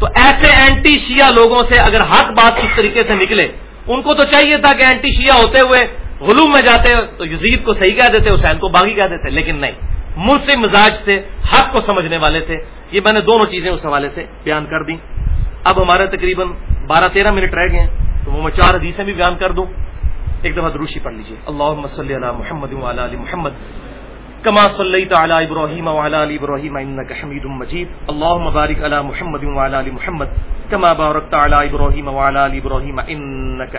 تو ایسے اینٹی شیعہ لوگوں سے اگر حق بات اس طریقے سے نکلے، ان کو تو چاہیے تھا کہ اینٹی شیعہ ہوتے ہوئے غلوم میں جاتے، تو یزید کو صحیح کہہ دیتے، حسین کو باغی کہہ دیتے، لیکن نہیں۔ منصف مزاج سے حق کو سمجھنے والے تھے۔ یہ میں نے دونوں چیزیں اس حوالے سے بیان کر دی اب ہمارے تقریباً بارہ تیرہ منٹ رہ گئے ہیں، تو وہ میں چار حدیثیں بھی بیان کر دوں۔ ایک دفعہ دروشی پڑھ لیجیے اللہ علی محمد علی محمد كما صليت على ابراهيم وعلى ال ابراهيم انك حميد مجيد اللهم محمد وعلى ال محمد كما باركت على ابراهيم وعلى ال ابراهيم انك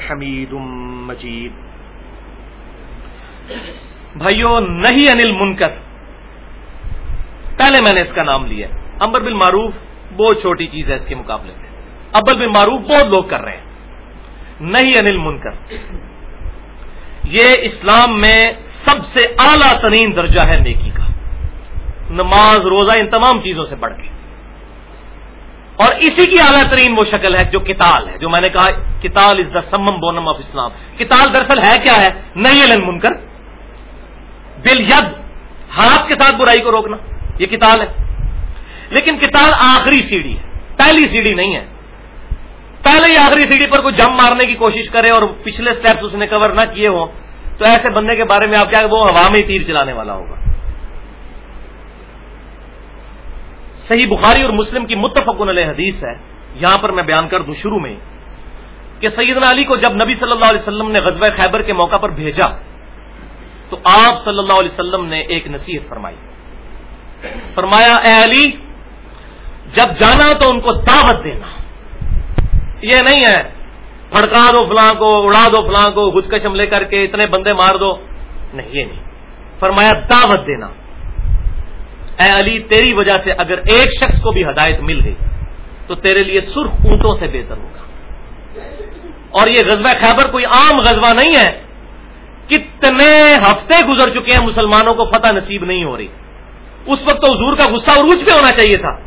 بھائیو نہیں انل منکر۔ پہلے میں نے اس کا نام لیا امبر بن معروف بہت چھوٹی چیز ہے اس کے مقابلے میں۔ ابل بن معروف بہت لوگ کر رہے ہیں۔ نہیں انل منکر۔ یہ اسلام میں سب سے اعلی ترین درجہ ہے نیکی کا۔ نماز، روزہ، ان تمام چیزوں سے بڑھ کے۔ اور اسی کی اعلیٰ ترین وہ شکل ہے جو کتال ہے۔ جو میں نے کہا کتال is the summum bonum of اسلام کتال دراصل ہے کیا ہے؟ نہیں علم منکر۔ بل ید، ہاتھ کے ساتھ برائی کو روکنا۔ یہ کتاب ہے۔ لیکن کتاب آخری سیڑھی ہے۔ پہلی سیڑھی نہیں ہے۔ پہلے ہی آخری سیڑھی پر کوئی جم مارنے کی کوشش کرے اور پچھلے سٹیپس اس نے کور نہ کیے ہوں، تو ایسے بندے کے بارے میں آپ کیا وہ ہوا میں تیر چلانے والا ہوگا۔ صحیح بخاری اور مسلم کی متفق علیہ حدیث ہے۔ یہاں پر میں بیان کر دوں شروع میں کہ سیدنا علی کو جب نبی صلی اللہ علیہ وسلم نے غزوہ خیبر کے موقع پر بھیجا، تو آپ صلی اللہ علیہ وسلم نے ایک نصیحت فرمائی۔ فرمایا، اے علی، جب جانا تو ان کو دعوت دینا۔ یہ نہیں ہے پھڑکا دو فلاں کو، اڑا دو فلاں کو خودکش حملے کر کے اتنے بندے مار دو۔ نہیں، یہ نہیں۔ فرمایا، دعوت دینا۔ اے علی، تیری وجہ سے اگر ایک شخص کو بھی ہدایت مل گئی، تو تیرے لیے سرخ اونٹوں سے بہتر ہوگا۔ اور یہ غزوہ خیبر کوئی عام غزوہ نہیں ہے۔ کتنے ہفتے گزر چکے ہیں، مسلمانوں کو فتح نصیب نہیں ہو رہی۔ اس وقت تو حضور کا غصہ عروج پہ ہونا چاہیے تھا،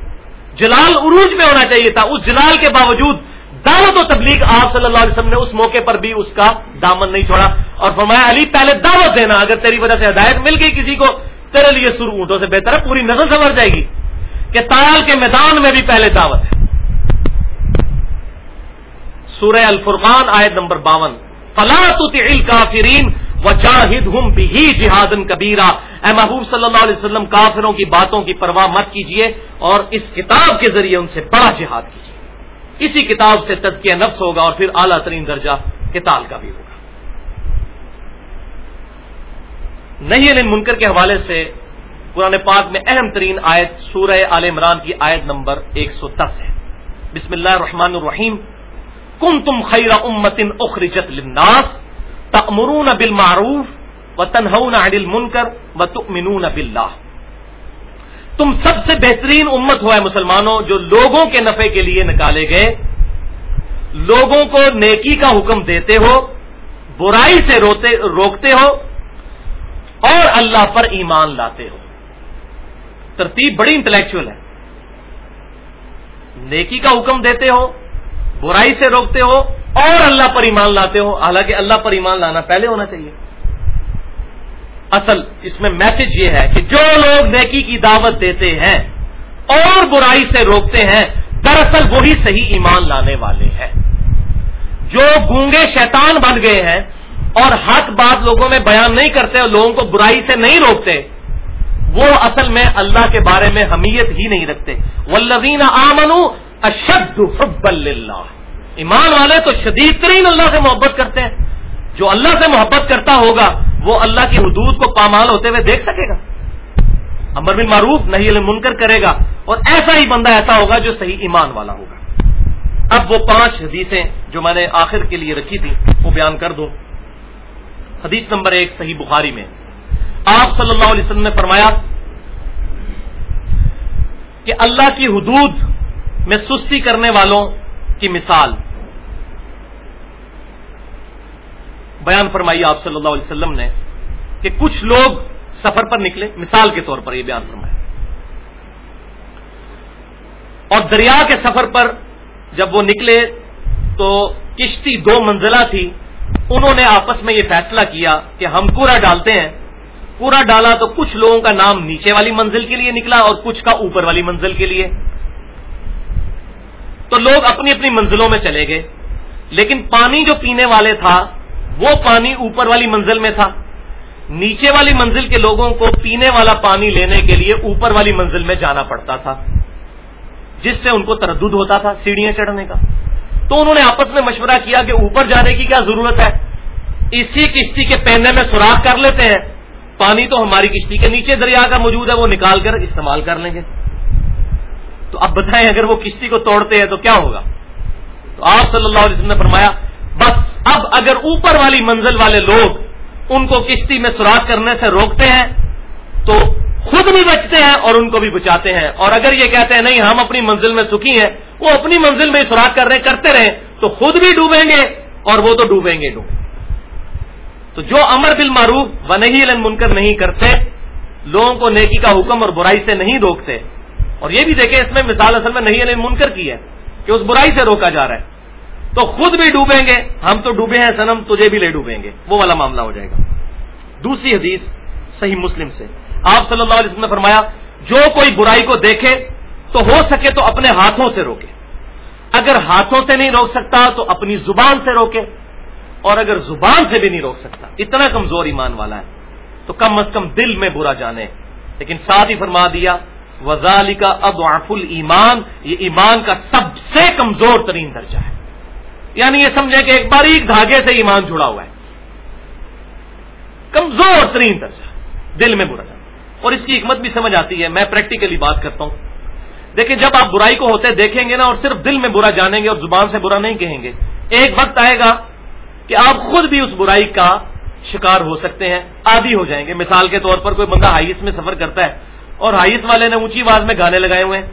جلال عروج پہ ہونا چاہیے تھا، اس جلال کے باوجود دعوت و تبلیغ آپ صلی اللہ علیہ وسلم نے اس موقع پر بھی اس کا دامن نہیں چھوڑا۔ اور فرمایا، علی، پہلے دعوت دینا، اگر تیری وجہ سے ہدایت مل گئی کسی کو، تیرے لیے سر اونٹوں سے بہتر ہے، پوری نظر سمجھ جائے گی کہ تال کے میدان میں بھی پہلے دعوت ہے۔ سورہ الفرقان، آیت نمبر باون۔ فلاں کافرین وجاہد ہم بھی جہاد کبیرا اے محبوب صلی اللہ علیہ وسلم، کافروں کی باتوں کی پرواہ مت کیجیے اور اس کتاب کے ذریعے ان سے بڑا جہاد کیجیے اسی کتاب سے تدکیہ نفس ہوگا اور پھر اعلیٰ ترین درجہ کتاب کا بھی ہوگا۔ نہیں یعنی منکر کے حوالے سے قرآن پاک میں اہم ترین آیت سورہ عال عمران کی آیت نمبر ایک سو دس ہے۔ بسم اللہ الرحمن الرحیم۔ کم تم خیر امتن اخرجت للناس تأمرون بالمعروف و تنہون عن المنکر و تؤمنون باللہ تم سب سے بہترین امت ہوا ہے مسلمانوں جو لوگوں کے نفع کے لیے نکالے گئے. لوگوں کو نیکی کا حکم دیتے ہو، برائی سے روتے، روکتے ہو اور اللہ پر ایمان لاتے ہو۔ ترتیب بڑی انٹلیکچل ہے۔ نیکی کا حکم دیتے ہو برائی سے روکتے ہو اور اللہ پر ایمان لاتے ہو۔ حالانکہ اللہ پر ایمان لانا پہلے ہونا چاہیے۔ اصل اس میں میسج یہ ہے کہ جو لوگ نیکی کی دعوت دیتے ہیں اور برائی سے روکتے ہیں، دراصل وہی صحیح ایمان لانے والے ہیں۔ جو گونگے شیطان بن گئے ہیں اور حق بات لوگوں میں بیان نہیں کرتے اور لوگوں کو برائی سے نہیں روکتے، وہ اصل میں اللہ کے بارے میں حمیت ہی نہیں رکھتے۔ ولزین آمن اشد حب اللہ ایمان والے تو شدید ترین اللہ سے محبت کرتے ہیں۔ جو اللہ سے محبت کرتا ہوگا، وہ اللہ کی حدود کو پامال ہوتے ہوئے دیکھ سکے گا۔ امر بن معروف نہیں منکر کرے گا۔ اور ایسا ہی بندہ ایسا ہوگا جو صحیح ایمان والا ہوگا۔ اب وہ پانچ حدیثیں جو میں نے آخر کے لیے رکھی تھی وہ بیان کر دو حدیث نمبر ایک، صحیح بخاری میں۔ آپ صلی اللہ علیہ وسلم نے فرمایا کہ اللہ کی حدود میں سستی کرنے والوں کی مثال۔ بیان فرمائی آپ صلی اللہ علیہ وسلم نے کہ کچھ لوگ سفر پر نکلے، مثال کے طور پر یہ بیان فرمایا۔ اور دریا کے سفر پر جب وہ نکلے تو کشتی دو منزلہ تھی۔ انہوں نے آپس میں یہ فیصلہ کیا کہ ہم کوڑا ڈالتے ہیں۔ کوڑا ڈالا تو کچھ لوگوں کا نام نیچے والی منزل کے لیے نکلا اور کچھ کا اوپر والی منزل کے لیے۔ تو لوگ اپنی اپنی منزلوں میں چلے گئے۔ لیکن پانی جو پینے والے تھا، وہ پانی اوپر والی منزل میں تھا۔ نیچے والی منزل کے لوگوں کو پینے والا پانی لینے کے لیے اوپر والی منزل میں جانا پڑتا تھا۔ جس سے ان کو تردد ہوتا تھا سیڑھیاں چڑھنے کا۔ تو انہوں نے آپس میں مشورہ کیا کہ اوپر جانے کی کیا ضرورت ہے؟ اسی کشتی کے پہننے میں سوراخ کر لیتے ہیں۔ پانی تو ہماری کشتی کے نیچے دریا کا موجود ہے، وہ نکال کر استعمال کر لیں گے۔ تو اب بتائیں اگر وہ کشتی کو توڑتے ہیں تو کیا ہوگا؟ تو آپ صلی اللہ علیہ وسلم نے فرمایا، بس اب اگر اوپر والی منزل والے لوگ ان کو کشتی میں سوراخ کرنے سے روکتے ہیں، تو خود بھی بچتے ہیں اور ان کو بھی بچاتے ہیں۔ اور اگر یہ کہتے ہیں، نہیں، ہم اپنی منزل میں سکھی ہیں، وہ اپنی منزل میں سراغ کر رہے کرتے رہے تو خود بھی ڈوبیں گے اور وہ تو ڈوبیں گے ڈوب۔ تو جو امر بل معروف و نہیں منکر نہیں کرتے، لوگوں کو نیکی کا حکم اور برائی سے نہیں روکتے اور یہ بھی دیکھیں اس میں مثال اصل میں نہیں منکر کی ہے کہ اس برائی سے روکا جا رہا ہے۔ تو خود بھی ڈوبیں گے، ہم تو ڈوبے ہیں سنم تجھے بھی لے ڈوبیں گے۔ وہ والا معاملہ ہو جائے گا۔ دوسری حدیث صحیح مسلم سے۔ آپ صلی اللہ علیہ وسلم نے فرمایا، جو کوئی برائی کو دیکھے تو ہو سکے تو اپنے ہاتھوں سے روکے۔ اگر ہاتھوں سے نہیں روک سکتا تو اپنی زبان سے روکے۔ اور اگر زبان سے بھی نہیں روک سکتا، اتنا کمزور ایمان والا ہے۔ تو کم از کم دل میں برا جانے۔ لیکن ساتھ ہی فرما دیا وزالی کا اب ایمان یہ ایمان کا سب سے کمزور ترین درجہ ہے۔ یعنی یہ سمجھیں کہ ایک باریک دھاگے سے ایمان جڑا ہوا ہے۔ کمزور ترین درجہ، دل میں برا۔ جانا اور اس کی حکمت بھی سمجھ آتی ہے، میں پریکٹیکلی بات کرتا ہوں۔ دیکھیں، جب آپ برائی کو ہوتے دیکھیں گے نا، اور صرف دل میں برا جانیں گے اور زبان سے برا نہیں کہیں گے، ایک وقت آئے گا کہ آپ خود بھی اس برائی کا شکار ہو سکتے ہیں آدھی ہو جائیں گے۔ مثال کے طور پر کوئی بندہ ہائیس میں سفر کرتا ہے اور ہائیس والے نے اونچی آواز میں گانے لگائے ہوئے ہیں۔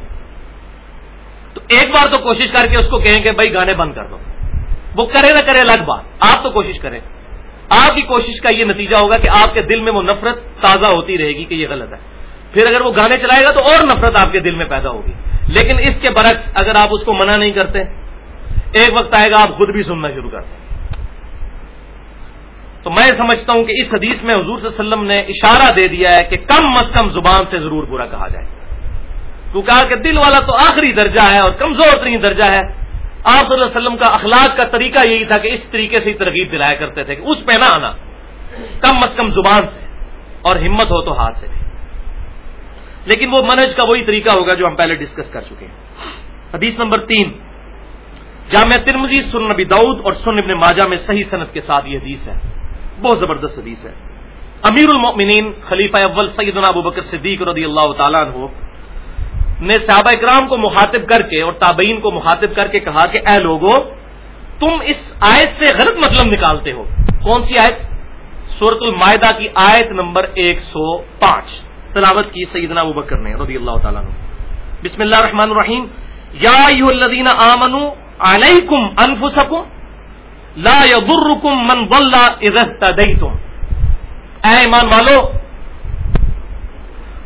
تو ایک بار تو کوشش کر کے اس کو کہیں کہ بھائی گانے بند کر دو۔ وہ کرے نہ کرے الگ بات، آپ تو کوشش کریں۔ آپ کی کوشش کا یہ نتیجہ ہوگا کہ آپ کے دل میں وہ نفرت تازہ ہوتی رہے گی کہ یہ غلط ہے۔ پھر اگر وہ گانے چلائے گا تو اور نفرت آپ کے دل میں پیدا ہوگی۔ لیکن اس کے برعکس اگر آپ اس کو منع نہیں کرتے، ایک وقت آئے گا آپ خود بھی سننا شروع کرتے تو میں سمجھتا ہوں کہ اس حدیث میں حضور صلی اللہ علیہ وسلم نے اشارہ دے دیا ہے کہ کم از کم زبان سے ضرور برا کہا جائے۔ تو کہا کہ دل والا تو آخری درجہ ہے اور کمزور ترین درجہ ہے۔ آپ صلی اللہ علیہ وسلم کا اخلاق کا طریقہ یہی تھا کہ اس طریقے سے ہی ترغیب دلایا کرتے تھے کہ اس پہ نہ آنا۔ کم از کم زبان سے اور ہمت ہو تو ہاتھ سے۔ بھی لیکن وہ منج کا وہی طریقہ ہوگا جو ہم پہلے ڈسکس کر چکے ہیں۔ حدیث نمبر تین، جامع ترمزی سن نبی دعود اور سن ابن ماجہ میں صحیح صنعت کے ساتھ یہ حدیث ہے۔ بہت زبردست حدیث ہے۔ امیر المؤمنین خلیفہ اول سیدنا ابو بکر صدیق رضی اللہ تعالیٰ عنہ نے صحابہ اکرام کو مخاطب کر کے اور تابعین کو مخاطب کر کے کہا کہ اے لوگوں تم اس آیت سے غلط مطلب نکالتے ہو۔ کون سی آیت؟ سورت المائدہ کی آیت نمبر ایک سو پانچ۔ تلاوت کی سیدنا ابو بکر نے رضی اللہ تعالیٰ عنہ۔ بسم اللہ الرحمن الرحیم۔ یا الذین آمنوا علیکم انفسکم لا یضرکم من ضل اذا اهتدیتم اے ایمان والو،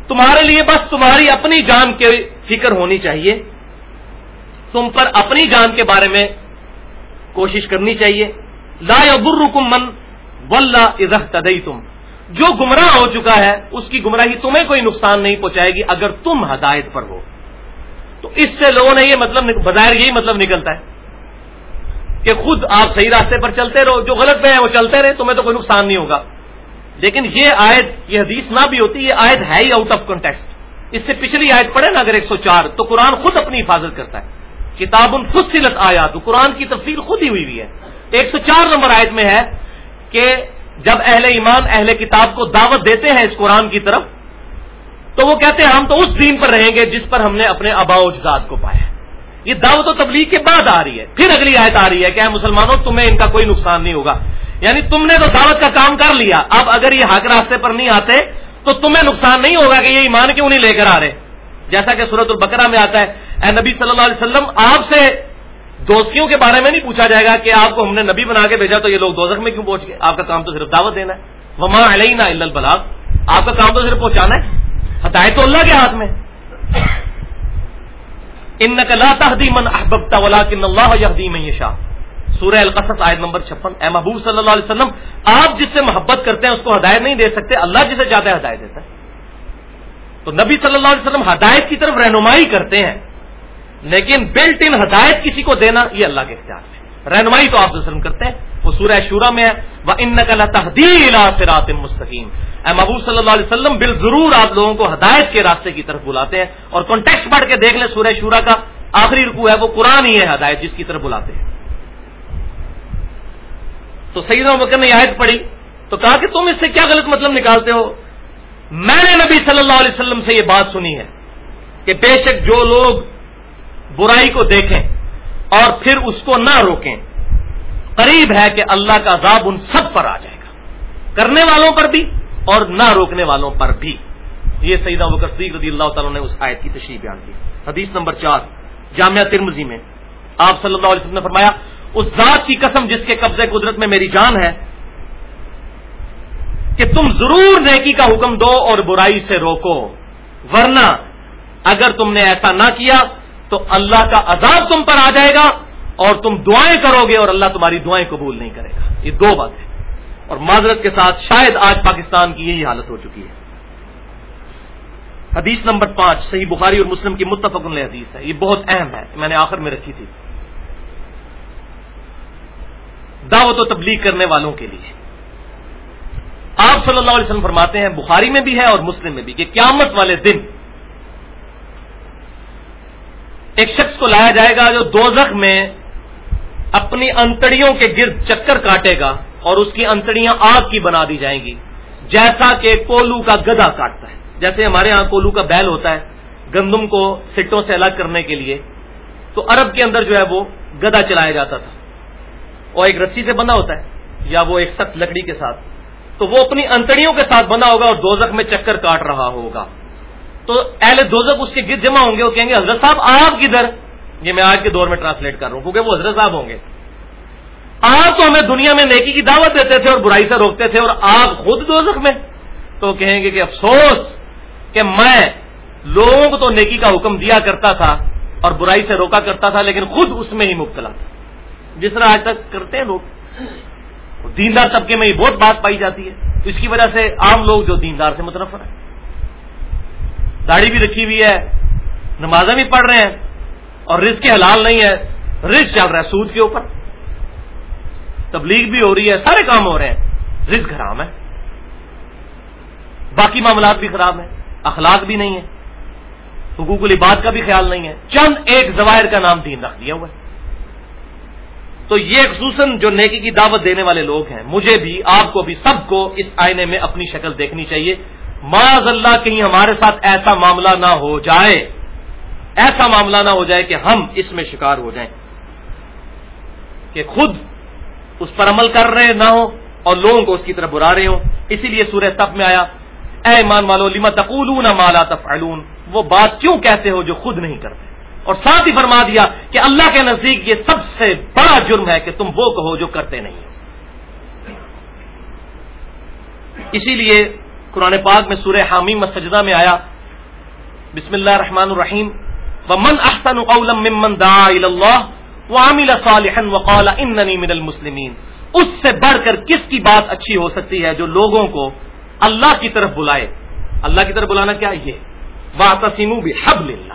تمہارے لیے بس تمہاری اپنی جان کی فکر ہونی چاہیے۔ تم پر اپنی جان کے بارے میں کوشش کرنی چاہیے۔ لا یضرکم من ضل اذا اهتدیتم جو گمراہ ہو چکا ہے، اس کی گمراہی تمہیں کوئی نقصان نہیں پہنچائے گی اگر تم ہدایت پر ہو۔ تو اس سے لوگوں نے یہ مطلب بظاہر یہی مطلب نکلتا ہے۔ کہ خود آپ صحیح راستے پر چلتے رہو، جو غلط پہ ہیں وہ چلتے رہے، تمہیں تو کوئی نقصان نہیں ہوگا۔ لیکن یہ آیت، یہ حدیث نہ بھی ہوتی، یہ آیت ہے ہی آؤٹ آف کنٹیکسٹ اس سے پچھلی آیت پڑھے نا اگر ایک سو چار، تو قرآن خود اپنی حفاظت کرتا ہے۔ کتاب الفصلت آیا تو قرآن کی تفصیل خود ہی ہوئی ہوئی ہے۔ ایک سو چار نمبر آیت میں ہے کہ جب اہل ایمان، اہل کتاب کو دعوت دیتے ہیں اس قرآن کی طرف، تو وہ کہتے ہیں ہم تو اس دین پر رہیں گے جس پر ہم نے اپنے آبا و اجزاد کو پایا۔ یہ دعوت و تبلیغ کے بعد آ رہی ہے۔ پھر اگلی آیت آ رہی ہے کہ مسلمانوں، تمہیں ان کا کوئی نقصان نہیں ہوگا۔ یعنی تم نے تو دعوت کا کام کر لیا، اب اگر یہ حق راستے پر نہیں آتے تو تمہیں نقصان نہیں ہوگا کہ یہ ایمان کیوں نہیں لے کر آ رہے۔ جیسا کہ سورت البکرا میں آتا ہے، اے نبی صلی اللہ علیہ وسلم، آپ سے دوستیوں کے بارے میں نہیں پوچھا جائے گا کہ آپ کو ہم نے نبی بنا کے بھیجا تو یہ لوگ دوزخ میں کیوں پہنچ گئے؟ آپ کا کام تو صرف دعوت دینا ہے۔ وہ ماں علینا البلاغ۔ آپ کا کام تو صرف پہنچانا ہے۔ ہدایت اللہ کے ہاتھ میں۔ ان نقلا تحدی من احبتا ولا کن اللہ یحدیم شاہ سورہ القصص آیت نمبر چھپن. اے محبوب صلی اللہ علیہ وسلم، آپ جس سے محبت کرتے ہیں، اس کو ہدایت نہیں دے سکتے، اللہ جسے چاہتا ہے ہدایت دیتا ہے. تو نبی صلی اللہ علیہ وسلم ہدایت کی طرف رہنمائی کرتے ہیں، لیکن بلٹ ان ہدایت کسی کو دینا یہ اللہ کے اختیار میں رہنمائی تو آپ وسلم کرتے ہیں۔ وہ سورہ شورا میں ہے وہ ان نقل تحدیل رات مستقیم اے محبوب صلی اللہ علیہ وسلم بال ضرور آپ لوگوں کو ہدایت کے راستے کی طرف بلاتے ہیں اور کانٹیکٹ پڑھ کے دیکھ لیں سورہ شورا کا۔ آخری رکو ہے، وہ قرآن ہی ہے ہدایت جس کی طرف بلاتے ہیں۔ تو سعید بکر نے آیت پڑھی، تو کہا کہ تم اس سے کیا غلط مطلب نکالتے ہو؟ میں نے نبی صلی اللہ علیہ وسلم سے یہ بات سنی ہے کہ بے شک جو لوگ برائی کو دیکھیں اور پھر اس کو نہ روکیں قریب ہے کہ اللہ کا عذاب ان سب پر آ جائے گا۔ کرنے والوں پر بھی اور نہ روکنے والوں پر بھی۔ یہ سیدہ بکر صدیق رضی اللہ تعالیٰ نے اس آیت کی تشریح بیان کی۔ حدیث نمبر چار، جامعہ ترمزی میں۔ آپ صلی اللہ علیہ وسلم نے فرمایا، اس ذات کی قسم جس کے قبضے قدرت میں میری جان ہے، کہ تم ضرور نیکی کا حکم دو اور برائی سے روکو۔ ورنہ اگر تم نے ایسا نہ کیا، تو اللہ کا عذاب تم پر آ جائے گا اور تم دعائیں کرو گے اور اللہ تمہاری دعائیں قبول نہیں کرے گا۔ یہ دو باتیں اور معذرت کے ساتھ شاید آج پاکستان کی یہی حالت ہو چکی ہے۔ حدیث نمبر پانچ، صحیح بخاری اور مسلم کی متفق حدیث ہے۔ یہ بہت اہم ہے۔ میں نے آخر میں رکھی تھی۔ دعوت و تبلیغ کرنے والوں کے لیے۔ آپ صلی اللہ علیہ وسلم فرماتے ہیں، بخاری میں بھی ہے اور مسلم میں بھی، کہ قیامت والے دن ایک شخص کو لایا جائے گا جو دوزخ میں اپنی انتڑیوں کے گرد چکر کاٹے گا اور اس کی انتڑیاں آگ کی بنا دی جائیں گی، جیسا کہ کولو کا گدا کاٹتا ہے۔ جیسے ہمارے ہاں کولو کا بیل ہوتا ہے گندم کو سٹوں سے الگ کرنے کے لیے، تو عرب کے اندر جو ہے وہ گدا چلایا جاتا تھا۔ اور ایک رسی سے بنا ہوتا ہے یا وہ ایک سخت لکڑی کے ساتھ۔ تو وہ اپنی انتڑیوں کے ساتھ بنا ہوگا اور دوزخ میں چکر کاٹ رہا ہوگا۔ تو اہل دوزخ اس کے گرد جمع ہوں گے، وہ کہیں گے، حضرت صاحب، آپ کدھر یہ میں آج کے دور میں ٹرانسلیٹ کر رہا ہوں، کیونکہ وہ حضرت صاحب ہوں گے۔ آپ تو ہمیں دنیا میں نیکی کی دعوت دیتے تھے اور برائی سے روکتے تھے اور آپ خود دوزخ میں۔ تو کہیں گے کہ افسوس کہ میں لوگوں کو تو نیکی کا حکم دیا کرتا تھا اور برائی سے روکا کرتا تھا، لیکن خود اس میں ہی مبتلا تھا۔ جس طرح آج تک کرتے ہیں لوگ دیندار طبقے میں ہی بہت بات پائی جاتی ہے۔ اس کی وجہ سے عام لوگ جو دیندار سے متنفر ہیں۔ داڑھی بھی رکھی ہوئی ہے، نمازیں بھی پڑھ رہے ہیں۔ اور رزق کے حلال نہیں ہے، رزق چل رہا ہے سود کے اوپر۔ تبلیغ بھی ہو رہی ہے، سارے کام ہو رہے ہیں۔ رزق حرام ہے۔ باقی معاملات بھی خراب ہیں، اخلاق بھی نہیں ہے حقوق العباد کا بھی خیال نہیں ہے۔ چند ایک زوائر کا نام دین رکھ دیا ہوا ہے۔ تو یہ خصوصاً جو نیکی کی دعوت دینے والے لوگ ہیں، مجھے بھی، آپ کو بھی، سب کو اس آئینے میں اپنی شکل دیکھنی چاہیے۔ معذ اللہ، کہیں ہمارے ساتھ ایسا معاملہ نہ ہو جائے۔ ایسا معاملہ نہ ہو جائے کہ ہم اس میں شکار ہو جائیں۔ کہ خود اس پر عمل کر رہے نہ ہو اور لوگوں کو اس کی طرف برا رہے ہوں۔ اسی لیے سورہ تب میں آیا، اے مان والو لما تقولون مالا تفعلون؟ وہ بات کیوں کہتے ہو جو خود نہیں کرتے؟ اور ساتھ ہی فرما دیا کہ اللہ کے نزدیک یہ سب سے بڑا جرم ہے کہ تم وہ کہو جو کرتے نہیں اسی لیے قرآن پاک میں سورہ حامی مسجدہ میں آیا، بسم اللہ الرحمن الرحیم من احسن قولا ممن دعا الى الله وعمل صالحا وقال انني من المسلمين. اس سے بڑھ کر کس کی بات اچھی ہو سکتی ہے جو لوگوں کو اللہ کی طرف بلائے؟ اللہ کی طرف بلانا کیا یہ؟ واطسیمو بحبل اللہ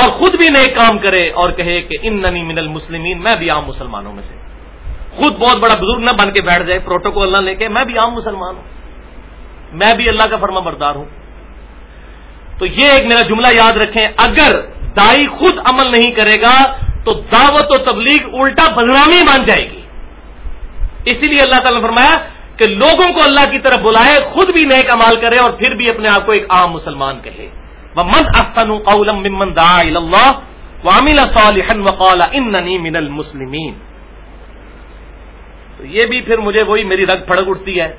اور خود بھی نئے کام کرے اور کہے کہ ان ننی من المسلمین میں بھی عام مسلمانوں میں سے۔ خود بہت بڑا بزرگ نہ بن کے بیٹھ جائے، پروٹوکول نہ لے کے، میں بھی عام مسلمان ہوں۔ میں بھی اللہ کا فرما بردار ہوں۔ تو یہ ایک میرا جملہ یاد رکھیں، اگر دائی خود عمل نہیں کرے گا، تو دعوت و تبلیغ الٹا بدنامی مان جائے گی۔ اسی لیے اللہ تعالیٰ نے فرمایا کہ لوگوں کو اللہ کی طرف بلائے، خود بھی نیک امال کرے اور پھر بھی اپنے آپ کو ایک عام مسلمان کہے۔ من احسن ممن دعا الى الله صالحا وقال انني من المسلمين۔ تو یہ بھی پھر مجھے وہی میری رگ پھڑک اٹھتی ہے،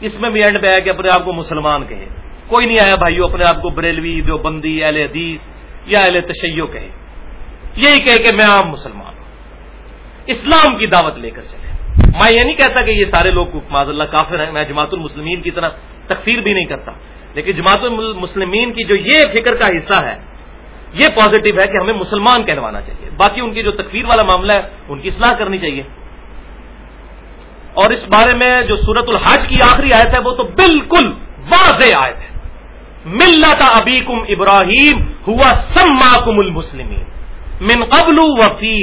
اس میں بھی اینڈ پہ ہے کہ اپنے آپ کو مسلمان کہے۔ کوئی نہیں آیا بھائیو، اپنے آپ کو بریلوی جو بندی اہل حدیث یا اہل تشیو کہے یہی کہے کہ میں عام مسلمان ہوں۔ اسلام کی دعوت لے کر چلے۔ میں یہ نہیں کہتا کہ یہ سارے لوگ معذ اللہ کافر ہیں، میں جماعت المسلمین کی طرح تکفیر بھی نہیں کرتا۔ لیکن جماعت المسلمین کی جو یہ فکر کا حصہ ہے، یہ پازیٹو ہے کہ ہمیں مسلمان کہلوانا چاہیے۔ باقی ان کی جو تکفیر والا معاملہ ہے، ان کی اصلاح کرنی چاہیے۔ اور اس بارے میں جو سورت الحج کی آخری آیت ہے، وہ تو بالکل واضح آیت ہے۔ ملت ابیکم ابراہیم ہوا سما کم المسلمین۔ من قبل وفی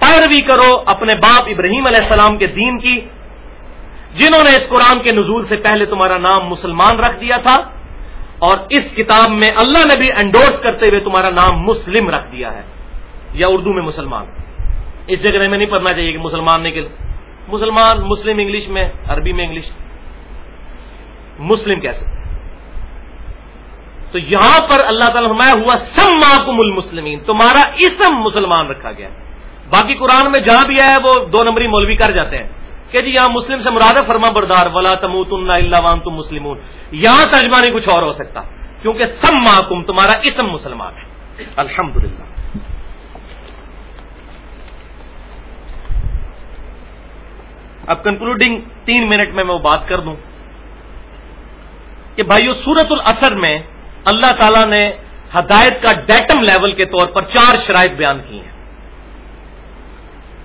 پیروی کرو اپنے باپ ابراہیم علیہ السلام کے دین کی، جنہوں نے اس قرآن کے نزول سے پہلے تمہارا نام مسلمان رکھ دیا تھا، اور اس کتاب میں اللہ نے بھی انڈورس کرتے ہوئے تمہارا نام مسلم رکھ دیا ہے، یا اردو میں مسلمان۔ اس جگہ میں نہیں پڑھنا چاہیے کہ مسلمان نہیں کہ مسلمان، مسلم انگلش میں، عربی میں انگلش۔ مسلم کہہ سکتے تو یہاں پر اللہ تعالیٰ فرمایا، ہوا سم معکم المسلمین، تمہارا اسم مسلمان رکھا گیا۔ باقی قرآن میں جہاں بھی آیا وہ دو نمبری مولوی کر جاتے ہیں۔ کہ جی یہاں مسلم سے مراد ہے، فرما بردار، ولا تموت اللہ وان تم مسلم یہاں ترجمہ نہیں کچھ اور ہو سکتا، کیونکہ سم محکم تمہارا اسم مسلمان ہے۔ الحمد اب کنکلوڈنگ تین منٹ میں میں وہ بات کر دوں کہ بھائیو سورت الاثر میں اللہ تعالی نے ہدایت کا ڈیٹم لیول کے طور پر چار شرائط بیان کی ہیں۔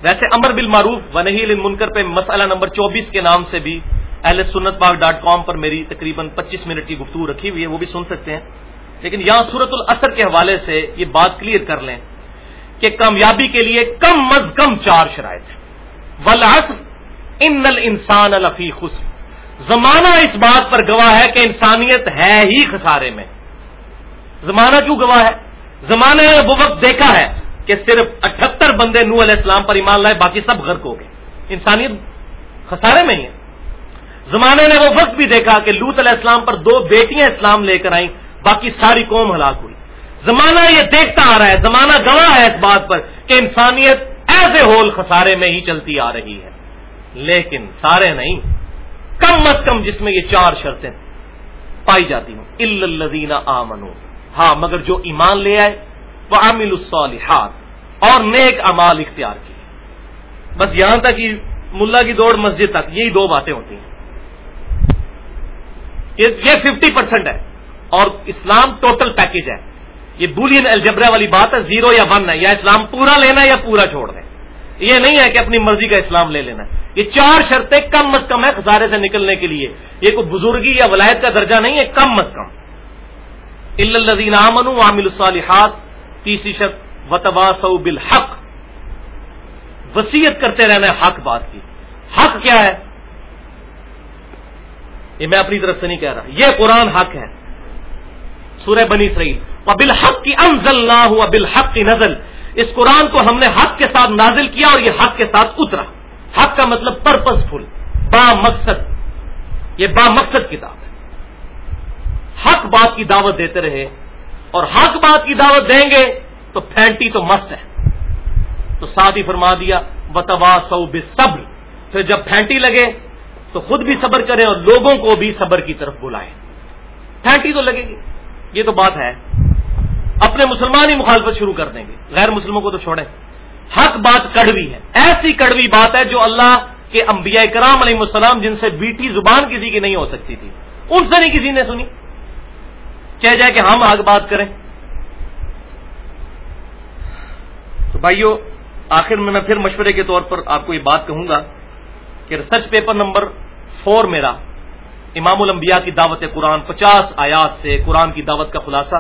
ویسے امر بل معروف ونہیل منکر پہ مسئلہ نمبر چوبیس کے نام سے بھی اہل سنت باغ ڈاٹ کام پر میری تقریباً پچیس منٹ کی گفتگو رکھی ہوئی ہے، وہ بھی سن سکتے ہیں۔ لیکن یہاں سورت الاثر کے حوالے سے یہ بات کلیئر کر لیں کہ کامیابی کے لیے کم از کم چار شرائط ولاس ان نل انسان الفی خس زمانہ اس بات پر گواہ ہے کہ انسانیت ہے ہی خسارے میں۔ زمانہ کیوں گواہ ہے؟ زمانے نے وہ وقت دیکھا ہے کہ صرف اٹھہتر بندے نو علیہ السلام پر ایمان لائے، باقی سب غرق ہو گئے۔ انسانیت خسارے میں ہی ہے۔ زمانے نے وہ وقت بھی دیکھا کہ لوت علیہ السلام پر دو بیٹیاں اسلام لے کر آئیں، باقی ساری قوم ہلاک ہوئی۔ زمانہ یہ دیکھتا آ رہا ہے، زمانہ گواہ ہے اس بات پر کہ انسانیت ایز اے ہول خسارے میں ہی چلتی آ رہی ہے۔ لیکن سارے نہیں، کم از کم جس میں یہ چار شرطیں پائی جاتی ہوں۔ الدین آمنو ہاں مگر جو ایمان لے آئے، وہ عامل الصالحات، اور نیک امال اختیار کی بس یہاں تک کہ ملا کی دوڑ مسجد تک، یہی دو باتیں ہوتی ہیں۔ یہ ففٹی پرسینٹ ہے، اور اسلام ٹوٹل پیکج ہے۔ یہ بولین الجبرا والی بات ہے، زیرو یا ون ہے، یا اسلام پورا لینا ہے یا پورا چھوڑ دیں یہ نہیں ہے کہ اپنی مرضی کا اسلام لے لینا یہ چار شرطیں کم از کم ہے خسارے سے نکلنے کے لیے۔ یہ کوئی بزرگی یا ولایت کا درجہ نہیں ہے، کم از کم۔ الدین امن عامل الصالحات، تیسری شرط وطوا بالحق۔ وسیعت کرتے رہنا ہے حق بات کی۔ حق کیا ہے؟ یہ میں اپنی طرف سے نہیں کہہ رہا۔ یہ قرآن حق ہے۔ سورہ بنی اسرائیل و بالحق کی انزل نہ ہوا بالحق کی نزل۔ اس قرآن کو ہم نے حق کے ساتھ نازل کیا اور یہ حق کے ساتھ اترا۔ حق کا مطلب پرپز فل با مقصد۔ یہ با مقصد کتاب ہے۔ حق بات کی دعوت دیتے رہے اور حق بات کی دعوت دیں گے تو پھینٹی تو مست ہے۔ تو ساتھ ہی فرما دیا بتوا سو بے صبر پھر جب پھینٹی لگے تو خود بھی صبر کریں اور لوگوں کو بھی صبر کی طرف بلائیں۔ پھینٹی تو لگے گی، یہ تو بات ہے۔ اپنے مسلمان ہی مخالفت شروع کر دیں گے۔ غیر مسلموں کو تو چھوڑیں۔ حق بات کڑوی ہے۔ ایسی کڑوی بات ہے جو اللہ کے انبیاء کرام علیہ السلام جن سے بیٹی زبان کسی کی نہیں ہو سکتی تھی، ان سے نہیں کسی نے سنی۔ چاہے جائے کہ ہم حق بات کریں۔ تو بھائیو، آخر میں میں پھر مشورے کے طور پر آپ کو یہ بات کہوں گا کہ ریسرچ پیپر نمبر فور میرا، امام الانبیاء کی دعوت قرآن، پچاس آیات سے قرآن کی دعوت کا خلاصہ۔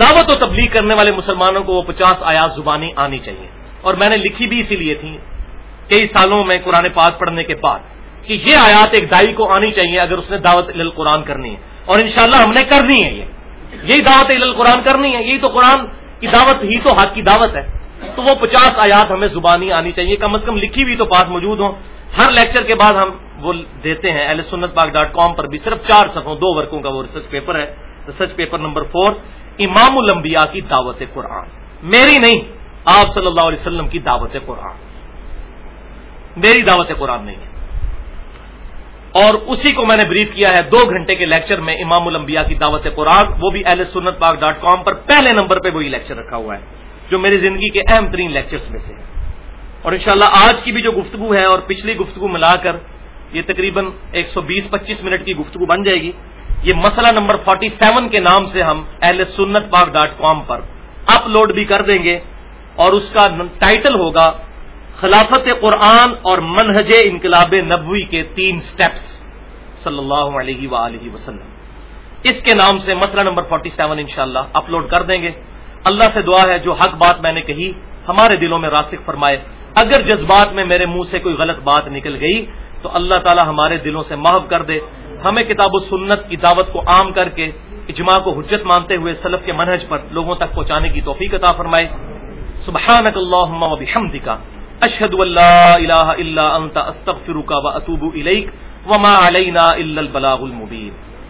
دعوت و تبلیغ کرنے والے مسلمانوں کو وہ پچاس آیات زبانی آنی چاہیے۔ اور میں نے لکھی بھی اسی لیے تھی کئی سالوں میں قرآن پاک پڑھنے کے بعد کہ یہ آیات ایک دائی کو آنی چاہیے اگر اس نے دعوت قرآن کرنی ہے۔ اور انشاءاللہ ہم نے کرنی ہے یہ۔ یہی دعوت قرآن کرنی ہے، یہی تو قرآن کی دعوت ہی تو حق کی دعوت ہے۔ تو وہ پچاس آیات ہمیں زبانی آنی چاہیے، کم از کم لکھی بھی تو پاس موجود ہوں۔ ہر لیکچر کے بعد ہم وہ دیتے ہیں ایل سنت پاک ڈاٹ کام پر بھی صرف چار صفوں دو ورکوں کا وہ ریسرچ پیپر ہے۔ ریسرچ پیپر نمبر فور امام الانبیاء کی دعوت قرآن۔ میری نہیں، آپ صلی اللہ علیہ وسلم کی دعوت قرآن۔ میری دعوت قرآن نہیں ہے۔ اور اسی کو میں نے بریف کیا ہے دو گھنٹے کے لیکچر میں امام الانبیاء کی دعوت قرآن، وہ بھی اہل سنت پاک ڈاٹ کام پر پہلے نمبر پہ وہی لیکچر رکھا ہوا ہے، جو میری زندگی کے اہم ترین لیکچرز میں سے اور انشاءاللہ آج کی بھی جو گفتگو ہے اور پچھلی گفتگو ملا کر، یہ تقریباً ایک سو بیس پچیس منٹ کی گفتگو بن جائے گی۔ یہ مسئلہ نمبر فورٹی سیون کے نام سے ہم اہل سنت پاک ڈاٹ کام پر اپلوڈ بھی کر دیں گے اور اس کا ٹائٹل ہوگا خلافت قرآن اور منہج انقلاب نبوی کے تین سٹیپس صلی اللہ علیہ وآلہ وسلم۔ اس کے نام سے مسئلہ نمبر 47 سیون انشاءاللہ اپلوڈ کر دیں گے۔ اللہ سے دعا ہے، جو حق بات میں نے کہی، ہمارے دلوں میں راسک فرمائے، اگر جذبات میں میرے منہ سے کوئی غلط بات نکل گئی، تو اللہ تعالی ہمارے دلوں سے محو کر دے۔ ہمیں کتاب و سنت کی دعوت کو عام کر کے، اجماع کو حجت مانتے ہوئے سلف کے منہج پر لوگوں تک پہنچانے کی توفیق عطا فرمائے۔ سبحانک اللہم و بحمدکا اشهد ان لا اله الا انت استغفرك واتوب اليك وما علينا الا البلاغ المبين